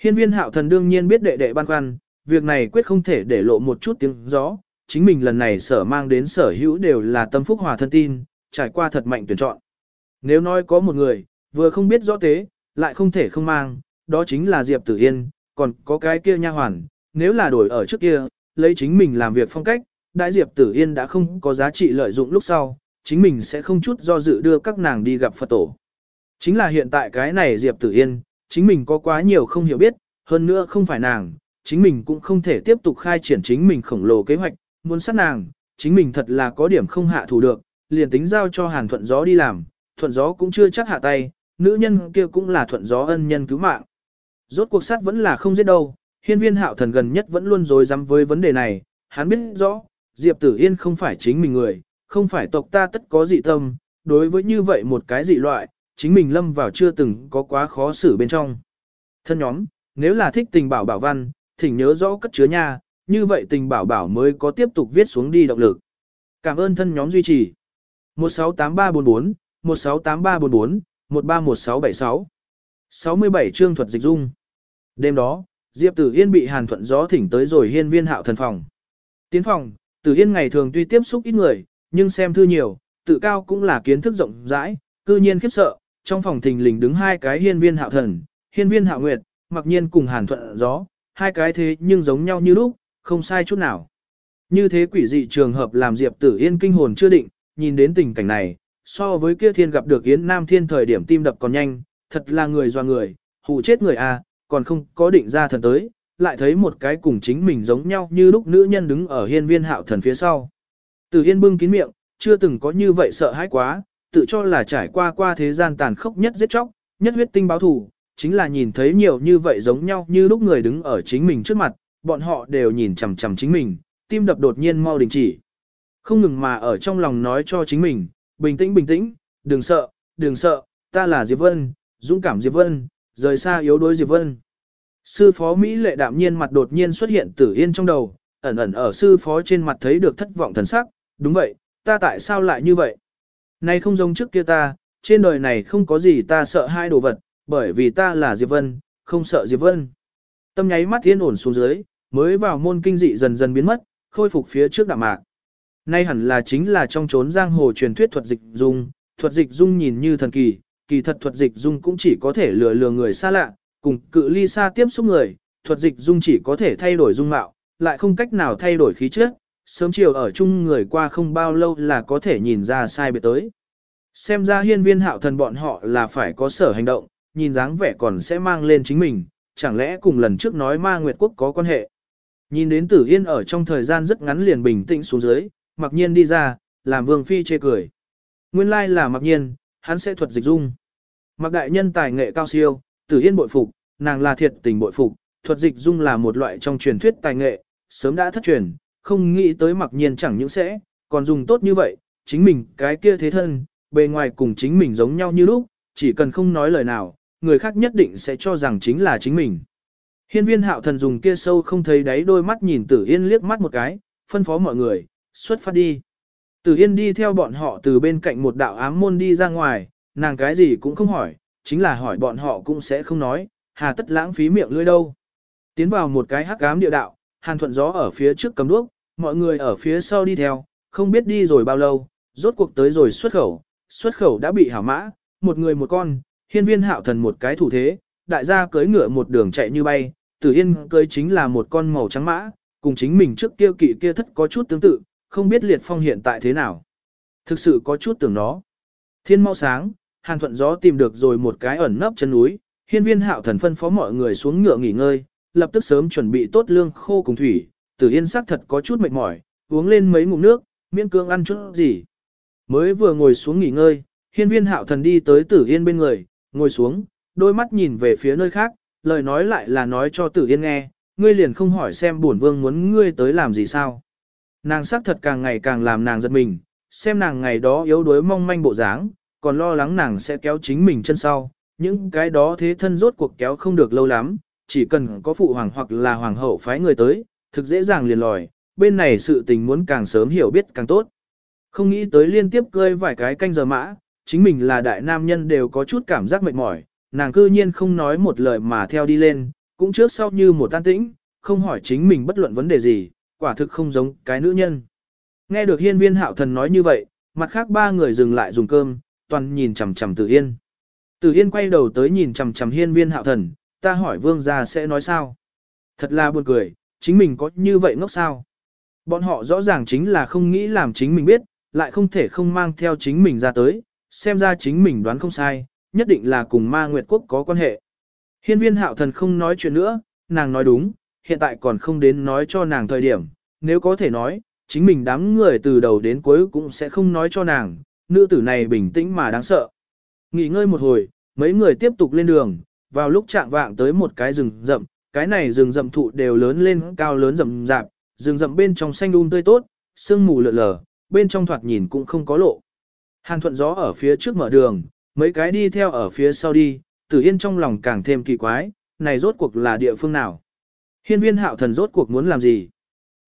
Hiên viên hạo thần đương nhiên biết đệ đệ băn khoăn, việc này quyết không thể để lộ một chút tiếng gió, chính mình lần này sở mang đến sở hữu đều là tâm phúc hòa thân tin, trải qua thật mạnh tuyển chọn. Nếu nói có một người, vừa không biết rõ tế, lại không thể không mang, đó chính là Diệp Tử Yên, còn có cái kia nha hoàn, nếu là đổi ở trước kia, lấy chính mình làm việc phong cách, đại Diệp Tử Yên đã không có giá trị lợi dụng lúc sau, chính mình sẽ không chút do dự đưa các nàng đi gặp Phật tổ. Chính là hiện tại cái này Diệp Tử Yên, chính mình có quá nhiều không hiểu biết, hơn nữa không phải nàng, chính mình cũng không thể tiếp tục khai triển chính mình khổng lồ kế hoạch, muốn sát nàng, chính mình thật là có điểm không hạ thủ được, liền tính giao cho Hàn Thuận Gió đi làm, Thuận Gió cũng chưa chắc hạ tay, nữ nhân kia cũng là Thuận Gió ân nhân cứu mạng. Rốt cuộc sát vẫn là không giết đâu, hiên viên hạo thần gần nhất vẫn luôn dối dám với vấn đề này, hắn biết rõ, Diệp Tử Yên không phải chính mình người, không phải tộc ta tất có dị tâm, đối với như vậy một cái dị loại, chính mình lâm vào chưa từng có quá khó xử bên trong. Thân nhóm, nếu là thích tình bảo bảo văn, thỉnh nhớ rõ cất chứa nha, như vậy tình bảo bảo mới có tiếp tục viết xuống đi động lực. Cảm ơn thân nhóm duy trì. 168344, 168344, 131676. 67 chương thuật dịch dung. Đêm đó, Diệp Tử Yên bị Hàn Thuận Gió thỉnh tới rồi hiên viên hạo thần phòng. Tiến phòng, Tử Yên ngày thường tuy tiếp xúc ít người, nhưng xem thư nhiều, tự cao cũng là kiến thức rộng rãi, cư nhiên khiếp sợ, trong phòng thình lình đứng hai cái hiên viên hạo thần, hiên viên hạo nguyệt, mặc nhiên cùng Hàn Thuận Gió, hai cái thế nhưng giống nhau như lúc, không sai chút nào. Như thế quỷ dị trường hợp làm Diệp Tử Yên kinh hồn chưa định, nhìn đến tình cảnh này, so với kia thiên gặp được Yến Nam Thiên thời điểm tim đập còn nhanh, thật là người doa người, hù chết người à, còn không có định ra thần tới, lại thấy một cái cùng chính mình giống nhau như lúc nữ nhân đứng ở hiên viên hạo thần phía sau. Tử Yên bưng kín miệng, chưa từng có như vậy sợ hãi quá, tự cho là trải qua qua thế gian tàn khốc nhất giết chóc, nhất huyết tinh báo thù, chính là nhìn thấy nhiều như vậy giống nhau như lúc người đứng ở chính mình trước mặt, bọn họ đều nhìn chằm chằm chính mình, tim đập đột nhiên mau đình chỉ. Không ngừng mà ở trong lòng nói cho chính mình, bình tĩnh bình tĩnh, đừng sợ, đừng sợ, ta là Diệp Vân, dũng cảm Diệp Vân, rời xa yếu đuối Diệp Vân. Sư phó Mỹ lệ đạm nhiên mặt đột nhiên xuất hiện tử yên trong đầu, ẩn ẩn ở sư phó trên mặt thấy được thất vọng thần sắc, đúng vậy, ta tại sao lại như vậy? Nay không giống trước kia ta, trên đời này không có gì ta sợ hai đồ vật, bởi vì ta là Diệp Vân, không sợ Diệp Vân. Tâm nháy mắt yên ổn xuống dưới, mới vào môn kinh dị dần dần biến mất, khôi phục phía trước đạm mạc. Nay hẳn là chính là trong chốn giang hồ truyền thuyết thuật dịch dung, thuật dịch dung nhìn như thần kỳ, kỳ thật thuật dịch dung cũng chỉ có thể lừa lừa người xa lạ, cùng cự ly xa tiếp xúc người, thuật dịch dung chỉ có thể thay đổi dung mạo, lại không cách nào thay đổi khí chất, sớm chiều ở chung người qua không bao lâu là có thể nhìn ra sai biệt tới. Xem ra hiên viên hạo thần bọn họ là phải có sở hành động, nhìn dáng vẻ còn sẽ mang lên chính mình, chẳng lẽ cùng lần trước nói ma nguyệt quốc có quan hệ. Nhìn đến tử yên ở trong thời gian rất ngắn liền bình tĩnh xuống dưới, mặc nhiên đi ra, làm vương phi chê cười. Nguyên lai là mặc nhiên, hắn sẽ thuật dịch dung. Mặc đại nhân tài nghệ cao siêu, tử yên bội phục, nàng là thiệt tình bội phục, thuật dịch dung là một loại trong truyền thuyết tài nghệ, sớm đã thất truyền, không nghĩ tới mặc nhiên chẳng những sẽ, còn dùng tốt như vậy, chính mình cái kia thế thân, bề ngoài cùng chính mình giống nhau như lúc, chỉ cần không nói lời nào, người khác nhất định sẽ cho rằng chính là chính mình. Hiên viên hạo thần dùng kia sâu không thấy đáy đôi mắt nhìn tử yên liếc mắt một cái, phân phó mọi người, xuất phát đi. Tử yên đi theo bọn họ từ bên cạnh một đạo ám môn đi ra ngoài, nàng cái gì cũng không hỏi, chính là hỏi bọn họ cũng sẽ không nói, hà tất lãng phí miệng lưỡi đâu. Tiến vào một cái hắc ám địa đạo, hàn thuận gió ở phía trước cầm đuốc, mọi người ở phía sau đi theo, không biết đi rồi bao lâu, rốt cuộc tới rồi xuất khẩu, xuất khẩu đã bị hảo mã, một người một con, hiên viên hạo thần một cái thủ thế, đại gia cưới ngựa một đường chạy như bay, tử yên cưới chính là một con màu trắng mã, cùng chính mình trước kia kỵ kia thất có chút tương tự, không biết liệt phong hiện tại thế nào. Thực sự có chút tưởng nó. Thiên mau sáng, hàn thuận gió tìm được rồi một cái ẩn nấp chân núi, hiên viên hạo thần phân phó mọi người xuống ngựa nghỉ ngơi, lập tức sớm chuẩn bị tốt lương khô cùng thủy, tử yên sắc thật có chút mệt mỏi, uống lên mấy ngụm nước, miễn cương ăn chút gì. Mới vừa ngồi xuống nghỉ ngơi, hiên viên hạo thần đi tới tử yên bên người, ngồi xuống, đôi mắt nhìn về phía nơi khác, lời nói lại là nói cho tử yên nghe, ngươi liền không hỏi xem bổn vương muốn ngươi tới làm gì sao. Nàng sắc thật càng ngày càng làm nàng giật mình, xem nàng ngày đó yếu đuối mong manh bộ dáng, còn lo lắng nàng sẽ kéo chính mình chân sau, những cái đó thế thân rốt cuộc kéo không được lâu lắm, chỉ cần có phụ hoàng hoặc là hoàng hậu phái người tới, thực dễ dàng liền lòi, bên này sự tình muốn càng sớm hiểu biết càng tốt. Không nghĩ tới liên tiếp cơi vài cái canh giờ mã, chính mình là đại nam nhân đều có chút cảm giác mệt mỏi, nàng cư nhiên không nói một lời mà theo đi lên, cũng trước sau như một tan tĩnh, không hỏi chính mình bất luận vấn đề gì, quả thực không giống cái nữ nhân. Nghe được hiên viên hạo thần nói như vậy, mặt khác ba người dừng lại dùng cơm, toàn nhìn chằm chằm Tử Yên. Tử Yên quay đầu tới nhìn chằm chằm hiên viên hạo thần, ta hỏi vương gia sẽ nói sao? Thật là buồn cười, chính mình có như vậy ngốc sao? Bọn họ rõ ràng chính là không nghĩ làm chính mình biết, lại không thể không mang theo chính mình ra tới, xem ra chính mình đoán không sai, nhất định là cùng ma nguyệt quốc có quan hệ. Hiên viên hạo thần không nói chuyện nữa, nàng nói đúng, hiện tại còn không đến nói cho nàng thời điểm, nếu có thể nói, chính mình đám người từ đầu đến cuối cũng sẽ không nói cho nàng, nữ tử này bình tĩnh mà đáng sợ. Nghỉ ngơi một hồi, mấy người tiếp tục lên đường, vào lúc trạng vạng tới một cái rừng rậm, cái này rừng rậm thụ đều lớn lên cao lớn rậm rạp, rừng rậm bên trong xanh um tươi tốt, sương mù lượn lờ, bên trong thoạt nhìn cũng không có lộ. Hàn thuận gió ở phía trước mở đường, mấy cái đi theo ở phía sau đi, tử yên trong lòng càng thêm kỳ quái, này rốt cuộc là địa phương nào. Hiên viên hạo thần rốt cuộc muốn làm gì?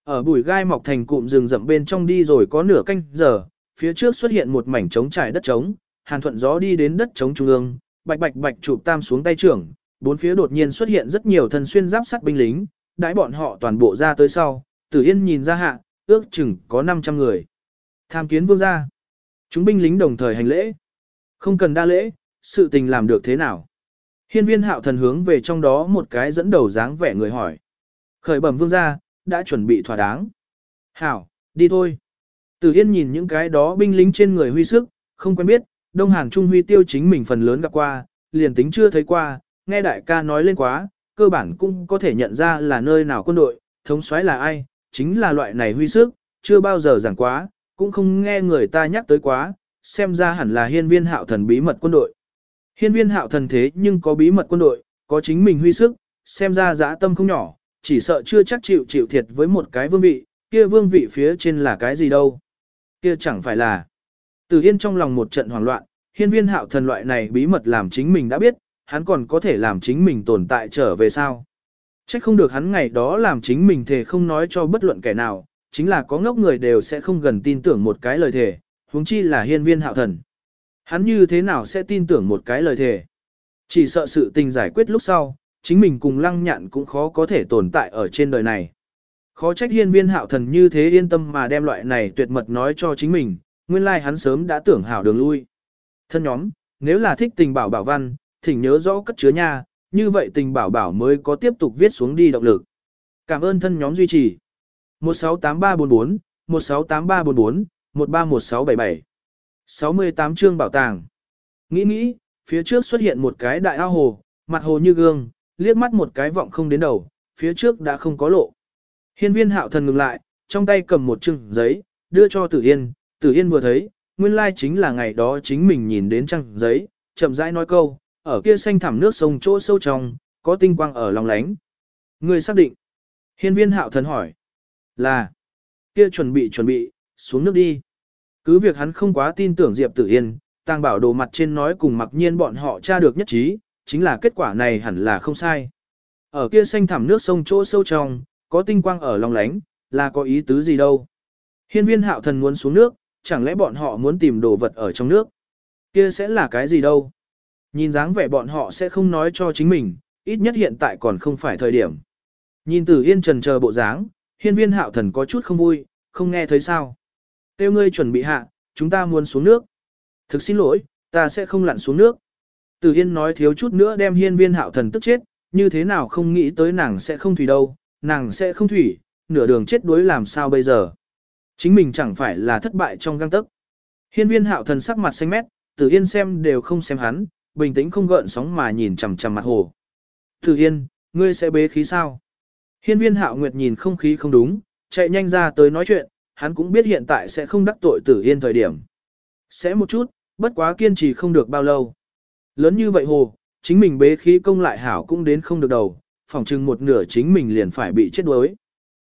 Ở bụi gai mọc thành cụm rừng rậm bên trong đi rồi có nửa canh giờ, phía trước xuất hiện một mảnh trống trải đất trống, hàn thuận gió đi đến đất trống trung ương, bạch bạch bạch chụp tam xuống tay trưởng, bốn phía đột nhiên xuất hiện rất nhiều thân xuyên giáp sắt binh lính, đãi bọn họ toàn bộ ra tới sau, tử yên nhìn ra hạ, ước chừng có 500 người. Tham kiến vương gia. Chúng binh lính đồng thời hành lễ. Không cần đa lễ, sự tình làm được thế nào? Hiên viên hạo thần hướng về trong đó một cái dẫn đầu dáng vẻ người hỏi. Khởi bẩm vương gia, đã chuẩn bị thỏa đáng. Hảo, đi thôi. Tử Yên nhìn những cái đó binh lính trên người huy sức, không quen biết, Đông Hàn Trung Huy tiêu chính mình phần lớn gặp qua, liền tính chưa thấy qua, nghe đại ca nói lên quá, cơ bản cũng có thể nhận ra là nơi nào quân đội, thống soái là ai, chính là loại này huy sức, chưa bao giờ giảng quá, cũng không nghe người ta nhắc tới quá, xem ra hẳn là hiên viên hạo thần bí mật quân đội. Hiên viên hạo thần thế nhưng có bí mật quân đội, có chính mình huy sức, xem ra dã tâm không nhỏ, chỉ sợ chưa chắc chịu chịu thiệt với một cái vương vị, kia vương vị phía trên là cái gì đâu. Kia chẳng phải là. Từ Yên trong lòng một trận hoảng loạn, hiên viên hạo thần loại này bí mật làm chính mình đã biết, hắn còn có thể làm chính mình tồn tại trở về sao. Chắc không được hắn ngày đó làm chính mình thề không nói cho bất luận kẻ nào, chính là có ngốc người đều sẽ không gần tin tưởng một cái lời thề, huống chi là hiên viên hạo thần. Hắn như thế nào sẽ tin tưởng một cái lời thề? Chỉ sợ sự tình giải quyết lúc sau, chính mình cùng lăng nhạn cũng khó có thể tồn tại ở trên đời này. Khó trách hiên viên hạo thần như thế yên tâm mà đem loại này tuyệt mật nói cho chính mình, nguyên lai like hắn sớm đã tưởng hảo đường lui. Thân nhóm, nếu là thích tình bảo bảo văn, thỉnh nhớ rõ cất chứa nha, như vậy tình bảo bảo mới có tiếp tục viết xuống đi động lực. Cảm ơn thân nhóm duy trì. 168344, 168344, 131677. 68 chương bảo tàng. Nghĩ nghĩ, phía trước xuất hiện một cái đại ao hồ, mặt hồ như gương, liếc mắt một cái vọng không đến đầu, phía trước đã không có lộ. Hiên viên hạo thần ngừng lại, trong tay cầm một chừng giấy, đưa cho Tử Yên, Tử Yên vừa thấy, nguyên lai chính là ngày đó chính mình nhìn đến trang giấy, chậm rãi nói câu, ở kia xanh thẳm nước sông chỗ sâu trong, có tinh quang ở lòng lánh. Người xác định. Hiên viên hạo thần hỏi. Là. Kia chuẩn bị chuẩn bị, xuống nước đi. Cứ việc hắn không quá tin tưởng Diệp Tử Yên, tàng bảo đồ mặt trên nói cùng mặc nhiên bọn họ tra được nhất trí, chính là kết quả này hẳn là không sai. Ở kia xanh thẳm nước sông chỗ sâu trong, có tinh quang ở lòng lánh, là có ý tứ gì đâu. Hiên viên hạo thần muốn xuống nước, chẳng lẽ bọn họ muốn tìm đồ vật ở trong nước. Kia sẽ là cái gì đâu. Nhìn dáng vẻ bọn họ sẽ không nói cho chính mình, ít nhất hiện tại còn không phải thời điểm. Nhìn tử yên trần chờ bộ dáng, hiên viên hạo thần có chút không vui, không nghe thấy sao. Tiêu ngươi chuẩn bị hạ, chúng ta muốn xuống nước. Thực xin lỗi, ta sẽ không lặn xuống nước. Tử Yên nói thiếu chút nữa đem hiên viên hạo thần tức chết, như thế nào không nghĩ tới nàng sẽ không thủy đâu, nàng sẽ không thủy, nửa đường chết đuối làm sao bây giờ. Chính mình chẳng phải là thất bại trong găng tức. Hiên viên hạo thần sắc mặt xanh mét, Tử Yên xem đều không xem hắn, bình tĩnh không gợn sóng mà nhìn chằm chằm mặt hồ. Thử Yên, ngươi sẽ bế khí sao? Hiên viên hạo nguyệt nhìn không khí không đúng, chạy nhanh ra tới nói chuyện, hắn cũng biết hiện tại sẽ không đắc tội Tử Yên thời điểm. Sẽ một chút, bất quá kiên trì không được bao lâu. Lớn như vậy hồ, chính mình bế khí công lại hảo cũng đến không được đầu, phỏng chừng một nửa chính mình liền phải bị chết đuối.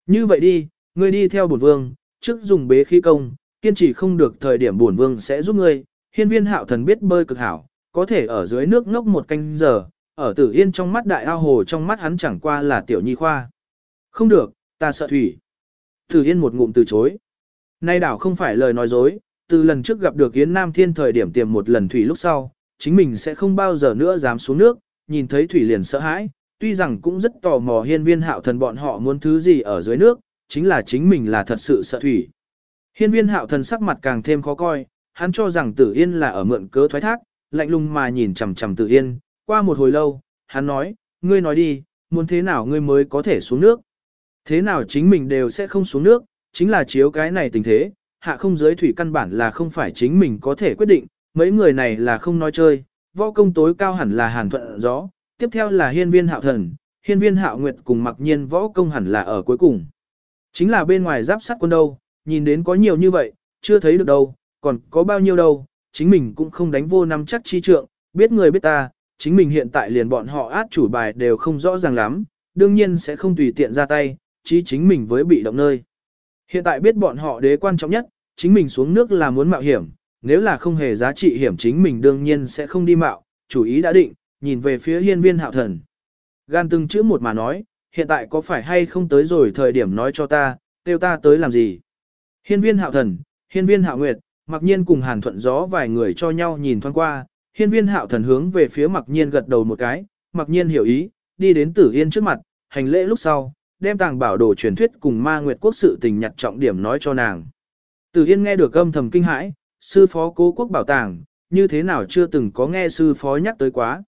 Như vậy đi, ngươi đi theo bổn vương, trước dùng bế khí công, kiên trì không được thời điểm bổn vương sẽ giúp ngươi. Hiên viên hạo thần biết bơi cực hảo, có thể ở dưới nước ngốc một canh giờ, ở tử yên trong mắt đại ao hồ trong mắt hắn chẳng qua là tiểu nhi khoa. Không được, ta sợ thủy. Tử yên một ngụm từ chối. Nay đảo không phải lời nói dối, từ lần trước gặp được Yến Nam Thiên thời điểm tiềm một lần thủy lúc sau, chính mình sẽ không bao giờ nữa dám xuống nước, nhìn thấy thủy liền sợ hãi, tuy rằng cũng rất tò mò hiên viên hạo thần bọn họ muốn thứ gì ở dưới nước, chính là chính mình là thật sự sợ thủy. Hiên viên hạo thần sắc mặt càng thêm khó coi, hắn cho rằng tử yên là ở mượn cớ thoái thác, lạnh lùng mà nhìn chằm chằm tử yên, qua một hồi lâu, hắn nói, ngươi nói đi, muốn thế nào ngươi mới có thể xuống nước. Thế nào chính mình đều sẽ không xuống nước, chính là chiếu cái này tình thế, hạ không giới thủy căn bản là không phải chính mình có thể quyết định, mấy người này là không nói chơi, võ công tối cao hẳn là hàn thuận gió, tiếp theo là hiên viên hạo thần, hiên viên hạo nguyệt cùng mặc nhiên võ công hẳn là ở cuối cùng. Chính là bên ngoài giáp sắt quân đâu, nhìn đến có nhiều như vậy, chưa thấy được đâu, còn có bao nhiêu đâu, chính mình cũng không đánh vô năm chắc chi trượng, biết người biết ta, chính mình hiện tại liền bọn họ át chủ bài đều không rõ ràng lắm, đương nhiên sẽ không tùy tiện ra tay, chí chính mình với bị động nơi. Hiện tại biết bọn họ đế quan trọng nhất, chính mình xuống nước là muốn mạo hiểm, nếu là không hề giá trị hiểm chính mình đương nhiên sẽ không đi mạo, chủ ý đã định, nhìn về phía hiên viên hạo thần. Gan từng chữ một mà nói, hiện tại có phải hay không tới rồi thời điểm nói cho ta, tiêu ta tới làm gì. Hiên viên hạo thần, hiên viên hạo nguyệt, mặc nhiên cùng hàn thuận gió vài người cho nhau nhìn thoáng qua, hiên viên hạo thần hướng về phía mặc nhiên gật đầu một cái, mặc nhiên hiểu ý, đi đến tử yên trước mặt, hành lễ lúc sau, đem tàng bảo đồ truyền thuyết cùng ma nguyệt quốc sự tình nhặt trọng điểm nói cho nàng. Tử yên nghe được âm thầm kinh hãi, sư phó cố quốc bảo tàng, như thế nào chưa từng có nghe sư phó nhắc tới quá.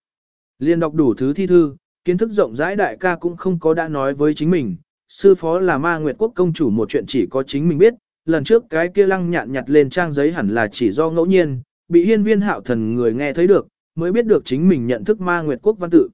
Liên đọc đủ thứ thi thư, kiến thức rộng rãi đại ca cũng không có đã nói với chính mình, sư phó là ma nguyệt quốc công chủ một chuyện chỉ có chính mình biết, lần trước cái kia lăng nhạn nhặt lên trang giấy hẳn là chỉ do ngẫu nhiên, bị hiên viên hạo thần người nghe thấy được, mới biết được chính mình nhận thức ma nguyệt quốc văn tự.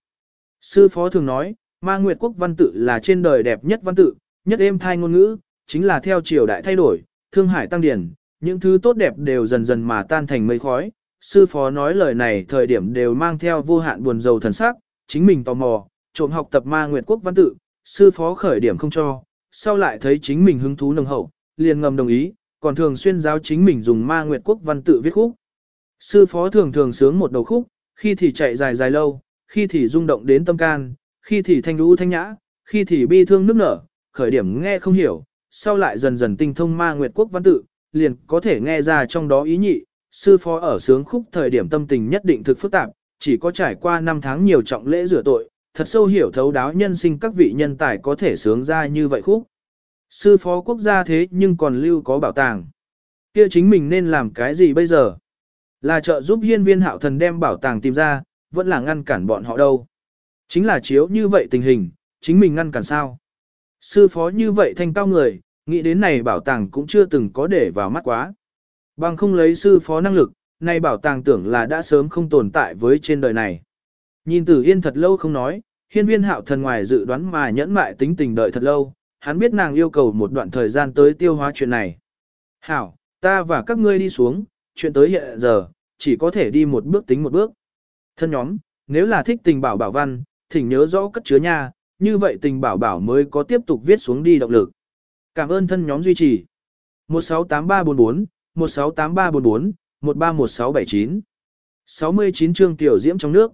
Sư phó thường nói, ma nguyệt quốc văn tự là trên đời đẹp nhất văn tự, nhất êm thai ngôn ngữ, chính là theo triều đại thay đổi, thương hải tăng điển, những thứ tốt đẹp đều dần dần mà tan thành mây khói. Sư phó nói lời này thời điểm đều mang theo vô hạn buồn rầu thần sắc, chính mình tò mò, trộm học tập ma nguyệt quốc văn tự, sư phó khởi điểm không cho, sau lại thấy chính mình hứng thú nồng hậu, liền ngầm đồng ý, còn thường xuyên giáo chính mình dùng ma nguyệt quốc văn tự viết khúc. Sư phó thường thường sướng một đầu khúc, khi thì chạy dài dài lâu, khi thì rung động đến tâm can, khi thì thanh lũ thanh nhã, khi thì bi thương nước nở, khởi điểm nghe không hiểu, sau lại dần dần tinh thông ma nguyệt quốc văn tự, liền có thể nghe ra trong đó ý nhị. Sư phó ở sướng khúc thời điểm tâm tình nhất định thực phức tạp, chỉ có trải qua năm tháng nhiều trọng lễ rửa tội, thật sâu hiểu thấu đáo nhân sinh các vị nhân tài có thể sướng ra như vậy khúc. Sư phó quốc gia thế nhưng còn lưu có bảo tàng. Kia chính mình nên làm cái gì bây giờ? Là trợ giúp hiên viên hạo thần đem bảo tàng tìm ra, vẫn là ngăn cản bọn họ đâu. Chính là chiếu như vậy tình hình, chính mình ngăn cản sao? Sư phó như vậy thanh cao người, nghĩ đến này bảo tàng cũng chưa từng có để vào mắt quá. Bằng không lấy sư phó năng lực, nay bảo tàng tưởng là đã sớm không tồn tại với trên đời này. Nhìn tử yên thật lâu không nói, hiên viên hạo thần ngoài dự đoán mà nhẫn mại tính tình đợi thật lâu, hắn biết nàng yêu cầu một đoạn thời gian tới tiêu hóa chuyện này. Hảo, ta và các ngươi đi xuống, chuyện tới hiện giờ, chỉ có thể đi một bước tính một bước. Thân nhóm, nếu là thích tình bảo bảo văn, thỉnh nhớ rõ cất chứa nha, như vậy tình bảo bảo mới có tiếp tục viết xuống đi động lực. Cảm ơn thân nhóm duy trì. 168344, 168344, 131679. 69 chương tiểu diễm trong nước.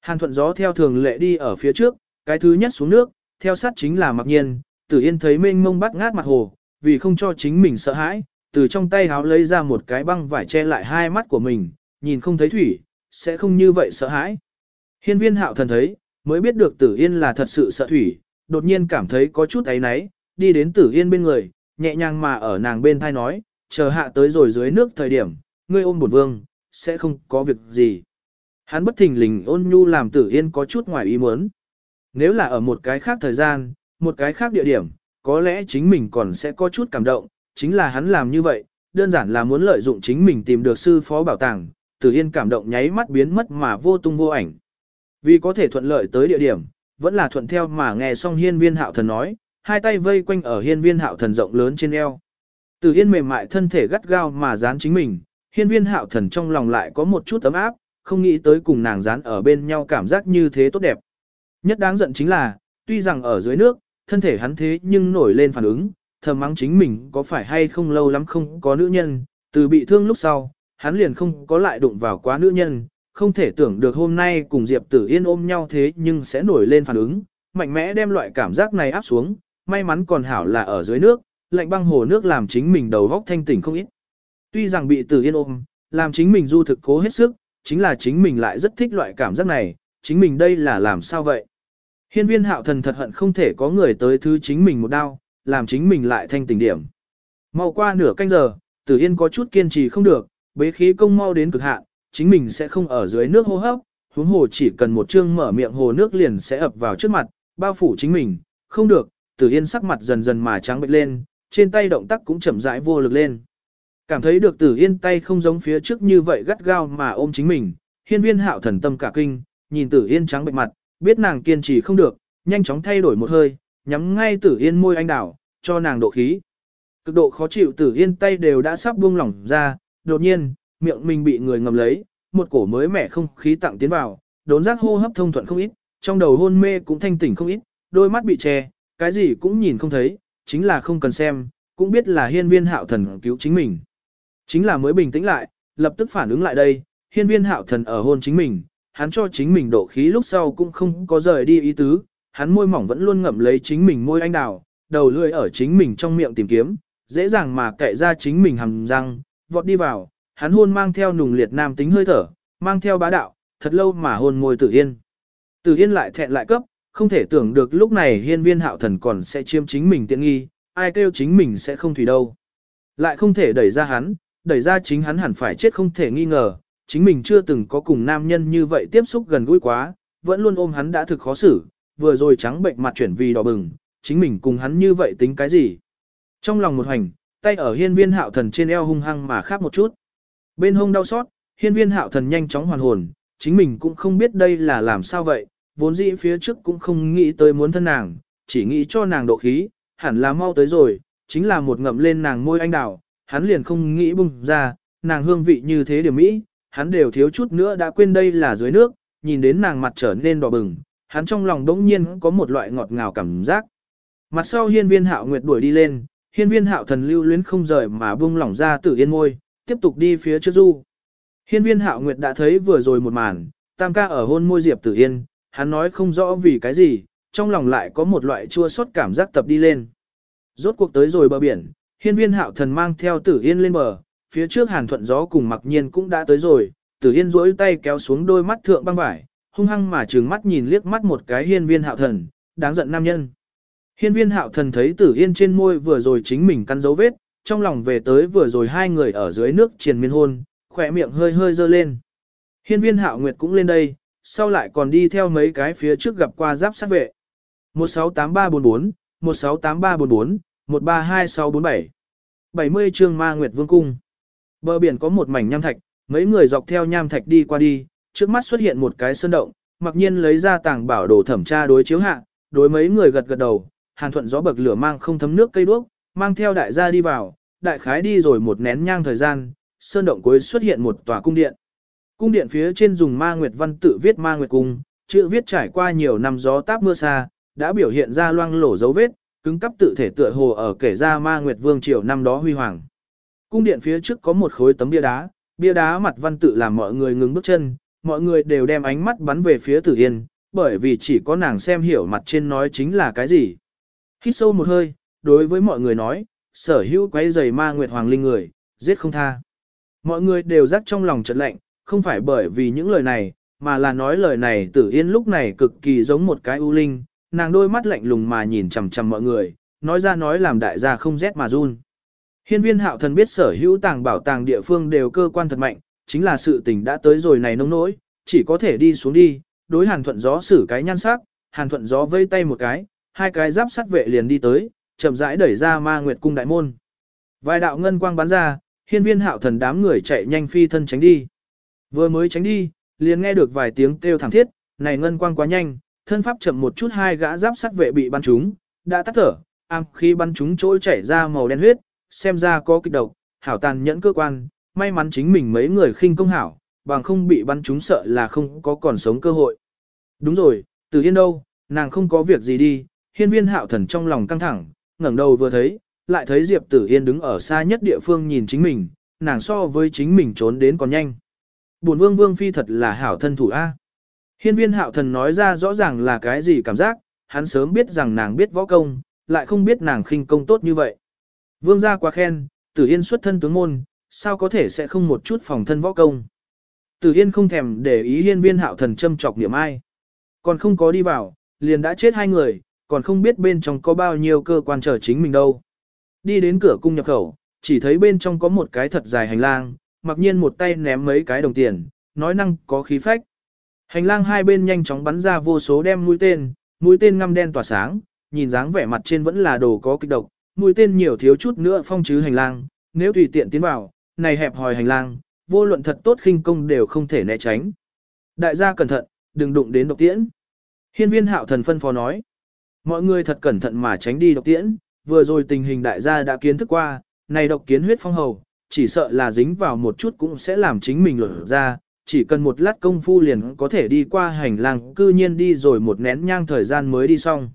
Hàn thuận gió theo thường lệ đi ở phía trước, cái thứ nhất xuống nước, theo sát chính là mặc nhiên, tử yên thấy mênh mông bắt ngát mặt hồ, vì không cho chính mình sợ hãi, từ trong tay háo lấy ra một cái băng vải che lại hai mắt của mình, nhìn không thấy thủy, sẽ không như vậy sợ hãi. Hiên viên hạo thần thấy, mới biết được tử yên là thật sự sợ thủy, đột nhiên cảm thấy có chút ấy náy, đi đến tử yên bên người, nhẹ nhàng mà ở nàng bên thai nói, chờ hạ tới rồi dưới nước thời điểm, ngươi ôm bổn vương, sẽ không có việc gì. Hắn bất thình lình ôn nhu làm tử yên có chút ngoài ý muốn. Nếu là ở một cái khác thời gian, một cái khác địa điểm, có lẽ chính mình còn sẽ có chút cảm động, chính là hắn làm như vậy, đơn giản là muốn lợi dụng chính mình tìm được sư phó bảo tàng, tử yên cảm động nháy mắt biến mất mà vô tung vô ảnh. Vì có thể thuận lợi tới địa điểm, vẫn là thuận theo mà nghe xong hiên viên hạo thần nói, hai tay vây quanh ở hiên viên hạo thần rộng lớn trên eo. Tử yên mềm mại thân thể gắt gao mà dán chính mình, hiên viên hạo thần trong lòng lại có một chút ấm áp, không nghĩ tới cùng nàng dán ở bên nhau cảm giác như thế tốt đẹp. Nhất đáng giận chính là, tuy rằng ở dưới nước, thân thể hắn thế nhưng nổi lên phản ứng, thầm mắng chính mình có phải hay không lâu lắm không có nữ nhân, từ bị thương lúc sau, hắn liền không có lại đụng vào quá nữ nhân, không thể tưởng được hôm nay cùng Diệp Tử Yên ôm nhau thế nhưng sẽ nổi lên phản ứng, mạnh mẽ đem loại cảm giác này áp xuống, may mắn còn hảo là ở dưới nước, lạnh băng hồ nước làm chính mình đầu góc thanh tỉnh không ít. Tuy rằng bị Tử Yên ôm, làm chính mình du thực cố hết sức, chính là chính mình lại rất thích loại cảm giác này, chính mình đây là làm sao vậy? Hiên viên hạo thần thật hận không thể có người tới thứ chính mình một đao, làm chính mình lại thanh tỉnh điểm. Mau qua nửa canh giờ, Tử Yên có chút kiên trì không được, bế khí công mau đến cực hạn, chính mình sẽ không ở dưới nước hô hấp, huống hồ chỉ cần một chương mở miệng hồ nước liền sẽ ập vào trước mặt, bao phủ chính mình, không được, Tử Yên sắc mặt dần dần mà trắng bệch lên, trên tay động tác cũng chậm rãi vô lực lên. Cảm thấy được Tử Yên tay không giống phía trước như vậy gắt gao mà ôm chính mình, hiên viên hạo thần tâm cả kinh, nhìn Tử Yên trắng bệch mặt, biết nàng kiên trì không được, nhanh chóng thay đổi một hơi, nhắm ngay Tử Yên môi anh đảo, cho nàng độ khí. Cực độ khó chịu Tử Yên tay đều đã sắp buông lỏng ra, đột nhiên, miệng mình bị người ngầm lấy, một cổ mới mẻ không khí tặng tiến vào, đốn giác hô hấp thông thuận không ít, trong đầu hôn mê cũng thanh tỉnh không ít, đôi mắt bị che, cái gì cũng nhìn không thấy, chính là không cần xem, cũng biết là hiên viên hạo thần cứu chính mình. Chính là mới bình tĩnh lại, lập tức phản ứng lại đây, hiên viên hạo thần ở hôn chính mình, hắn cho chính mình độ khí lúc sau cũng không có rời đi ý tứ, hắn môi mỏng vẫn luôn ngậm lấy chính mình môi anh đào, đầu lưỡi ở chính mình trong miệng tìm kiếm, dễ dàng mà kệ ra chính mình hầm răng, vọt đi vào, hắn hôn mang theo nùng liệt nam tính hơi thở, mang theo bá đạo, thật lâu mà hôn môi tử yên. Tử yên lại thẹn lại cấp, không thể tưởng được lúc này hiên viên hạo thần còn sẽ chiếm chính mình tiện nghi, ai kêu chính mình sẽ không thủy đâu. Lại không thể đẩy ra hắn, đẩy ra chính hắn hẳn phải chết không thể nghi ngờ, chính mình chưa từng có cùng nam nhân như vậy tiếp xúc gần gũi quá, vẫn luôn ôm hắn đã thực khó xử, vừa rồi trắng bệnh mặt chuyển vì đỏ bừng, chính mình cùng hắn như vậy tính cái gì. Trong lòng một hành, tay ở hiên viên hạo thần trên eo hung hăng mà khắp một chút. Bên hông đau xót, hiên viên hạo thần nhanh chóng hoàn hồn, chính mình cũng không biết đây là làm sao vậy, vốn dĩ phía trước cũng không nghĩ tới muốn thân nàng, chỉ nghĩ cho nàng độ khí, hẳn là mau tới rồi, chính là một ngậm lên nàng môi anh đào, hắn liền không nghĩ bung ra, nàng hương vị như thế điểm mỹ, hắn đều thiếu chút nữa đã quên đây là dưới nước, nhìn đến nàng mặt trở nên đỏ bừng, hắn trong lòng đống nhiên có một loại ngọt ngào cảm giác. Mặt sau hiên viên hạo nguyệt đuổi đi lên, hiên viên hạo thần lưu luyến không rời mà bung lỏng ra tử yên môi, tiếp tục đi phía trước du. Hiên viên hạo nguyệt đã thấy vừa rồi một màn, tam ca ở hôn môi diệp tử yên, hắn nói không rõ vì cái gì, trong lòng lại có một loại chua xót cảm giác tập đi lên. Rốt cuộc tới rồi bờ biển, hiên viên hạo thần mang theo tử yên lên bờ, phía trước hàn thuận gió cùng mặc nhiên cũng đã tới rồi, tử yên rỗi tay kéo xuống đôi mắt thượng băng vải, hung hăng mà trừng mắt nhìn liếc mắt một cái hiên viên hạo thần, đáng giận nam nhân. Hiên viên hạo thần thấy tử yên trên môi vừa rồi chính mình căn dấu vết, trong lòng về tới vừa rồi hai người ở dưới nước triền miên hôn, khỏe miệng hơi hơi dơ lên. Hiên viên hạo nguyệt cũng lên đây, sau lại còn đi theo mấy cái phía trước gặp qua giáp sát vệ. 168344, 168344, 132647. 70 chương ma nguyệt vương cung. Bờ biển có một mảnh nham thạch, mấy người dọc theo nham thạch đi qua đi, trước mắt xuất hiện một cái sơn động, mặc nhiên lấy ra tàng bảo đồ thẩm tra đối chiếu hạ, đối mấy người gật gật đầu, hàn thuận gió bậc lửa mang không thấm nước cây đuốc, mang theo đại gia đi vào, đại khái đi rồi một nén nhang thời gian, sơn động cuối xuất hiện một tòa cung điện. Cung điện phía trên dùng ma nguyệt văn tự viết ma nguyệt cung, chữ viết trải qua nhiều năm gió táp mưa xa, đã biểu hiện ra loang lổ dấu vết, cứng cắp tự thể tựa hồ ở kể ra ma nguyệt vương triều năm đó huy hoàng. Cung điện phía trước có một khối tấm bia đá, bia đá mặt văn tự làm mọi người ngừng bước chân, mọi người đều đem ánh mắt bắn về phía Tử Yên, bởi vì chỉ có nàng xem hiểu mặt trên nói chính là cái gì. Hít sâu một hơi, đối với mọi người nói, sở hữu quấy giày ma nguyệt hoàng linh người, giết không tha. Mọi người đều rắc trong lòng chợt lạnh, không phải bởi vì những lời này, mà là nói lời này tử yên lúc này cực kỳ giống một cái ưu linh, nàng đôi mắt lạnh lùng mà nhìn chằm chằm mọi người, nói ra nói làm đại gia không rét mà run. Hiên viên hạo thần biết sở hữu tàng bảo tàng địa phương đều cơ quan thật mạnh, chính là sự tình đã tới rồi này nông nỗi, chỉ có thể đi xuống đi, đối hàn thuận gió xử cái nhan sắc, hàn thuận gió vây tay một cái, hai cái giáp sắt vệ liền đi tới, chậm rãi đẩy ra ma nguyệt cung đại môn. Vài đạo ngân quang bắn ra, hiên viên hạo thần đám người chạy nhanh phi thân tránh đi. Vừa mới tránh đi, liền nghe được vài tiếng kêu thảm thiết, này ngân quang quá nhanh, thân pháp chậm một chút hai gã giáp sắt vệ bị bắn trúng, đã tắt thở, am khi bắn trúng chỗ chảy ra màu đen huyết, xem ra có kịch độc, hảo tàn nhẫn cơ quan, may mắn chính mình mấy người khinh công hảo, bằng không bị bắn chúng sợ là không có còn sống cơ hội. Đúng rồi, từ yên đâu, Nàng không có việc gì đi, hiên viên hạo thần trong lòng căng thẳng, ngẩng đầu vừa thấy, lại thấy Diệp Tử Yên đứng ở xa nhất địa phương nhìn chính mình, nàng so với chính mình trốn đến còn nhanh. Bổn vương vương phi thật là hảo thân thủ A. Hiên viên hạo thần nói ra rõ ràng là cái gì cảm giác, hắn sớm biết rằng nàng biết võ công, lại không biết nàng khinh công tốt như vậy. Vương gia quá khen, Tử Yên xuất thân tướng môn, sao có thể sẽ không một chút phòng thân võ công. Tử Yên không thèm để ý hiên viên hạo thần châm chọc niệm ai. Còn không có đi vào, liền đã chết hai người, còn không biết bên trong có bao nhiêu cơ quan chờ chính mình đâu. Đi đến cửa cung nhập khẩu, chỉ thấy bên trong có một cái thật dài hành lang, mặc nhiên một tay ném mấy cái đồng tiền, nói năng có khí phách. Hành lang hai bên nhanh chóng bắn ra vô số đem mũi tên, mũi tên ngăm đen tỏa sáng, nhìn dáng vẻ mặt trên vẫn là đồ có kích độc, mũi tên nhiều thiếu chút nữa phong chứ hành lang, nếu tùy tiện tiến vào, này hẹp hòi hành lang, vô luận thật tốt khinh công đều không thể né tránh. Đại gia cẩn thận, đừng đụng đến độc tiễn. Hiên viên hạo thần phân phó nói. Mọi người thật cẩn thận mà tránh đi độc tiễn, vừa rồi tình hình đại gia đã kiến thức qua, này độc kiến huyết phong hầu, chỉ sợ là dính vào một chút cũng sẽ làm chính mình lở ra, chỉ cần một lát công phu liền có thể đi qua hành lang, cư nhiên đi rồi một nén nhang thời gian mới đi xong.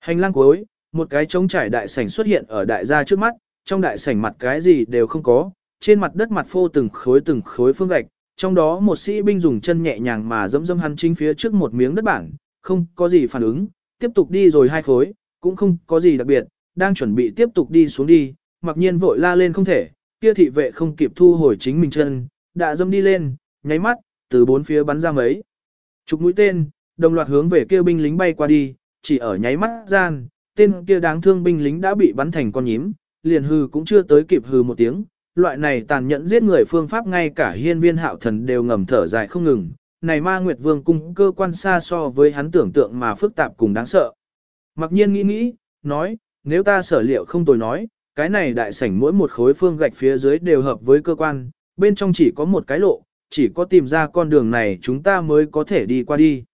Hành lang cuối, một cái trống trải đại sảnh xuất hiện ở đại gia trước mắt, trong đại sảnh mặt cái gì đều không có, trên mặt đất mặt phô từng khối từng khối phương gạch, trong đó một sĩ binh dùng chân nhẹ nhàng mà dẫm dẫm hắn chính phía trước một miếng đất bản, không có gì phản ứng, tiếp tục đi rồi hai khối, cũng không có gì đặc biệt, đang chuẩn bị tiếp tục đi xuống đi, mặc nhiên vội la lên không thể, kia thị vệ không kịp thu hồi chính mình chân, đã dâm đi lên, nháy mắt, từ bốn phía bắn ra mấy. Chục mũi tên, đồng loạt hướng về kia binh lính bay qua đi, chỉ ở nháy mắt gian, tên kia đáng thương binh lính đã bị bắn thành con nhím, liền hừ cũng chưa tới kịp hừ một tiếng. Loại này tàn nhẫn giết người phương pháp ngay cả hiên viên hạo thần đều ngầm thở dài không ngừng. Này ma nguyệt vương cung cơ quan xa so với hắn tưởng tượng mà phức tạp cùng đáng sợ. Mặc nhiên nghĩ nghĩ, nói, nếu ta sở liệu không tồi nói, cái này đại sảnh mỗi một khối phương gạch phía dưới đều hợp với cơ quan, bên trong chỉ có một cái lộ, chỉ có tìm ra con đường này chúng ta mới có thể đi qua đi.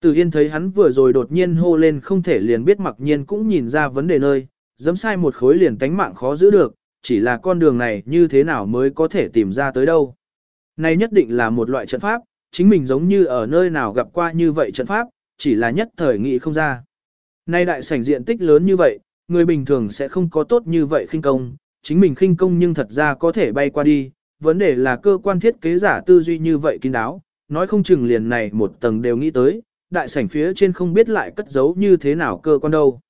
Từ Yên thấy hắn vừa rồi đột nhiên hô lên không thể liền biết mặc nhiên cũng nhìn ra vấn đề nơi, dấm sai một khối liền tánh mạng khó giữ được, chỉ là con đường này như thế nào mới có thể tìm ra tới đâu. Này nhất định là một loại trận pháp, chính mình giống như ở nơi nào gặp qua như vậy trận pháp, chỉ là nhất thời nghĩ không ra. Nay đại sảnh diện tích lớn như vậy, người bình thường sẽ không có tốt như vậy khinh công, chính mình khinh công nhưng thật ra có thể bay qua đi, vấn đề là cơ quan thiết kế giả tư duy như vậy kín đáo, nói không chừng liền này một tầng đều nghĩ tới, đại sảnh phía trên không biết lại cất giấu như thế nào cơ quan đâu.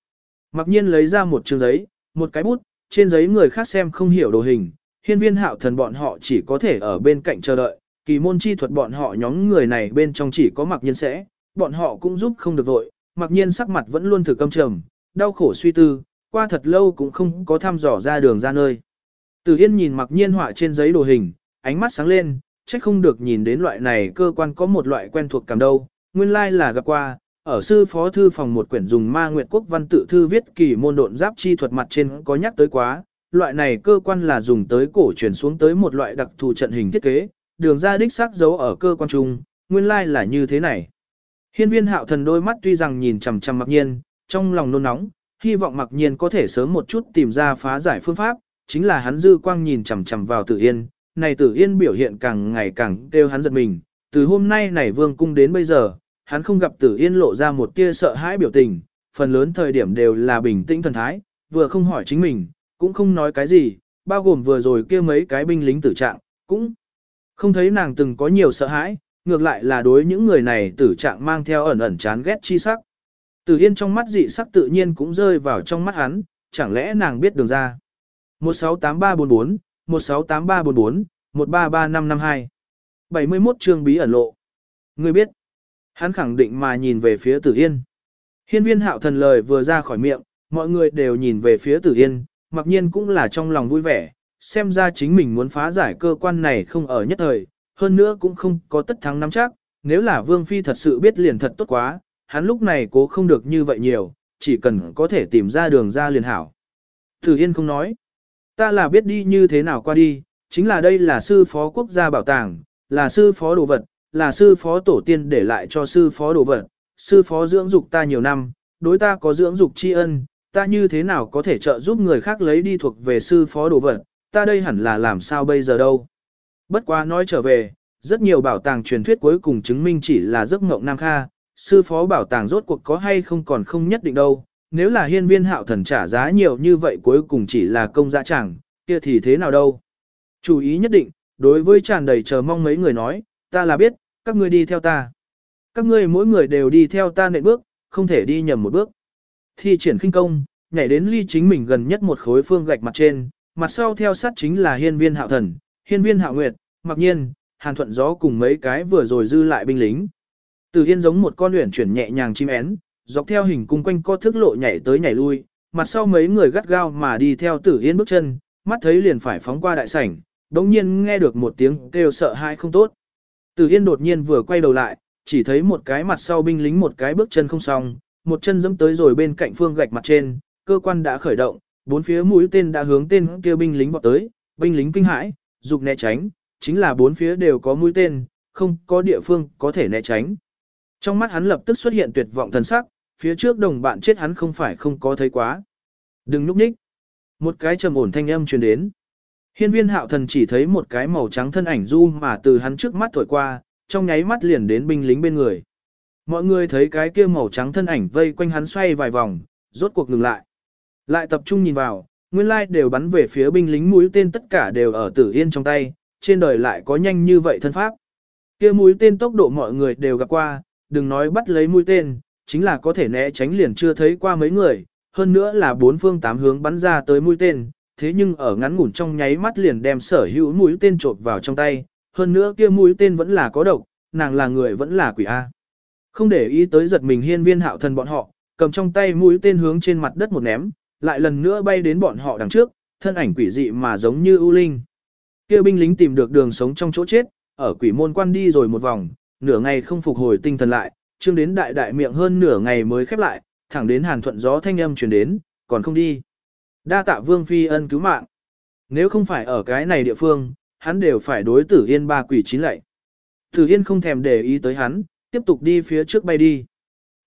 Mặc nhiên lấy ra một chương giấy, một cái bút, trên giấy người khác xem không hiểu đồ hình, hiên viên hạo thần bọn họ chỉ có thể ở bên cạnh chờ đợi, kỳ môn chi thuật bọn họ nhóm người này bên trong chỉ có mặc nhiên sẽ, bọn họ cũng giúp không được vội, mặc nhiên sắc mặt vẫn luôn thử câm trầm, đau khổ suy tư, qua thật lâu cũng không có thăm dò ra đường ra nơi. Từ Yên nhìn mặc nhiên họa trên giấy đồ hình, ánh mắt sáng lên, trách không được nhìn đến loại này cơ quan có một loại quen thuộc cảm đâu, nguyên lai là gặp qua, ở sư phó thư phòng một quyển dùng ma nguyệt quốc văn tự thư viết kỳ môn độn giáp chi thuật mặt trên có nhắc tới quá, loại này cơ quan là dùng tới cổ truyền xuống tới một loại đặc thù trận hình thiết kế, đường ra đích xác giấu ở cơ quan trung, nguyên lai là như thế này. Hiên viên hạo thần đôi mắt tuy rằng nhìn chằm chằm mặc nhiên, trong lòng nôn nóng, hy vọng mặc nhiên có thể sớm một chút tìm ra phá giải phương pháp, chính là hắn dư quang nhìn chằm chằm vào tử yên, này tử yên biểu hiện càng ngày càng kêu hắn giật mình, từ hôm nay này vương cung đến bây giờ, hắn không gặp tử yên lộ ra một tia sợ hãi biểu tình, phần lớn thời điểm đều là bình tĩnh thần thái, vừa không hỏi chính mình, cũng không nói cái gì, bao gồm vừa rồi kia mấy cái binh lính tử trạng, cũng không thấy nàng từng có nhiều sợ hãi, ngược lại là đối những người này tử trạng mang theo ẩn ẩn chán ghét chi sắc. Tử Yên trong mắt dị sắc tự nhiên cũng rơi vào trong mắt hắn, chẳng lẽ nàng biết đường ra. 168344, 168344, 133552. 71 chương bí ẩn lộ. Ngươi biết. Hắn khẳng định mà nhìn về phía Tử Yên. Hiên viên hạo thần lời vừa ra khỏi miệng, mọi người đều nhìn về phía Tử Yên, mặc nhiên cũng là trong lòng vui vẻ, xem ra chính mình muốn phá giải cơ quan này không ở nhất thời, hơn nữa cũng không có tất thắng nắm chắc, nếu là Vương Phi thật sự biết liền thật tốt quá, hắn lúc này cố không được như vậy nhiều, chỉ cần có thể tìm ra đường ra liền hảo. Tử Yên không nói, ta là biết đi như thế nào qua đi, chính là đây là sư phó quốc gia bảo tàng, là sư phó đồ vật, là sư phó tổ tiên để lại cho sư phó đồ vật, sư phó dưỡng dục ta nhiều năm, đối ta có dưỡng dục tri ân, ta như thế nào có thể trợ giúp người khác lấy đi thuộc về sư phó đồ vật, ta đây hẳn là làm sao bây giờ đâu. Bất quá nói trở về, rất nhiều bảo tàng truyền thuyết cuối cùng chứng minh chỉ là giấc ngộng Nam Kha, sư phó bảo tàng rốt cuộc có hay không còn không nhất định đâu, nếu là hiên viên hạo thần trả giá nhiều như vậy cuối cùng chỉ là công dạ chẳng, kia thì thế nào đâu. Chú ý nhất định, đối với tràn đầy chờ mong mấy người nói, ta là biết, các ngươi đi theo ta. Các ngươi mỗi người đều đi theo ta nệm bước, không thể đi nhầm một bước. Thi triển khinh công, nhảy đến ly chính mình gần nhất một khối phương gạch mặt trên, mặt sau theo sát chính là hiên viên hạo thần, hiên viên hạo nguyệt, mặc nhiên, hàn thuận gió cùng mấy cái vừa rồi dư lại binh lính. Từ Yên giống một con luyện chuyển nhẹ nhàng chim én, dọc theo hình cung quanh co thức lộ nhảy tới nhảy lui, mặt sau mấy người gắt gao mà đi theo Tử Yên bước chân, mắt thấy liền phải phóng qua đại sảnh, đống nhiên nghe được một tiếng kêu sợ hãi không tốt. Từ Yên đột nhiên vừa quay đầu lại, chỉ thấy một cái mặt sau binh lính một cái bước chân không xong, một chân dẫm tới rồi bên cạnh phương gạch mặt trên, cơ quan đã khởi động, bốn phía mũi tên đã hướng tên kia binh lính vọt tới, binh lính kinh hãi, dục né tránh, chính là bốn phía đều có mũi tên, không có địa phương có thể né tránh. Trong mắt hắn lập tức xuất hiện tuyệt vọng thần sắc, phía trước đồng bạn chết hắn không phải không có thấy quá. Đừng núp ních. Một cái trầm ổn thanh âm truyền đến. Hiên viên hạo thần chỉ thấy một cái màu trắng thân ảnh du mà từ hắn trước mắt thổi qua, trong nháy mắt liền đến binh lính bên người. Mọi người thấy cái kia màu trắng thân ảnh vây quanh hắn xoay vài vòng, rốt cuộc ngừng lại. Lại tập trung nhìn vào, nguyên lai đều bắn về phía binh lính mũi tên tất cả đều ở tử yên trong tay, trên đời lại có nhanh như vậy thân pháp. Kia mũi tên tốc độ mọi người đều gặp qua, đừng nói bắt lấy mũi tên, chính là có thể né tránh liền chưa thấy qua mấy người, hơn nữa là bốn phương tám hướng bắn ra tới mũi tên, thế nhưng ở ngắn ngủn trong nháy mắt liền đem sở hữu mũi tên trộn vào trong tay, hơn nữa kia mũi tên vẫn là có độc, nàng là người vẫn là quỷ A. Không để ý tới giật mình hiên viên hạo thần bọn họ, cầm trong tay mũi tên hướng trên mặt đất một ném, lại lần nữa bay đến bọn họ đằng trước, thân ảnh quỷ dị mà giống như ưu linh. Kia binh lính tìm được đường sống trong chỗ chết, ở quỷ môn quan đi rồi một vòng, nửa ngày không phục hồi tinh thần lại, chương đến đại đại miệng hơn nửa ngày mới khép lại, thẳng đến hàn thuận gió thanh âm truyền đến, còn không đi. Đa tạ vương phi ân cứu mạng. Nếu không phải ở cái này địa phương, hắn đều phải đối tử yên ba quỷ chín lệ. Tử yên không thèm để ý tới hắn, tiếp tục đi phía trước bay đi.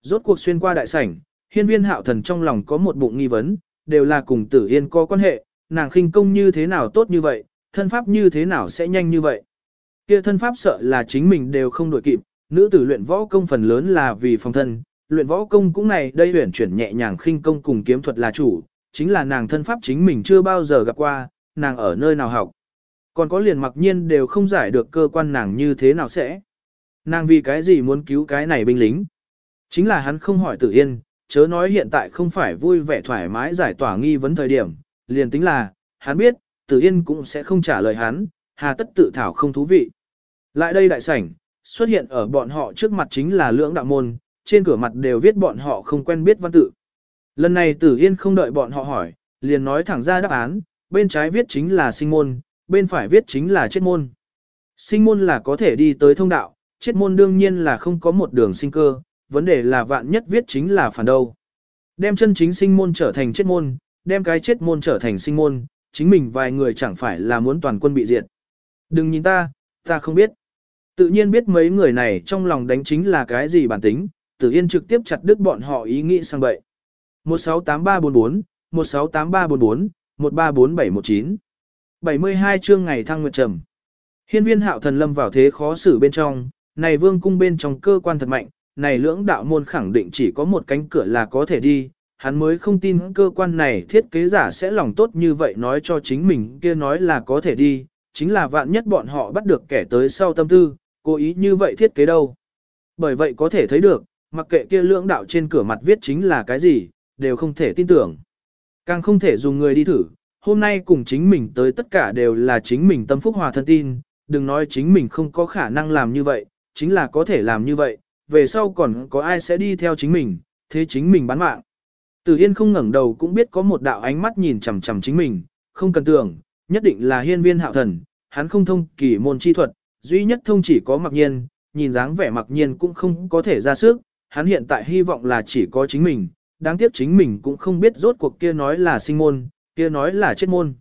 Rốt cuộc xuyên qua đại sảnh, hiên viên hạo thần trong lòng có một bụng nghi vấn, đều là cùng tử yên có quan hệ, nàng khinh công như thế nào tốt như vậy, thân pháp như thế nào sẽ nhanh như vậy. Kia thân pháp sợ là chính mình đều không đổi kịp, nữ tử luyện võ công phần lớn là vì phòng thân, luyện võ công cũng này đây huyển chuyển nhẹ nhàng khinh công cùng kiếm thuật là chủ, chính là nàng thân pháp chính mình chưa bao giờ gặp qua, nàng ở nơi nào học. Còn có liền mặc nhiên đều không giải được cơ quan nàng như thế nào sẽ. Nàng vì cái gì muốn cứu cái này binh lính. Chính là hắn không hỏi tử yên, chớ nói hiện tại không phải vui vẻ thoải mái giải tỏa nghi vấn thời điểm, liền tính là, hắn biết, tử yên cũng sẽ không trả lời hắn, hà tất tự thảo không thú vị. Lại đây đại sảnh, xuất hiện ở bọn họ trước mặt chính là lưỡng đạo môn, trên cửa mặt đều viết bọn họ không quen biết văn tự. Lần này tử yên không đợi bọn họ hỏi, liền nói thẳng ra đáp án, bên trái viết chính là sinh môn, bên phải viết chính là chết môn. Sinh môn là có thể đi tới thông đạo, chết môn đương nhiên là không có một đường sinh cơ, vấn đề là vạn nhất viết chính là phản đâu. Đem chân chính sinh môn trở thành chết môn, đem cái chết môn trở thành sinh môn, chính mình vài người chẳng phải là muốn toàn quân bị diệt. Đừng nhìn ta, ta không biết. Tự nhiên biết mấy người này trong lòng đánh chính là cái gì bản tính, Tử Yên trực tiếp chặt đứt bọn họ ý nghĩ sang bậy. 168344, 168344, 134719. 72 chương ngày thăng nguyệt trầm. Hiên viên hạo thần lâm vào thế khó xử bên trong, này vương cung bên trong cơ quan thật mạnh, này lưỡng đạo môn khẳng định chỉ có một cánh cửa là có thể đi, hắn mới không tin cơ quan này thiết kế giả sẽ lòng tốt như vậy nói cho chính mình kia nói là có thể đi, chính là vạn nhất bọn họ bắt được kẻ tới sau tâm tư, cố ý như vậy thiết kế đâu. Bởi vậy có thể thấy được, mặc kệ kia lưỡng đạo trên cửa mặt viết chính là cái gì, đều không thể tin tưởng. Càng không thể dùng người đi thử, hôm nay cùng chính mình tới tất cả đều là chính mình tâm phúc hòa thân tin, đừng nói chính mình không có khả năng làm như vậy, chính là có thể làm như vậy, về sau còn có ai sẽ đi theo chính mình, thế chính mình bán mạng. Từ Yên không ngẩng đầu cũng biết có một đạo ánh mắt nhìn chằm chằm chính mình, không cần tưởng, nhất định là hiên viên hạo thần, hắn không thông kỳ môn chi thuật, duy nhất thông chỉ có mặc nhiên, nhìn dáng vẻ mặc nhiên cũng không có thể ra sức, hắn hiện tại hy vọng là chỉ có chính mình, đáng tiếc chính mình cũng không biết rốt cuộc kia nói là sinh môn, kia nói là chết môn.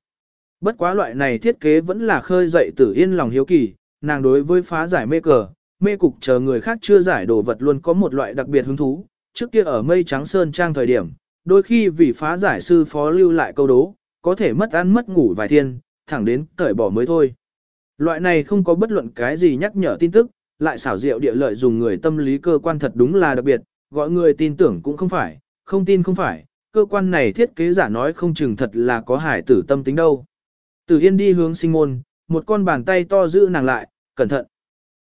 Bất quá loại này thiết kế vẫn là khơi dậy tử yên lòng hiếu kỳ, nàng đối với phá giải mê cờ, mê cục chờ người khác chưa giải đồ vật luôn có một loại đặc biệt hứng thú, trước kia ở mây trắng sơn trang thời điểm, đôi khi vì phá giải sư phó lưu lại câu đố, có thể mất ăn mất ngủ vài thiên, thẳng đến cởi bỏ mới thôi. Loại này không có bất luận cái gì nhắc nhở tin tức, lại xảo diệu địa lợi dùng người tâm lý cơ quan thật đúng là đặc biệt, gọi người tin tưởng cũng không phải, không tin không phải, cơ quan này thiết kế giả nói không chừng thật là có hải tử tâm tính đâu. Tử Yên đi hướng sinh môn, một con bàn tay to giữ nàng lại, cẩn thận.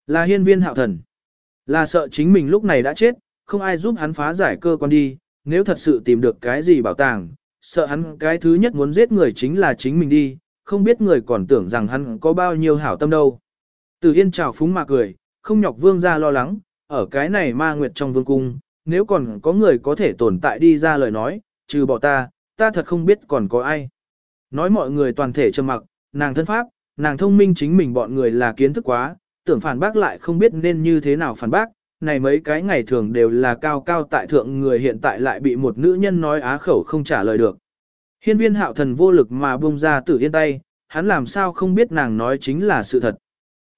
Là hiên viên hạo thần. Là sợ chính mình lúc này đã chết, không ai giúp hắn phá giải cơ quan đi, nếu thật sự tìm được cái gì bảo tàng, sợ hắn cái thứ nhất muốn giết người chính là chính mình đi, không biết người còn tưởng rằng hắn có bao nhiêu hảo tâm đâu. từ Yên chào phúng mà cười, không nhọc vương ra lo lắng, ở cái này ma nguyệt trong vương cung, nếu còn có người có thể tồn tại đi ra lời nói, trừ bỏ ta, ta thật không biết còn có ai. Nói mọi người toàn thể trầm mặc, nàng thân pháp, nàng thông minh chính mình bọn người là kiến thức quá, tưởng phản bác lại không biết nên như thế nào phản bác, này mấy cái ngày thường đều là cao cao tại thượng người hiện tại lại bị một nữ nhân nói á khẩu không trả lời được. Hiên viên hạo thần vô lực mà buông ra tử yên tay, hắn làm sao không biết nàng nói chính là sự thật.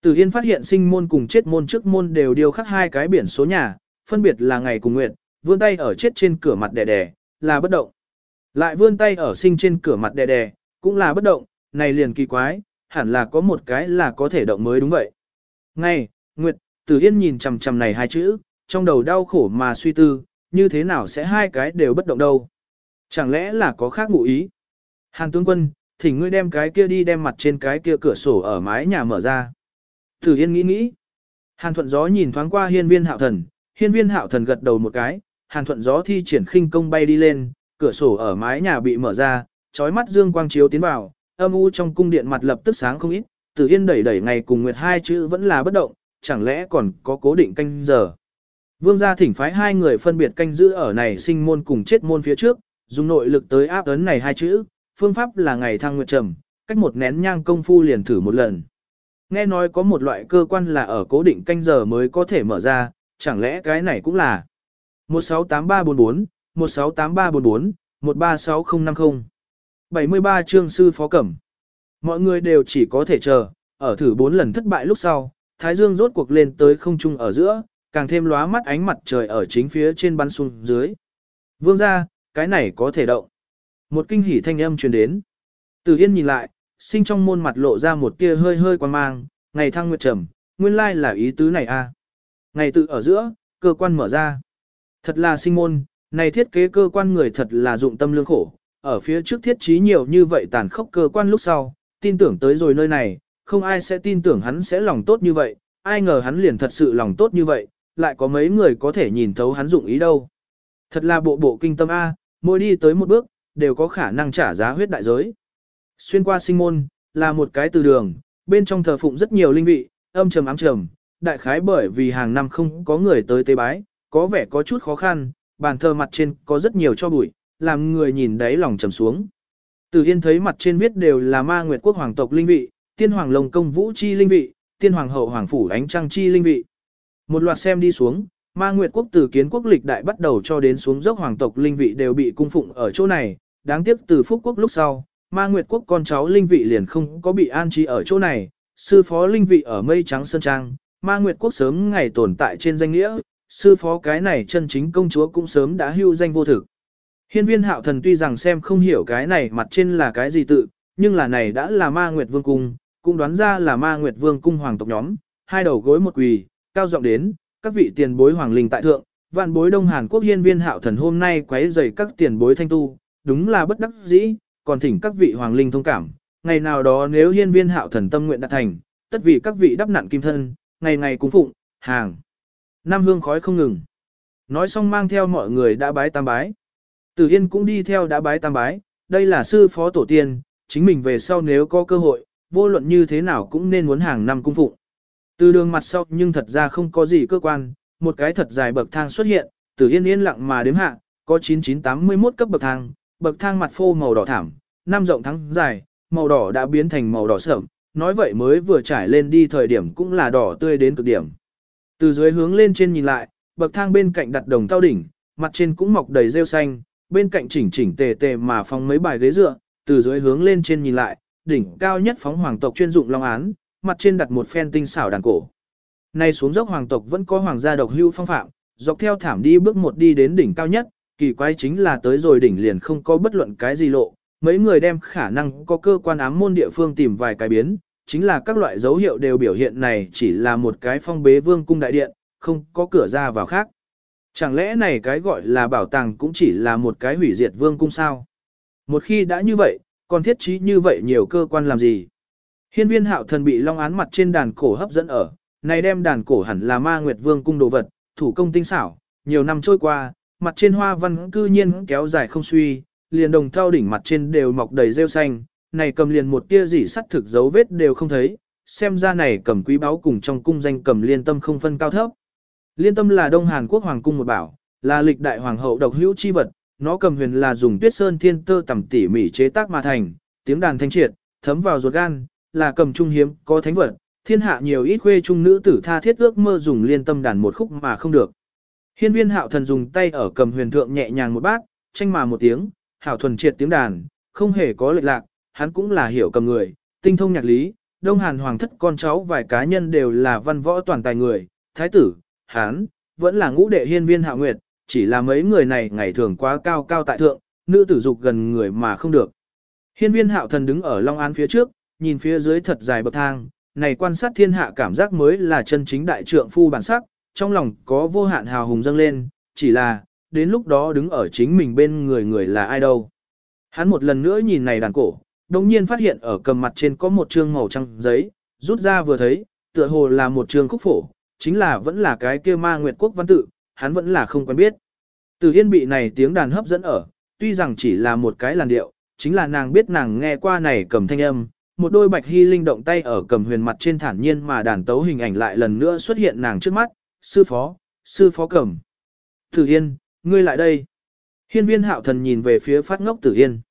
Tử yên phát hiện sinh môn cùng chết môn trước môn đều điều khắc hai cái biển số nhà, phân biệt là ngày cùng nguyện, vươn tay ở chết trên cửa mặt đè đè, là bất động. Lại vươn tay ở sinh trên cửa mặt đè đè, cũng là bất động, này liền kỳ quái, hẳn là có một cái là có thể động mới đúng vậy. Ngày, Nguyệt, Tử Yên nhìn chằm chằm này hai chữ, trong đầu đau khổ mà suy tư, như thế nào sẽ hai cái đều bất động đâu. Chẳng lẽ là có khác ngụ ý? Hàn tướng quân, thỉnh ngươi đem cái kia đi đem mặt trên cái kia cửa sổ ở mái nhà mở ra. Tử Yên nghĩ nghĩ. Hàn thuận gió nhìn thoáng qua hiên viên hạo thần, hiên viên hạo thần gật đầu một cái, hàn thuận gió thi triển khinh công bay đi lên, cửa sổ ở mái nhà bị mở ra, chói mắt dương quang chiếu tiến vào, âm u trong cung điện mặt lập tức sáng không ít, Tử Yên đẩy đẩy ngày cùng nguyệt hai chữ vẫn là bất động, chẳng lẽ còn có cố định canh giờ. Vương gia thỉnh phái hai người phân biệt canh giữ ở này sinh môn cùng chết môn phía trước, dùng nội lực tới áp ấn này hai chữ, phương pháp là ngày thăng nguyệt trầm, cách một nén nhang công phu liền thử một lần. Nghe nói có một loại cơ quan là ở cố định canh giờ mới có thể mở ra, chẳng lẽ cái này cũng là 168344, 168344, 136050. 73 chương sư phó cẩm. Mọi người đều chỉ có thể chờ, ở thử bốn lần thất bại lúc sau, Thái Dương rốt cuộc lên tới không trung ở giữa, càng thêm lóa mắt ánh mặt trời ở chính phía trên bắn xuống dưới. Vương ra, cái này có thể động. Một kinh hỉ thanh âm truyền đến. Từ Yên nhìn lại, sinh trong môn mặt lộ ra một tia hơi hơi quan mang, ngày thăng nguyệt trầm, nguyên lai là ý tứ này a. À. Ngày tự ở giữa, cơ quan mở ra. Thật là sinh môn, này thiết kế cơ quan người thật là dụng tâm lương khổ, ở phía trước thiết trí nhiều như vậy tàn khốc cơ quan lúc sau, tin tưởng tới rồi nơi này, không ai sẽ tin tưởng hắn sẽ lòng tốt như vậy, ai ngờ hắn liền thật sự lòng tốt như vậy, lại có mấy người có thể nhìn thấu hắn dụng ý đâu. Thật là bộ bộ kinh tâm A, mỗi đi tới một bước, đều có khả năng trả giá huyết đại giới. Xuyên qua sinh môn, là một cái từ đường, bên trong thờ phụng rất nhiều linh vị, âm trầm ám trầm, đại khái bởi vì hàng năm không có người tới tế bái, có vẻ có chút khó khăn, bàn thờ mặt trên có rất nhiều cho bụi, làm người nhìn đáy lòng trầm xuống. Từ Yên thấy mặt trên viết đều là ma nguyệt quốc hoàng tộc linh vị, tiên hoàng lồng công vũ chi linh vị, tiên hoàng hậu hoàng phủ ánh trăng chi linh vị. Một loạt xem đi xuống, ma nguyệt quốc từ kiến quốc lịch đại bắt đầu cho đến xuống dốc hoàng tộc linh vị đều bị cung phụng ở chỗ này, đáng tiếc từ phúc quốc lúc sau, ma nguyệt quốc con cháu linh vị liền không có bị an trí ở chỗ này, sư phó linh vị ở mây trắng sơn trang, ma nguyệt quốc sớm ngày tồn tại trên danh nghĩa, sư phó cái này chân chính công chúa cũng sớm đã hưu danh vô thực. Hiên viên hạo thần tuy rằng xem không hiểu cái này mặt trên là cái gì tự, nhưng là này đã là ma nguyệt vương cung, cũng đoán ra là ma nguyệt vương cung hoàng tộc nhóm, hai đầu gối một quỳ, cao giọng đến, các vị tiền bối hoàng linh tại thượng, vạn bối đông Hàn Quốc hiên viên hạo thần hôm nay quấy rầy các tiền bối thanh tu, đúng là bất đắc dĩ, còn thỉnh các vị hoàng linh thông cảm, ngày nào đó nếu hiên viên hạo thần tâm nguyện đạt thành, tất vì các vị đắp nạn kim thân, ngày ngày cúng phụng, hàng. Nam hương khói không ngừng. Nói xong mang theo mọi người đã bái tam bái. Tử Yên cũng đi theo đã bái tam bái, đây là sư phó tổ tiên, chính mình về sau nếu có cơ hội, vô luận như thế nào cũng nên muốn hàng năm cung phụng. Từ đường mặt sau nhưng thật ra không có gì cơ quan, một cái thật dài bậc thang xuất hiện, Tử Yên yên lặng mà đếm hạ, có 9981 cấp bậc thang, bậc thang mặt phô màu đỏ thảm, năm rộng thắng dài, màu đỏ đã biến thành màu đỏ sẫm, nói vậy mới vừa trải lên đi thời điểm cũng là đỏ tươi đến cực điểm. Từ dưới hướng lên trên nhìn lại, bậc thang bên cạnh đặt đồng thau đỉnh, mặt trên cũng mọc đầy rêu xanh, bên cạnh chỉnh chỉnh tề tề mà phóng mấy bài ghế dựa, từ dưới hướng lên trên nhìn lại, đỉnh cao nhất phóng hoàng tộc chuyên dụng long án, mặt trên đặt một phen tinh xảo đàn cổ. Nay xuống dốc hoàng tộc vẫn có hoàng gia độc hưu phong phạm, dọc theo thảm đi bước một đi đến đỉnh cao nhất, kỳ quái chính là tới rồi đỉnh liền không có bất luận cái gì lộ, mấy người đem khả năng có cơ quan ám môn địa phương tìm vài cái biến, chính là các loại dấu hiệu đều biểu hiện này chỉ là một cái phong bế vương cung đại điện, không có cửa ra vào khác. Chẳng lẽ này cái gọi là bảo tàng cũng chỉ là một cái hủy diệt vương cung sao? Một khi đã như vậy, còn thiết trí như vậy nhiều cơ quan làm gì? Hiên viên hạo thần bị long án mặt trên đàn cổ hấp dẫn ở, này đem đàn cổ hẳn là ma nguyệt vương cung đồ vật, thủ công tinh xảo, nhiều năm trôi qua, mặt trên hoa văn cư nhiên kéo dài không suy, liền đồng thau đỉnh mặt trên đều mọc đầy rêu xanh, này cầm liền một tia gì sắt thực dấu vết đều không thấy, xem ra này cầm quý báu cùng trong cung danh cầm liên tâm không phân cao thấp. Liên tâm là Đông Hàn Quốc hoàng cung một bảo, là lịch đại hoàng hậu độc hữu chi vật, nó cầm huyền là dùng tuyết sơn thiên tơ tẩm tỉ mỉ chế tác mà thành, tiếng đàn thanh triệt, thấm vào ruột gan, là cầm trung hiếm, có thánh vật, thiên hạ nhiều ít khuê trung nữ tử tha thiết ước mơ dùng liên tâm đàn một khúc mà không được. Hiên viên hạo thần dùng tay ở cầm huyền thượng nhẹ nhàng một bát, tranh mà một tiếng, hảo thuần triệt tiếng đàn, không hề có lệch lạc, hắn cũng là hiểu cầm người, tinh thông nhạc lý, đông hàn hoàng thất con cháu vài cá nhân đều là văn võ toàn tài người, thái tử, hắn, vẫn là ngũ đệ hiên viên hạo nguyệt, chỉ là mấy người này ngày thường quá cao cao tại thượng, nữ tử dục gần người mà không được. Hiên viên hạo thần đứng ở Long An phía trước, nhìn phía dưới thật dài bậc thang, này quan sát thiên hạ cảm giác mới là chân chính đại trượng phu bản sắc, trong lòng có vô hạn hào hùng dâng lên, chỉ là, đến lúc đó đứng ở chính mình bên người người là ai đâu. Hắn một lần nữa nhìn này đàn cổ, đồng nhiên phát hiện ở cầm mặt trên có một trương màu trắng giấy, rút ra vừa thấy, tựa hồ là một trương khúc phổ, chính là vẫn là cái kia ma nguyệt quốc văn tự, hắn vẫn là không quen biết. Từ Yên bị này tiếng đàn hấp dẫn ở, tuy rằng chỉ là một cái làn điệu, chính là nàng biết nàng nghe qua này cầm thanh âm, một đôi bạch hy linh động tay ở cầm huyền mặt trên thản nhiên mà đàn tấu hình ảnh lại lần nữa xuất hiện nàng trước mắt, sư phó, sư phó cầm. từ Yên, ngươi lại đây. Hiên viên hạo thần nhìn về phía phát ngốc Tử Yên.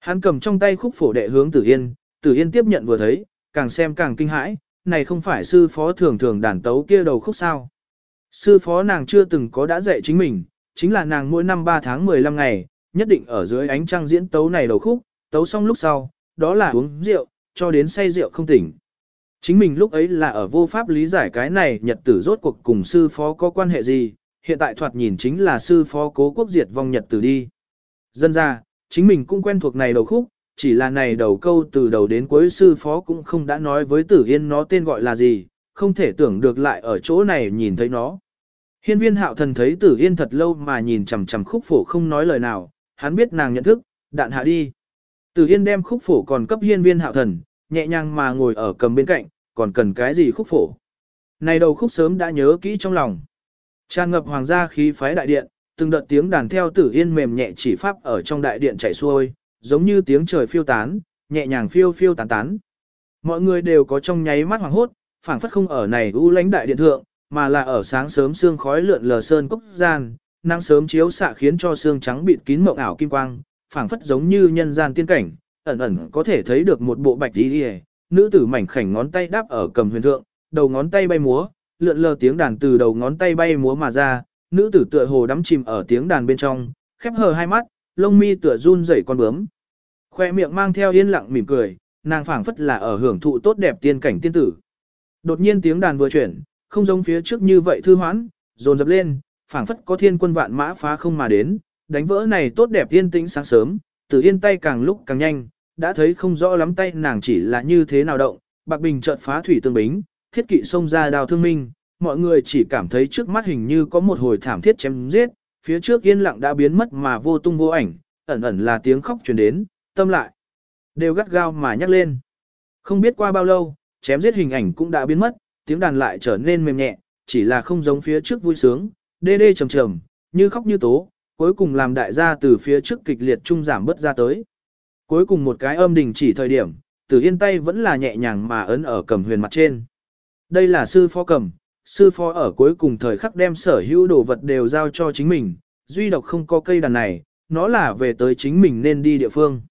Hắn cầm trong tay khúc phổ đệ hướng Tử Yên, Tử Yên tiếp nhận vừa thấy, càng xem càng kinh hãi, này không phải sư phó thường thường đàn tấu kia đầu khúc sao. Sư phó nàng chưa từng có đã dạy chính mình, chính là nàng mỗi năm 3 tháng 15 ngày, nhất định ở dưới ánh trăng diễn tấu này đầu khúc, tấu xong lúc sau, đó là uống rượu, cho đến say rượu không tỉnh. Chính mình lúc ấy là ở vô pháp lý giải cái này nhật tử rốt cuộc cùng sư phó có quan hệ gì, hiện tại thoạt nhìn chính là sư phó cố quốc diệt vong nhật tử đi. Dân ra, chính mình cũng quen thuộc này đầu khúc, chỉ là này đầu câu từ đầu đến cuối sư phó cũng không đã nói với tử yên nó tên gọi là gì, không thể tưởng được lại ở chỗ này nhìn thấy nó. Hiên viên hạo thần thấy tử yên thật lâu mà nhìn chằm chằm khúc phổ không nói lời nào, hắn biết nàng nhận thức, đạn hạ đi. Tử yên đem khúc phổ còn cấp hiên viên hạo thần, nhẹ nhàng mà ngồi ở cầm bên cạnh, còn cần cái gì khúc phổ. Này đầu khúc sớm đã nhớ kỹ trong lòng. Tràn ngập hoàng gia khí phái đại điện, từng đợt tiếng đàn theo tử yên mềm nhẹ chỉ pháp ở trong đại điện chạy xuôi, giống như tiếng trời phiêu tán, nhẹ nhàng phiêu phiêu tán tán. Mọi người đều có trong nháy mắt hoàng hốt, phảng phất không ở này u lãnh đại điện thượng, mà là ở sáng sớm sương khói lượn lờ sơn cốc gian, nắng sớm chiếu xạ khiến cho xương trắng bịt kín mộng ảo kim quang, phảng phất giống như nhân gian tiên cảnh, ẩn ẩn có thể thấy được một bộ bạch y, nữ tử mảnh khảnh ngón tay đáp ở cầm huyền thượng, đầu ngón tay bay múa, lượn lờ tiếng đàn từ đầu ngón tay bay múa mà ra, nữ tử tựa hồ đắm chìm ở tiếng đàn bên trong, khép hờ hai mắt, lông mi tựa run rẩy con bướm. Khoe miệng mang theo yên lặng mỉm cười, nàng phảng phất là ở hưởng thụ tốt đẹp tiên cảnh tiên tử. Đột nhiên tiếng đàn vừa chuyển, không giống phía trước như vậy thư hoãn, dồn dập lên, phảng phất có thiên quân vạn mã phá không mà đến, đánh vỡ này tốt đẹp yên tĩnh sáng sớm, từ Yên tay càng lúc càng nhanh, đã thấy không rõ lắm tay nàng chỉ là như thế nào động, bạc bình chợt phá thủy tương bính, thiết kỵ xông ra đào thương minh, mọi người chỉ cảm thấy trước mắt hình như có một hồi thảm thiết chém giết, phía trước yên lặng đã biến mất mà vô tung vô ảnh, ẩn ẩn là tiếng khóc truyền đến, tâm lại. Đều gắt gao mà nhắc lên. Không biết qua bao lâu, chém giết hình ảnh cũng đã biến mất, tiếng đàn lại trở nên mềm nhẹ, chỉ là không giống phía trước vui sướng, đê đê trầm trầm, như khóc như tố, cuối cùng làm đại gia từ phía trước kịch liệt trung giảm bớt ra tới. Cuối cùng một cái âm đình chỉ thời điểm, tử yên tay vẫn là nhẹ nhàng mà ấn ở cầm huyền mặt trên. Đây là sư phó cầm, sư phó ở cuối cùng thời khắc đem sở hữu đồ vật đều giao cho chính mình, duy độc không có cây đàn này, nó là về tới chính mình nên đi địa phương.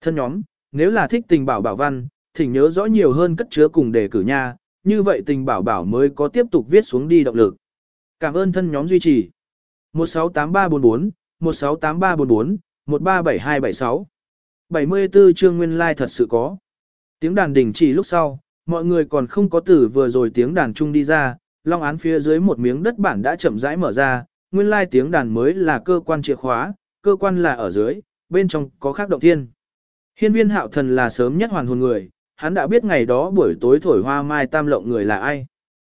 Thân nhóm, nếu là thích tình bảo bảo văn, thỉnh nhớ rõ nhiều hơn cất chứa cùng đề cử nha, như vậy tình bảo bảo mới có tiếp tục viết xuống đi động lực. Cảm ơn thân nhóm duy trì. 168344, 168344, 137276. 74 chương nguyên lai like thật sự có. Tiếng đàn đình chỉ lúc sau, mọi người còn không có tử vừa rồi tiếng đàn chung đi ra, long án phía dưới một miếng đất bản đã chậm rãi mở ra, nguyên lai tiếng đàn mới là cơ quan chìa khóa, cơ quan là ở dưới, bên trong có khác động thiên. Hiên viên hạo thần là sớm nhất hoàn hồn người, hắn đã biết ngày đó buổi tối thổi hoa mai tam lộng người là ai.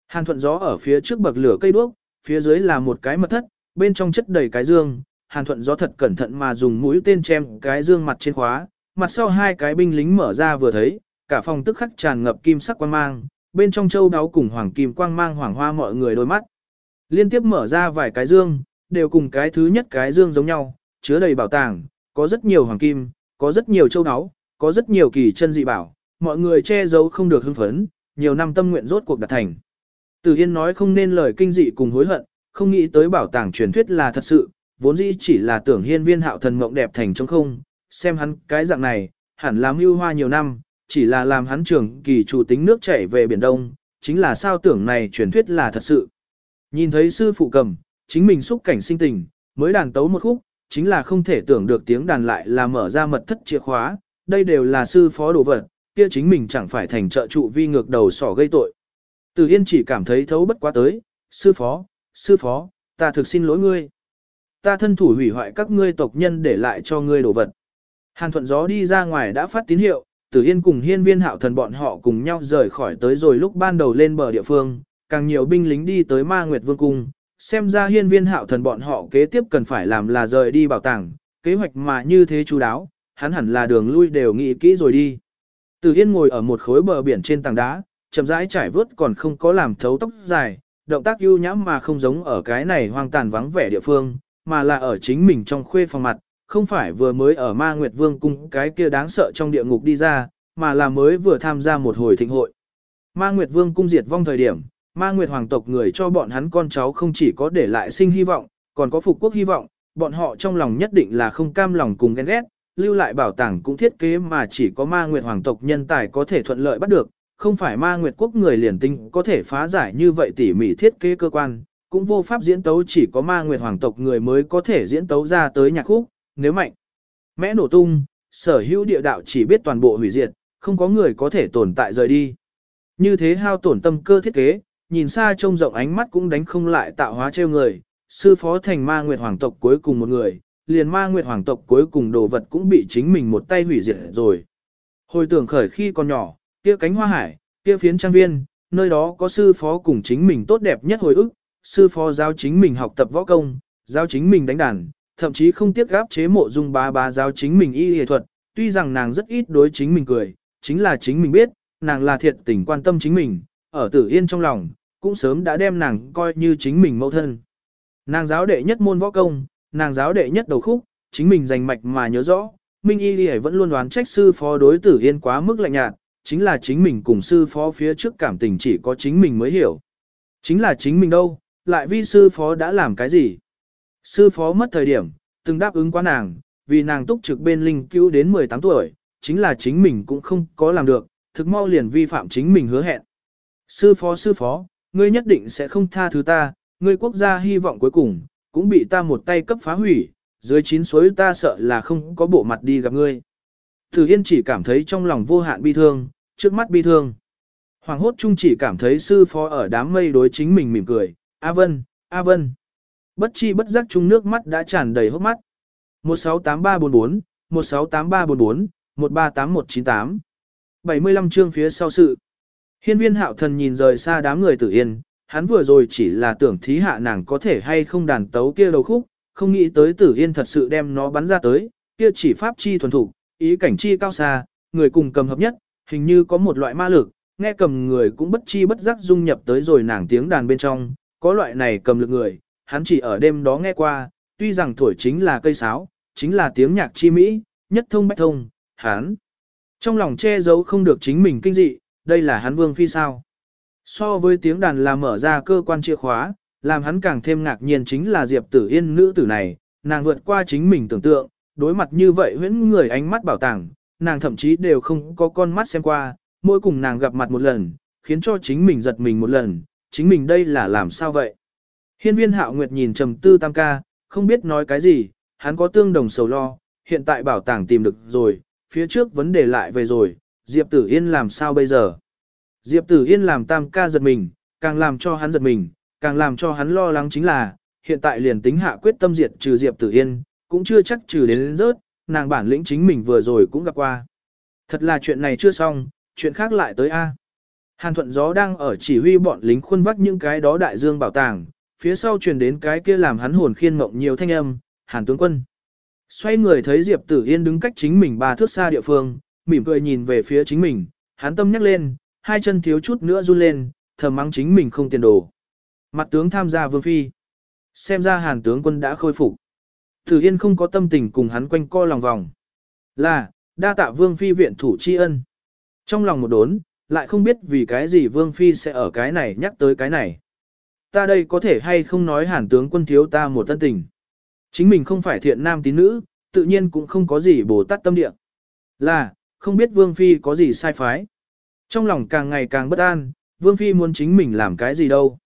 Hàn thuận gió ở phía trước bậc lửa cây đuốc, phía dưới là một cái mật thất, bên trong chất đầy cái dương, hàn thuận gió thật cẩn thận mà dùng mũi tên chém cái dương mặt trên khóa, mặt sau hai cái binh lính mở ra vừa thấy, cả phòng tức khắc tràn ngập kim sắc quang mang, bên trong châu đáo cùng hoàng kim quang mang hoàng hoa mọi người đôi mắt. Liên tiếp mở ra vài cái dương, đều cùng cái thứ nhất cái dương giống nhau, chứa đầy bảo tàng, có rất nhiều hoàng kim, có rất nhiều châu đáo, có rất nhiều kỳ chân dị bảo, mọi người che giấu không được hưng phấn, nhiều năm tâm nguyện rốt cuộc đạt thành. Từ Yên nói không nên lời kinh dị cùng hối hận, không nghĩ tới bảo tàng truyền thuyết là thật sự, vốn dĩ chỉ là tưởng hiên viên hạo thần mộng đẹp thành trong không, xem hắn cái dạng này, hẳn là mưu hoa nhiều năm, chỉ là làm hắn trưởng kỳ chủ tính nước chảy về Biển Đông, chính là sao tưởng này truyền thuyết là thật sự. Nhìn thấy sư phụ cầm, chính mình xúc cảnh sinh tình, mới đàn tấu một khúc, chính là không thể tưởng được tiếng đàn lại là mở ra mật thất chìa khóa, đây đều là sư phó đồ vật, kia chính mình chẳng phải thành trợ trụ vi ngược đầu sỏ gây tội. Từ Yên chỉ cảm thấy thấu bất quá tới, sư phó, sư phó, ta thực xin lỗi ngươi. Ta thân thủ hủy hoại các ngươi tộc nhân để lại cho ngươi đồ vật. Hàn thuận gió đi ra ngoài đã phát tín hiệu, Tử Yên cùng hiên viên hạo thần bọn họ cùng nhau rời khỏi tới rồi lúc ban đầu lên bờ địa phương, càng nhiều binh lính đi tới ma nguyệt vương cung, xem ra hiên viên hạo thần bọn họ kế tiếp cần phải làm là rời đi bảo tàng, kế hoạch mà như thế chú đáo, hắn hẳn là đường lui đều nghĩ kỹ rồi đi. Tử Yên ngồi ở một khối bờ biển trên tảng đá, chậm rãi trải vớt còn không có làm thấu tóc dài, động tác ưu nhãm mà không giống ở cái này hoang tàn vắng vẻ địa phương, mà là ở chính mình trong khuê phòng mặt, không phải vừa mới ở Ma Nguyệt Vương cung cái kia đáng sợ trong địa ngục đi ra, mà là mới vừa tham gia một hồi thịnh hội. Ma Nguyệt Vương cung diệt vong thời điểm, Ma Nguyệt hoàng tộc người cho bọn hắn con cháu không chỉ có để lại sinh hy vọng, còn có phục quốc hy vọng, bọn họ trong lòng nhất định là không cam lòng cùng ghen ghét, lưu lại bảo tàng cũng thiết kế mà chỉ có Ma Nguyệt hoàng tộc nhân tài có thể thuận lợi bắt được, không phải Ma Nguyệt quốc người liền tinh có thể phá giải như vậy tỉ mỉ thiết kế cơ quan, cũng vô pháp diễn tấu chỉ có Ma Nguyệt hoàng tộc người mới có thể diễn tấu ra tới nhạc khúc, nếu mạnh mẽ nổ tung, sở hữu địa đạo chỉ biết toàn bộ hủy diệt, không có người có thể tồn tại rời đi. Như thế hao tổn tâm cơ thiết kế, nhìn xa trông rộng ánh mắt cũng đánh không lại tạo hóa trêu người, sư phó thành ma nguyệt hoàng tộc cuối cùng một người, liền ma nguyệt hoàng tộc cuối cùng đồ vật cũng bị chính mình một tay hủy diệt rồi. Hồi tưởng khởi khi còn nhỏ, kia cánh hoa hải, kia phiến trang viên, nơi đó có sư phó cùng chính mình tốt đẹp nhất hồi ức, sư phó giáo chính mình học tập võ công, giáo chính mình đánh đàn, thậm chí không tiếc gáp chế mộ dung bá bá giáo chính mình y y thuật, tuy rằng nàng rất ít đối chính mình cười, chính là chính mình biết, nàng là thiệt tình quan tâm chính mình, ở tử yên trong lòng, cũng sớm đã đem nàng coi như chính mình mẫu thân. Nàng giáo đệ nhất môn võ công, nàng giáo đệ nhất đầu khúc, chính mình dành mạch mà nhớ rõ, Minh Y Lì vẫn luôn đoán trách sư phó đối tử yên quá mức lạnh nhạt, chính là chính mình cùng sư phó phía trước cảm tình chỉ có chính mình mới hiểu. Chính là chính mình đâu, lại vi sư phó đã làm cái gì? Sư phó mất thời điểm, từng đáp ứng quá nàng, vì nàng túc trực bên linh cứu đến 18 tuổi, chính là chính mình cũng không có làm được, thực mau liền vi phạm chính mình hứa hẹn. Sư phó sư phó, ngươi nhất định sẽ không tha thứ ta, ngươi quốc gia hy vọng cuối cùng, cũng bị ta một tay cấp phá hủy, dưới chín suối ta sợ là không có bộ mặt đi gặp ngươi. Tử Yên chỉ cảm thấy trong lòng vô hạn bi thương, trước mắt bi thương. Hoàng hốt chung chỉ cảm thấy sư phó ở đám mây đối chính mình mỉm cười, A Vân, A Vân. Bất chi bất giác chung nước mắt đã tràn đầy hốc mắt. 168344, 168344, 138198. 75 chương phía sau sự. Hiên viên hạo thần nhìn rời xa đám người tử yên, hắn vừa rồi chỉ là tưởng thí hạ nàng có thể hay không đàn tấu kia đầu khúc, không nghĩ tới tử yên thật sự đem nó bắn ra tới, kia chỉ pháp chi thuần thủ, ý cảnh chi cao xa, người cùng cầm hợp nhất, hình như có một loại ma lực, nghe cầm người cũng bất chi bất giác dung nhập tới rồi nàng tiếng đàn bên trong, có loại này cầm lực người, hắn chỉ ở đêm đó nghe qua, tuy rằng thổi chính là cây sáo, chính là tiếng nhạc chi mỹ, nhất thông bách thông, hắn. Trong lòng che giấu không được chính mình kinh dị, đây là hắn vương phi sao. So với tiếng đàn là mở ra cơ quan chìa khóa, làm hắn càng thêm ngạc nhiên chính là Diệp Tử Yên nữ tử này, nàng vượt qua chính mình tưởng tượng, đối mặt như vậy huyễn người ánh mắt bảo tàng, nàng thậm chí đều không có con mắt xem qua, mỗi cùng nàng gặp mặt một lần, khiến cho chính mình giật mình một lần, chính mình đây là làm sao vậy? Hiên viên hạo nguyệt nhìn trầm tư tam ca, không biết nói cái gì, hắn có tương đồng sầu lo, hiện tại bảo tàng tìm được rồi, phía trước vấn đề lại về rồi, Diệp Tử Yên làm sao bây giờ? Diệp Tử Yên làm tam ca giật mình, càng làm cho hắn giật mình, càng làm cho hắn lo lắng chính là, hiện tại liền tính hạ quyết tâm diệt trừ Diệp Tử Yên, cũng chưa chắc trừ đến, đến rớt, nàng bản lĩnh chính mình vừa rồi cũng gặp qua. Thật là chuyện này chưa xong, chuyện khác lại tới A. Hàn thuận gió đang ở chỉ huy bọn lính khuôn vắt những cái đó đại dương bảo tàng, phía sau truyền đến cái kia làm hắn hồn khiên mộng nhiều thanh âm, hàn tướng quân. Xoay người thấy Diệp Tử Yên đứng cách chính mình ba thước xa địa phương, mỉm cười nhìn về phía chính mình, hắn tâm nhắc lên, hai chân thiếu chút nữa run lên, thầm mắng chính mình không tiền đồ. Mặt tướng tham gia vương phi. Xem ra hàn tướng quân đã khôi phục. Tử Yên không có tâm tình cùng hắn quanh co lòng vòng. Là, đa tạ vương phi viện thủ tri ân. Trong lòng một đốn, lại không biết vì cái gì vương phi sẽ ở cái này nhắc tới cái này. Ta đây có thể hay không nói hàn tướng quân thiếu ta một tân tình. Chính mình không phải thiện nam tín nữ, tự nhiên cũng không có gì bồ tát tâm địa. Là, không biết vương phi có gì sai phái. Trong lòng càng ngày càng bất an, vương phi muốn chính mình làm cái gì đâu.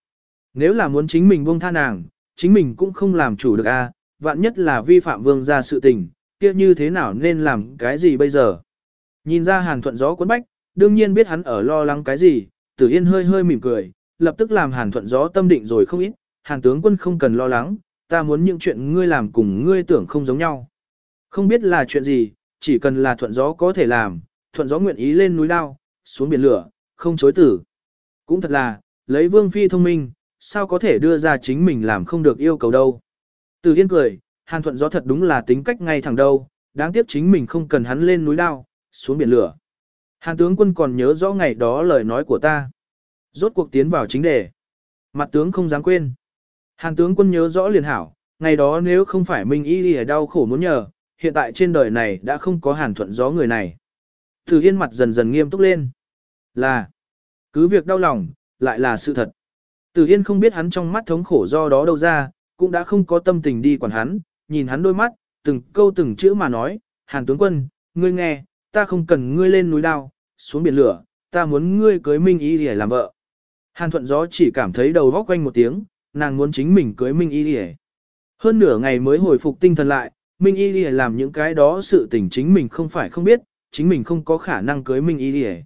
Nếu là muốn chính mình buông tha nàng, chính mình cũng không làm chủ được a, vạn nhất là vi phạm vương gia sự tình, kia như thế nào nên làm cái gì bây giờ. Nhìn ra hàn thuận gió cuốn bách, đương nhiên biết hắn ở lo lắng cái gì, tử yên hơi hơi mỉm cười, lập tức làm hàn thuận gió tâm định rồi không ít, hàn tướng quân không cần lo lắng, ta muốn những chuyện ngươi làm cùng ngươi tưởng không giống nhau. Không biết là chuyện gì, chỉ cần là thuận gió có thể làm, thuận gió nguyện ý lên núi đao, xuống biển lửa, không chối tử. Cũng thật là, lấy vương phi thông minh, sao có thể đưa ra chính mình làm không được yêu cầu đâu. Từ yên cười, hàn thuận gió thật đúng là tính cách ngay thẳng đâu, đáng tiếc chính mình không cần hắn lên núi đao, xuống biển lửa. Hàn tướng quân còn nhớ rõ ngày đó lời nói của ta. Rốt cuộc tiến vào chính đề. Mặt tướng không dám quên. Hàn tướng quân nhớ rõ liền hảo, ngày đó nếu không phải Minh Y đi đau khổ muốn nhờ, hiện tại trên đời này đã không có hàn thuận gió người này. Từ Yên mặt dần dần nghiêm túc lên. Là, cứ việc đau lòng, lại là sự thật. Từ Yên không biết hắn trong mắt thống khổ do đó đâu ra, cũng đã không có tâm tình đi quản hắn, nhìn hắn đôi mắt, từng câu từng chữ mà nói, Hàn tướng quân, ngươi nghe, ta không cần ngươi lên núi đao, xuống biển lửa, ta muốn ngươi cưới Minh Y để làm vợ. Hàn thuận gió chỉ cảm thấy đầu vóc quanh một tiếng, nàng muốn chính mình cưới Minh Y Lì Hơn nửa ngày mới hồi phục tinh thần lại, Minh Y Lì làm những cái đó sự tình chính mình không phải không biết, chính mình không có khả năng cưới Minh Y Lì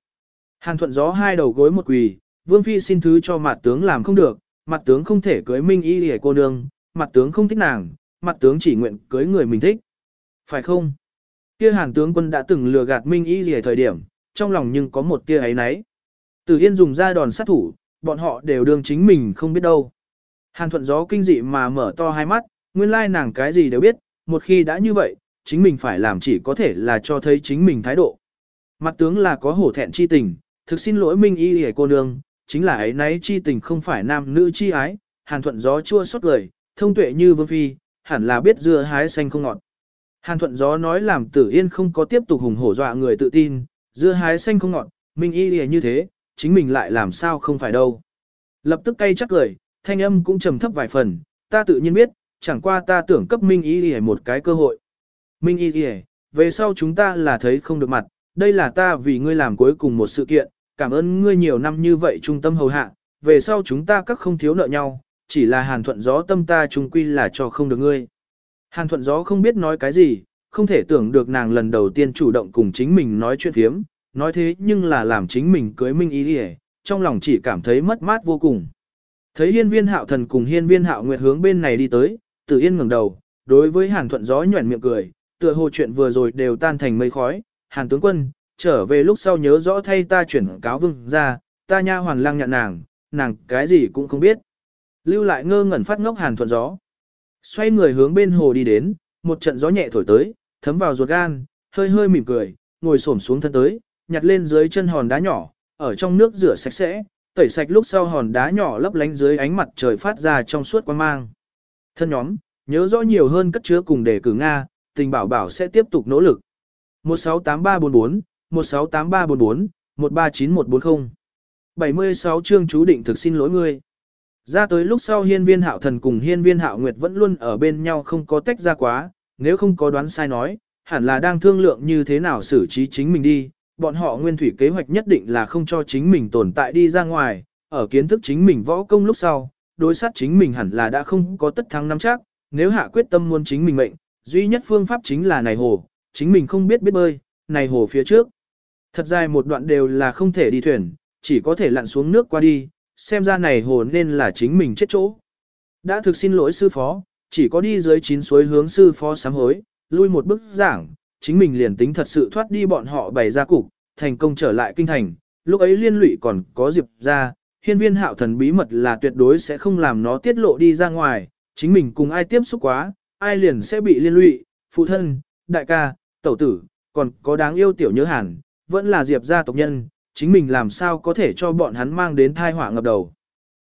Hàn thuận gió hai đầu gối một quỳ, Vương Phi xin thứ cho mặt tướng làm không được, mặt tướng không thể cưới Minh Y Lì cô nương, mặt tướng không thích nàng, mặt tướng chỉ nguyện cưới người mình thích. Phải không? Kia hàn tướng quân đã từng lừa gạt Minh Y Lì thời điểm, trong lòng nhưng có một tia ấy nấy. Tử Yên dùng ra đòn sát thủ, bọn họ đều đương chính mình không biết đâu. Hàn thuận gió kinh dị mà mở to hai mắt, nguyên lai nàng cái gì đều biết, một khi đã như vậy, chính mình phải làm chỉ có thể là cho thấy chính mình thái độ. Mặt tướng là có hổ thẹn chi tình, thực xin lỗi Minh Y hề cô nương, chính là ấy nấy chi tình không phải nam nữ chi ái, hàn thuận gió chua xót lời, thông tuệ như vương phi, hẳn là biết dưa hái xanh không ngọt. Hàn thuận gió nói làm tử yên không có tiếp tục hùng hổ dọa người tự tin, dưa hái xanh không ngọt, Minh Y lìa như thế, chính mình lại làm sao không phải đâu. Lập tức cay chắc cười, thanh âm cũng trầm thấp vài phần, ta tự nhiên biết, chẳng qua ta tưởng cấp Minh Y Y một cái cơ hội. Minh Y Y, về sau chúng ta là thấy không được mặt, đây là ta vì ngươi làm cuối cùng một sự kiện, cảm ơn ngươi nhiều năm như vậy trung tâm hầu hạ, về sau chúng ta các không thiếu nợ nhau, chỉ là hàn thuận gió tâm ta trung quy là cho không được ngươi. Hàn thuận gió không biết nói cái gì, không thể tưởng được nàng lần đầu tiên chủ động cùng chính mình nói chuyện thiếm, nói thế nhưng là làm chính mình cưới minh ý đi trong lòng chỉ cảm thấy mất mát vô cùng. Thấy hiên viên hạo thần cùng hiên viên hạo nguyệt hướng bên này đi tới, tử yên ngẩng đầu, đối với hàn thuận gió nhuẩn miệng cười, tựa hồ chuyện vừa rồi đều tan thành mây khói, hàn tướng quân, trở về lúc sau nhớ rõ thay ta chuyển cáo vương ra, ta nha hoàn lang nhận nàng, nàng cái gì cũng không biết. Lưu lại ngơ ngẩn phát ngốc hàn thuận gió. Xoay người hướng bên hồ đi đến, một trận gió nhẹ thổi tới, thấm vào ruột gan, hơi hơi mỉm cười, ngồi xổm xuống thân tới, nhặt lên dưới chân hòn đá nhỏ, ở trong nước rửa sạch sẽ, tẩy sạch lúc sau hòn đá nhỏ lấp lánh dưới ánh mặt trời phát ra trong suốt quang mang. Thân nhóm, nhớ rõ nhiều hơn cất chứa cùng đề cử Nga, tình bảo bảo sẽ tiếp tục nỗ lực. 168344, 168344, 139140. 76 chương chú định thực xin lỗi ngươi. Ra tới lúc sau hiên viên hạo thần cùng hiên viên hạo nguyệt vẫn luôn ở bên nhau không có tách ra quá, nếu không có đoán sai nói, hẳn là đang thương lượng như thế nào xử trí chính mình đi, bọn họ nguyên thủy kế hoạch nhất định là không cho chính mình tồn tại đi ra ngoài, ở kiến thức chính mình võ công lúc sau, đối sát chính mình hẳn là đã không có tất thắng nắm chắc, nếu hạ quyết tâm muốn chính mình mệnh, duy nhất phương pháp chính là này hồ, chính mình không biết biết bơi, này hồ phía trước. Thật dài một đoạn đều là không thể đi thuyền, chỉ có thể lặn xuống nước qua đi, xem ra này hồ nên là chính mình chết chỗ. Đã thực xin lỗi sư phó, chỉ có đi dưới chín suối hướng sư phó sám hối, lui một bước giảng, chính mình liền tính thật sự thoát đi bọn họ bày ra cục, thành công trở lại kinh thành, lúc ấy liên lụy còn có Diệp ra, hiên viên hạo thần bí mật là tuyệt đối sẽ không làm nó tiết lộ đi ra ngoài, chính mình cùng ai tiếp xúc quá, ai liền sẽ bị liên lụy, phụ thân, đại ca, tẩu tử, còn có đáng yêu tiểu nhớ hẳn, vẫn là Diệp gia tộc nhân, chính mình làm sao có thể cho bọn hắn mang đến thai họa ngập đầu.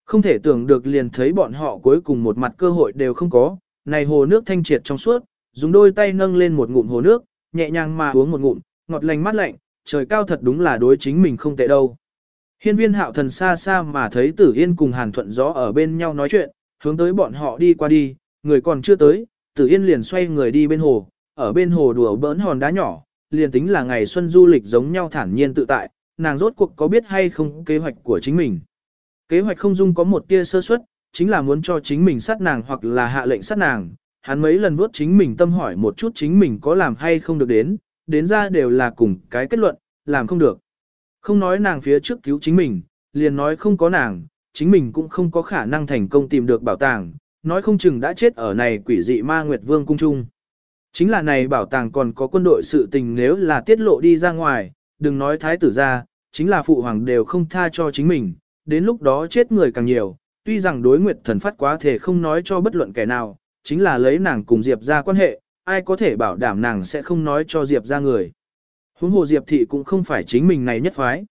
Không thể tưởng được liền thấy bọn họ cuối cùng một mặt cơ hội đều không có, này hồ nước thanh triệt trong suốt, dùng đôi tay nâng lên một ngụm hồ nước, nhẹ nhàng mà uống một ngụm, ngọt lành mát lạnh, trời cao thật đúng là đối chính mình không tệ đâu. Hiên viên hạo thần xa xa mà thấy tử yên cùng hàn thuận gió ở bên nhau nói chuyện, hướng tới bọn họ đi qua đi, người còn chưa tới, tử yên liền xoay người đi bên hồ, ở bên hồ đùa bỡn hòn đá nhỏ, liền tính là ngày xuân du lịch giống nhau thản nhiên tự tại, nàng rốt cuộc có biết hay không kế hoạch của chính mình. Kế hoạch không dung có một tia sơ suất, chính là muốn cho chính mình sát nàng hoặc là hạ lệnh sát nàng. Hắn mấy lần vuốt chính mình tâm hỏi một chút chính mình có làm hay không được đến, đến ra đều là cùng cái kết luận, làm không được. Không nói nàng phía trước cứu chính mình, liền nói không có nàng, chính mình cũng không có khả năng thành công tìm được bảo tàng, nói không chừng đã chết ở này quỷ dị ma nguyệt vương cung trung. Chính là này bảo tàng còn có quân đội sự tình nếu là tiết lộ đi ra ngoài, đừng nói thái tử ra, chính là phụ hoàng đều không tha cho chính mình, đến lúc đó chết người càng nhiều, tuy rằng đối nguyệt thần phát quá thể không nói cho bất luận kẻ nào, chính là lấy nàng cùng Diệp ra quan hệ, ai có thể bảo đảm nàng sẽ không nói cho Diệp ra người. Huống hồ Diệp thị cũng không phải chính mình này nhất phái.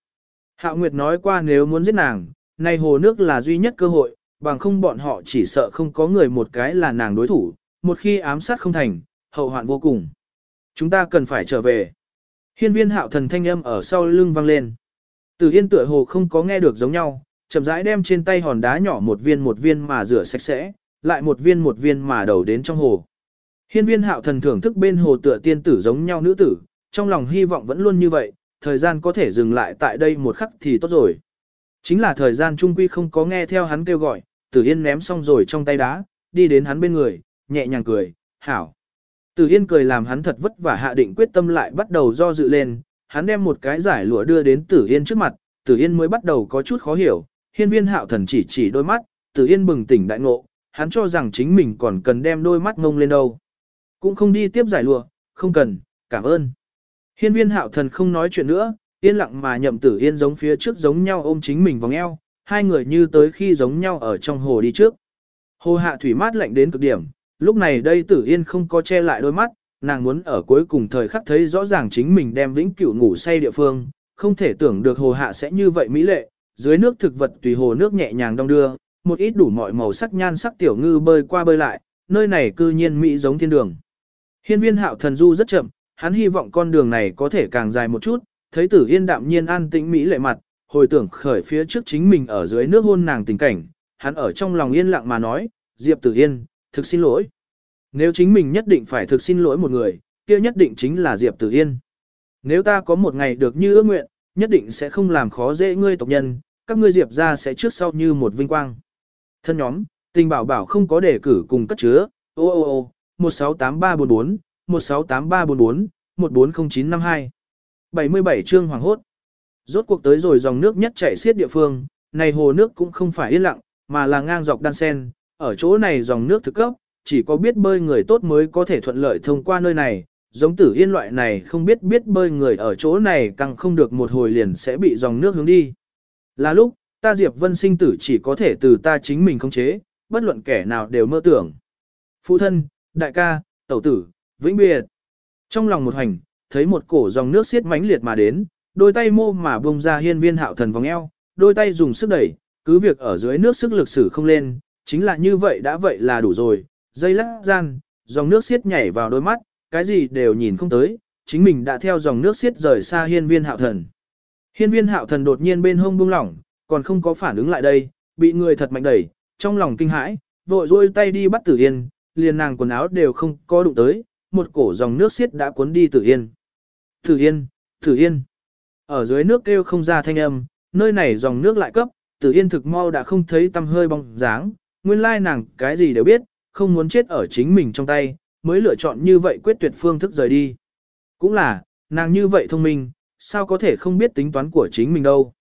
Hạo Nguyệt nói qua nếu muốn giết nàng, này hồ nước là duy nhất cơ hội, bằng không bọn họ chỉ sợ không có người một cái là nàng đối thủ, một khi ám sát không thành, hậu hoạn vô cùng. Chúng ta cần phải trở về. Hiên viên hạo thần thanh âm ở sau lưng vang lên. Từ yên tựa hồ không có nghe được giống nhau, chậm rãi đem trên tay hòn đá nhỏ một viên một viên mà rửa sạch sẽ, lại một viên một viên mà đầu đến trong hồ. Hiên viên hạo thần thưởng thức bên hồ tựa tiên tử giống nhau nữ tử, trong lòng hy vọng vẫn luôn như vậy, thời gian có thể dừng lại tại đây một khắc thì tốt rồi. Chính là thời gian trung quy không có nghe theo hắn kêu gọi, tử yên ném xong rồi trong tay đá, đi đến hắn bên người, nhẹ nhàng cười, hảo. Tử Yên cười làm hắn thật vất vả hạ định quyết tâm lại bắt đầu do dự lên, hắn đem một cái giải lụa đưa đến Tử Yên trước mặt, Tử Yên mới bắt đầu có chút khó hiểu, hiên viên hạo thần chỉ chỉ đôi mắt, Tử Yên bừng tỉnh đại ngộ, hắn cho rằng chính mình còn cần đem đôi mắt ngông lên đâu. Cũng không đi tiếp giải lụa, không cần, cảm ơn. Hiên viên hạo thần không nói chuyện nữa, yên lặng mà nhậm Tử Yên giống phía trước giống nhau ôm chính mình vòng eo, hai người như tới khi giống nhau ở trong hồ đi trước. Hồ hạ thủy mát lạnh đến cực điểm, Lúc này đây tử yên không có che lại đôi mắt, nàng muốn ở cuối cùng thời khắc thấy rõ ràng chính mình đem vĩnh cửu ngủ say địa phương, không thể tưởng được hồ hạ sẽ như vậy mỹ lệ, dưới nước thực vật tùy hồ nước nhẹ nhàng đong đưa, một ít đủ mọi màu sắc nhan sắc tiểu ngư bơi qua bơi lại, nơi này cư nhiên mỹ giống thiên đường. Hiên viên hạo thần du rất chậm, hắn hy vọng con đường này có thể càng dài một chút, thấy tử yên đạm nhiên an tĩnh mỹ lệ mặt, hồi tưởng khởi phía trước chính mình ở dưới nước hôn nàng tình cảnh, hắn ở trong lòng yên lặng mà nói, Diệp tử yên, thực xin lỗi. Nếu chính mình nhất định phải thực xin lỗi một người, kia nhất định chính là Diệp Tử Yên. Nếu ta có một ngày được như ước nguyện, nhất định sẽ không làm khó dễ ngươi tộc nhân, các ngươi Diệp ra sẽ trước sau như một vinh quang. Thân nhóm, tình bảo bảo không có đề cử cùng cất chứa, ô ô ô, 168344, 168344, 140952. 77 chương hoàng hốt. Rốt cuộc tới rồi dòng nước nhất chảy xiết địa phương, này hồ nước cũng không phải yên lặng, mà là ngang dọc đan sen, ở chỗ này dòng nước thực cấp, chỉ có biết bơi người tốt mới có thể thuận lợi thông qua nơi này, giống tử yên loại này không biết biết bơi người ở chỗ này càng không được một hồi liền sẽ bị dòng nước hướng đi. Là lúc, ta Diệp Vân sinh tử chỉ có thể từ ta chính mình khống chế, bất luận kẻ nào đều mơ tưởng. Phụ thân, đại ca, tẩu tử, vĩnh biệt. Trong lòng một hành, thấy một cổ dòng nước xiết mãnh liệt mà đến, đôi tay mô mà bông ra hiên viên hạo thần vòng eo, đôi tay dùng sức đẩy, cứ việc ở dưới nước sức lực sử không lên, chính là như vậy đã vậy là đủ rồi, dây lắc gian, dòng nước xiết nhảy vào đôi mắt, cái gì đều nhìn không tới, chính mình đã theo dòng nước xiết rời xa hiên viên hạo thần. Hiên viên hạo thần đột nhiên bên hông buông lỏng, còn không có phản ứng lại đây, bị người thật mạnh đẩy, trong lòng kinh hãi, vội rôi tay đi bắt tử yên, liền nàng quần áo đều không có đụng tới, một cổ dòng nước xiết đã cuốn đi tử yên. Tử yên, tử yên. Ở dưới nước kêu không ra thanh âm, nơi này dòng nước lại cấp, tử yên thực mau đã không thấy tâm hơi bóng dáng, nguyên lai nàng cái gì đều biết, không muốn chết ở chính mình trong tay, mới lựa chọn như vậy quyết tuyệt phương thức rời đi. Cũng là, nàng như vậy thông minh, sao có thể không biết tính toán của chính mình đâu.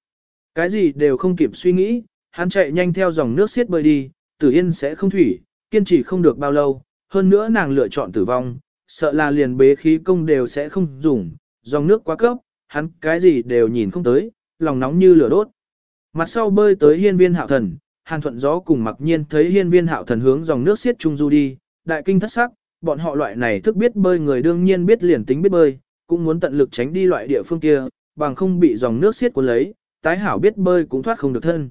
Cái gì đều không kịp suy nghĩ, hắn chạy nhanh theo dòng nước xiết bơi đi, tử yên sẽ không thủy, kiên trì không được bao lâu, hơn nữa nàng lựa chọn tử vong, sợ là liền bế khí công đều sẽ không dùng, dòng nước quá cấp, hắn cái gì đều nhìn không tới, lòng nóng như lửa đốt. Mặt sau bơi tới hiên viên hạo thần, hàn thuận gió cùng mặc nhiên thấy hiên viên hạo thần hướng dòng nước xiết trung du đi, đại kinh thất sắc, bọn họ loại này thức biết bơi người đương nhiên biết liền tính biết bơi, cũng muốn tận lực tránh đi loại địa phương kia, bằng không bị dòng nước xiết cuốn lấy, tái hảo biết bơi cũng thoát không được thân.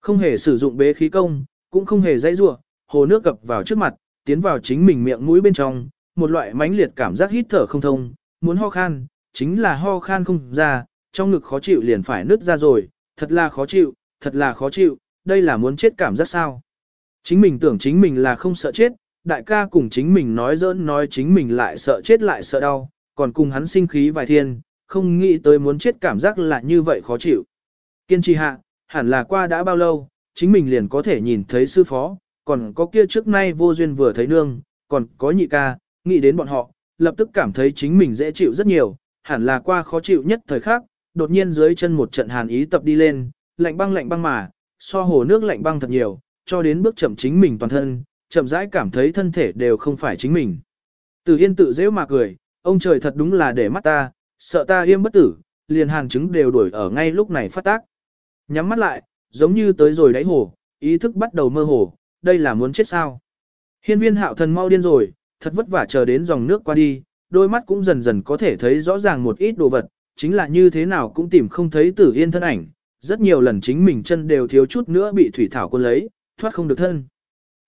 Không hề sử dụng bế khí công, cũng không hề dãy rủa, hồ nước gập vào trước mặt, tiến vào chính mình miệng mũi bên trong, một loại mãnh liệt cảm giác hít thở không thông, muốn ho khan, chính là ho khan không ra, trong ngực khó chịu liền phải nứt ra rồi, thật là khó chịu, thật là khó chịu, đây là muốn chết cảm giác sao. Chính mình tưởng chính mình là không sợ chết, đại ca cùng chính mình nói dỡn nói chính mình lại sợ chết lại sợ đau, còn cùng hắn sinh khí vài thiên, không nghĩ tới muốn chết cảm giác là như vậy khó chịu. Kiên trì hạ, hẳn là qua đã bao lâu, chính mình liền có thể nhìn thấy sư phó, còn có kia trước nay vô duyên vừa thấy nương, còn có nhị ca, nghĩ đến bọn họ, lập tức cảm thấy chính mình dễ chịu rất nhiều, hẳn là qua khó chịu nhất thời khắc, đột nhiên dưới chân một trận hàn ý tập đi lên, lạnh băng lạnh băng mà, so hồ nước lạnh băng thật nhiều, cho đến bước chậm chính mình toàn thân, chậm rãi cảm thấy thân thể đều không phải chính mình. Từ Yên tự dễ mà cười, ông trời thật đúng là để mắt ta, sợ ta yêm bất tử, liền hàn chứng đều đuổi ở ngay lúc này phát tác. Nhắm mắt lại, giống như tới rồi đáy hồ, ý thức bắt đầu mơ hồ, đây là muốn chết sao. Hiên viên hạo thần mau điên rồi, thật vất vả chờ đến dòng nước qua đi, đôi mắt cũng dần dần có thể thấy rõ ràng một ít đồ vật, chính là như thế nào cũng tìm không thấy tử yên thân ảnh, rất nhiều lần chính mình chân đều thiếu chút nữa bị thủy thảo quân lấy, thoát không được thân.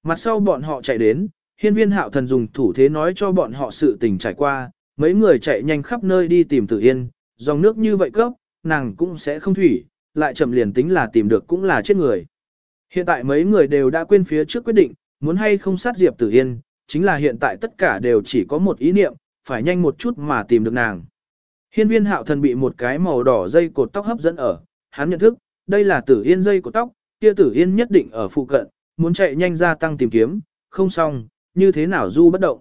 Mặt sau bọn họ chạy đến, hiên viên hạo thần dùng thủ thế nói cho bọn họ sự tình trải qua, mấy người chạy nhanh khắp nơi đi tìm tử yên, dòng nước như vậy cấp, nàng cũng sẽ không thủy, lại chậm liền tính là tìm được cũng là chết người. Hiện tại mấy người đều đã quên phía trước quyết định, muốn hay không sát Diệp Tử Yên, chính là hiện tại tất cả đều chỉ có một ý niệm, phải nhanh một chút mà tìm được nàng. Hiên viên hạo thần bị một cái màu đỏ dây cột tóc hấp dẫn ở, hắn nhận thức, đây là Tử Yên dây cột tóc, kia Tử Yên nhất định ở phụ cận, muốn chạy nhanh ra tăng tìm kiếm, không xong, như thế nào du bất động.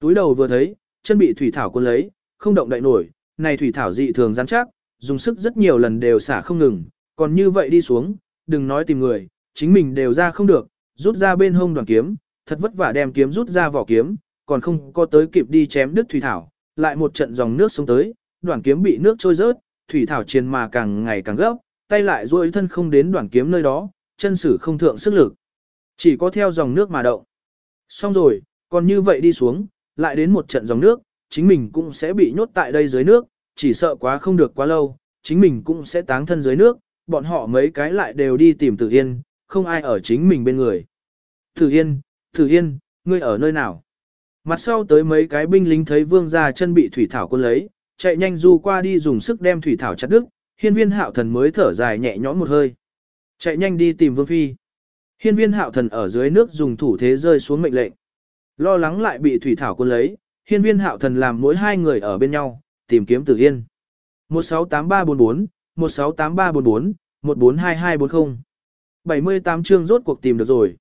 Túi đầu vừa thấy, chân bị thủy thảo cuốn lấy, không động đậy nổi, này thủy thảo dị thường rắn chắc, dùng sức rất nhiều lần đều xả không ngừng, còn như vậy đi xuống, đừng nói tìm người, chính mình đều ra không được, rút ra bên hông đoàn kiếm, thật vất vả đem kiếm rút ra vỏ kiếm, còn không có tới kịp đi chém đứt thủy thảo, lại một trận dòng nước xuống tới, đoàn kiếm bị nước trôi rớt, thủy thảo chiến mà càng ngày càng gấp, tay lại duỗi thân không đến đoàn kiếm nơi đó, chân sử không thượng sức lực. Chỉ có theo dòng nước mà động. Xong rồi, còn như vậy đi xuống, lại đến một trận dòng nước, chính mình cũng sẽ bị nhốt tại đây dưới nước, chỉ sợ quá không được quá lâu, chính mình cũng sẽ táng thân dưới nước, bọn họ mấy cái lại đều đi tìm Tử Yên, không ai ở chính mình bên người. Tử Yên, Tử Yên, ngươi ở nơi nào? Mặt sau tới mấy cái binh lính thấy vương gia chân bị thủy thảo quân lấy, chạy nhanh du qua đi dùng sức đem thủy thảo chặt đứt, hiên viên hạo thần mới thở dài nhẹ nhõm một hơi. Chạy nhanh đi tìm vương phi. Hiên viên hạo thần ở dưới nước dùng thủ thế rơi xuống mệnh lệnh. Lo lắng lại bị thủy thảo quân lấy, hiên viên hạo thần làm mỗi hai người ở bên nhau, tìm kiếm tử yên. 168344, 168344, 142240. 78 chương rốt cuộc tìm được rồi.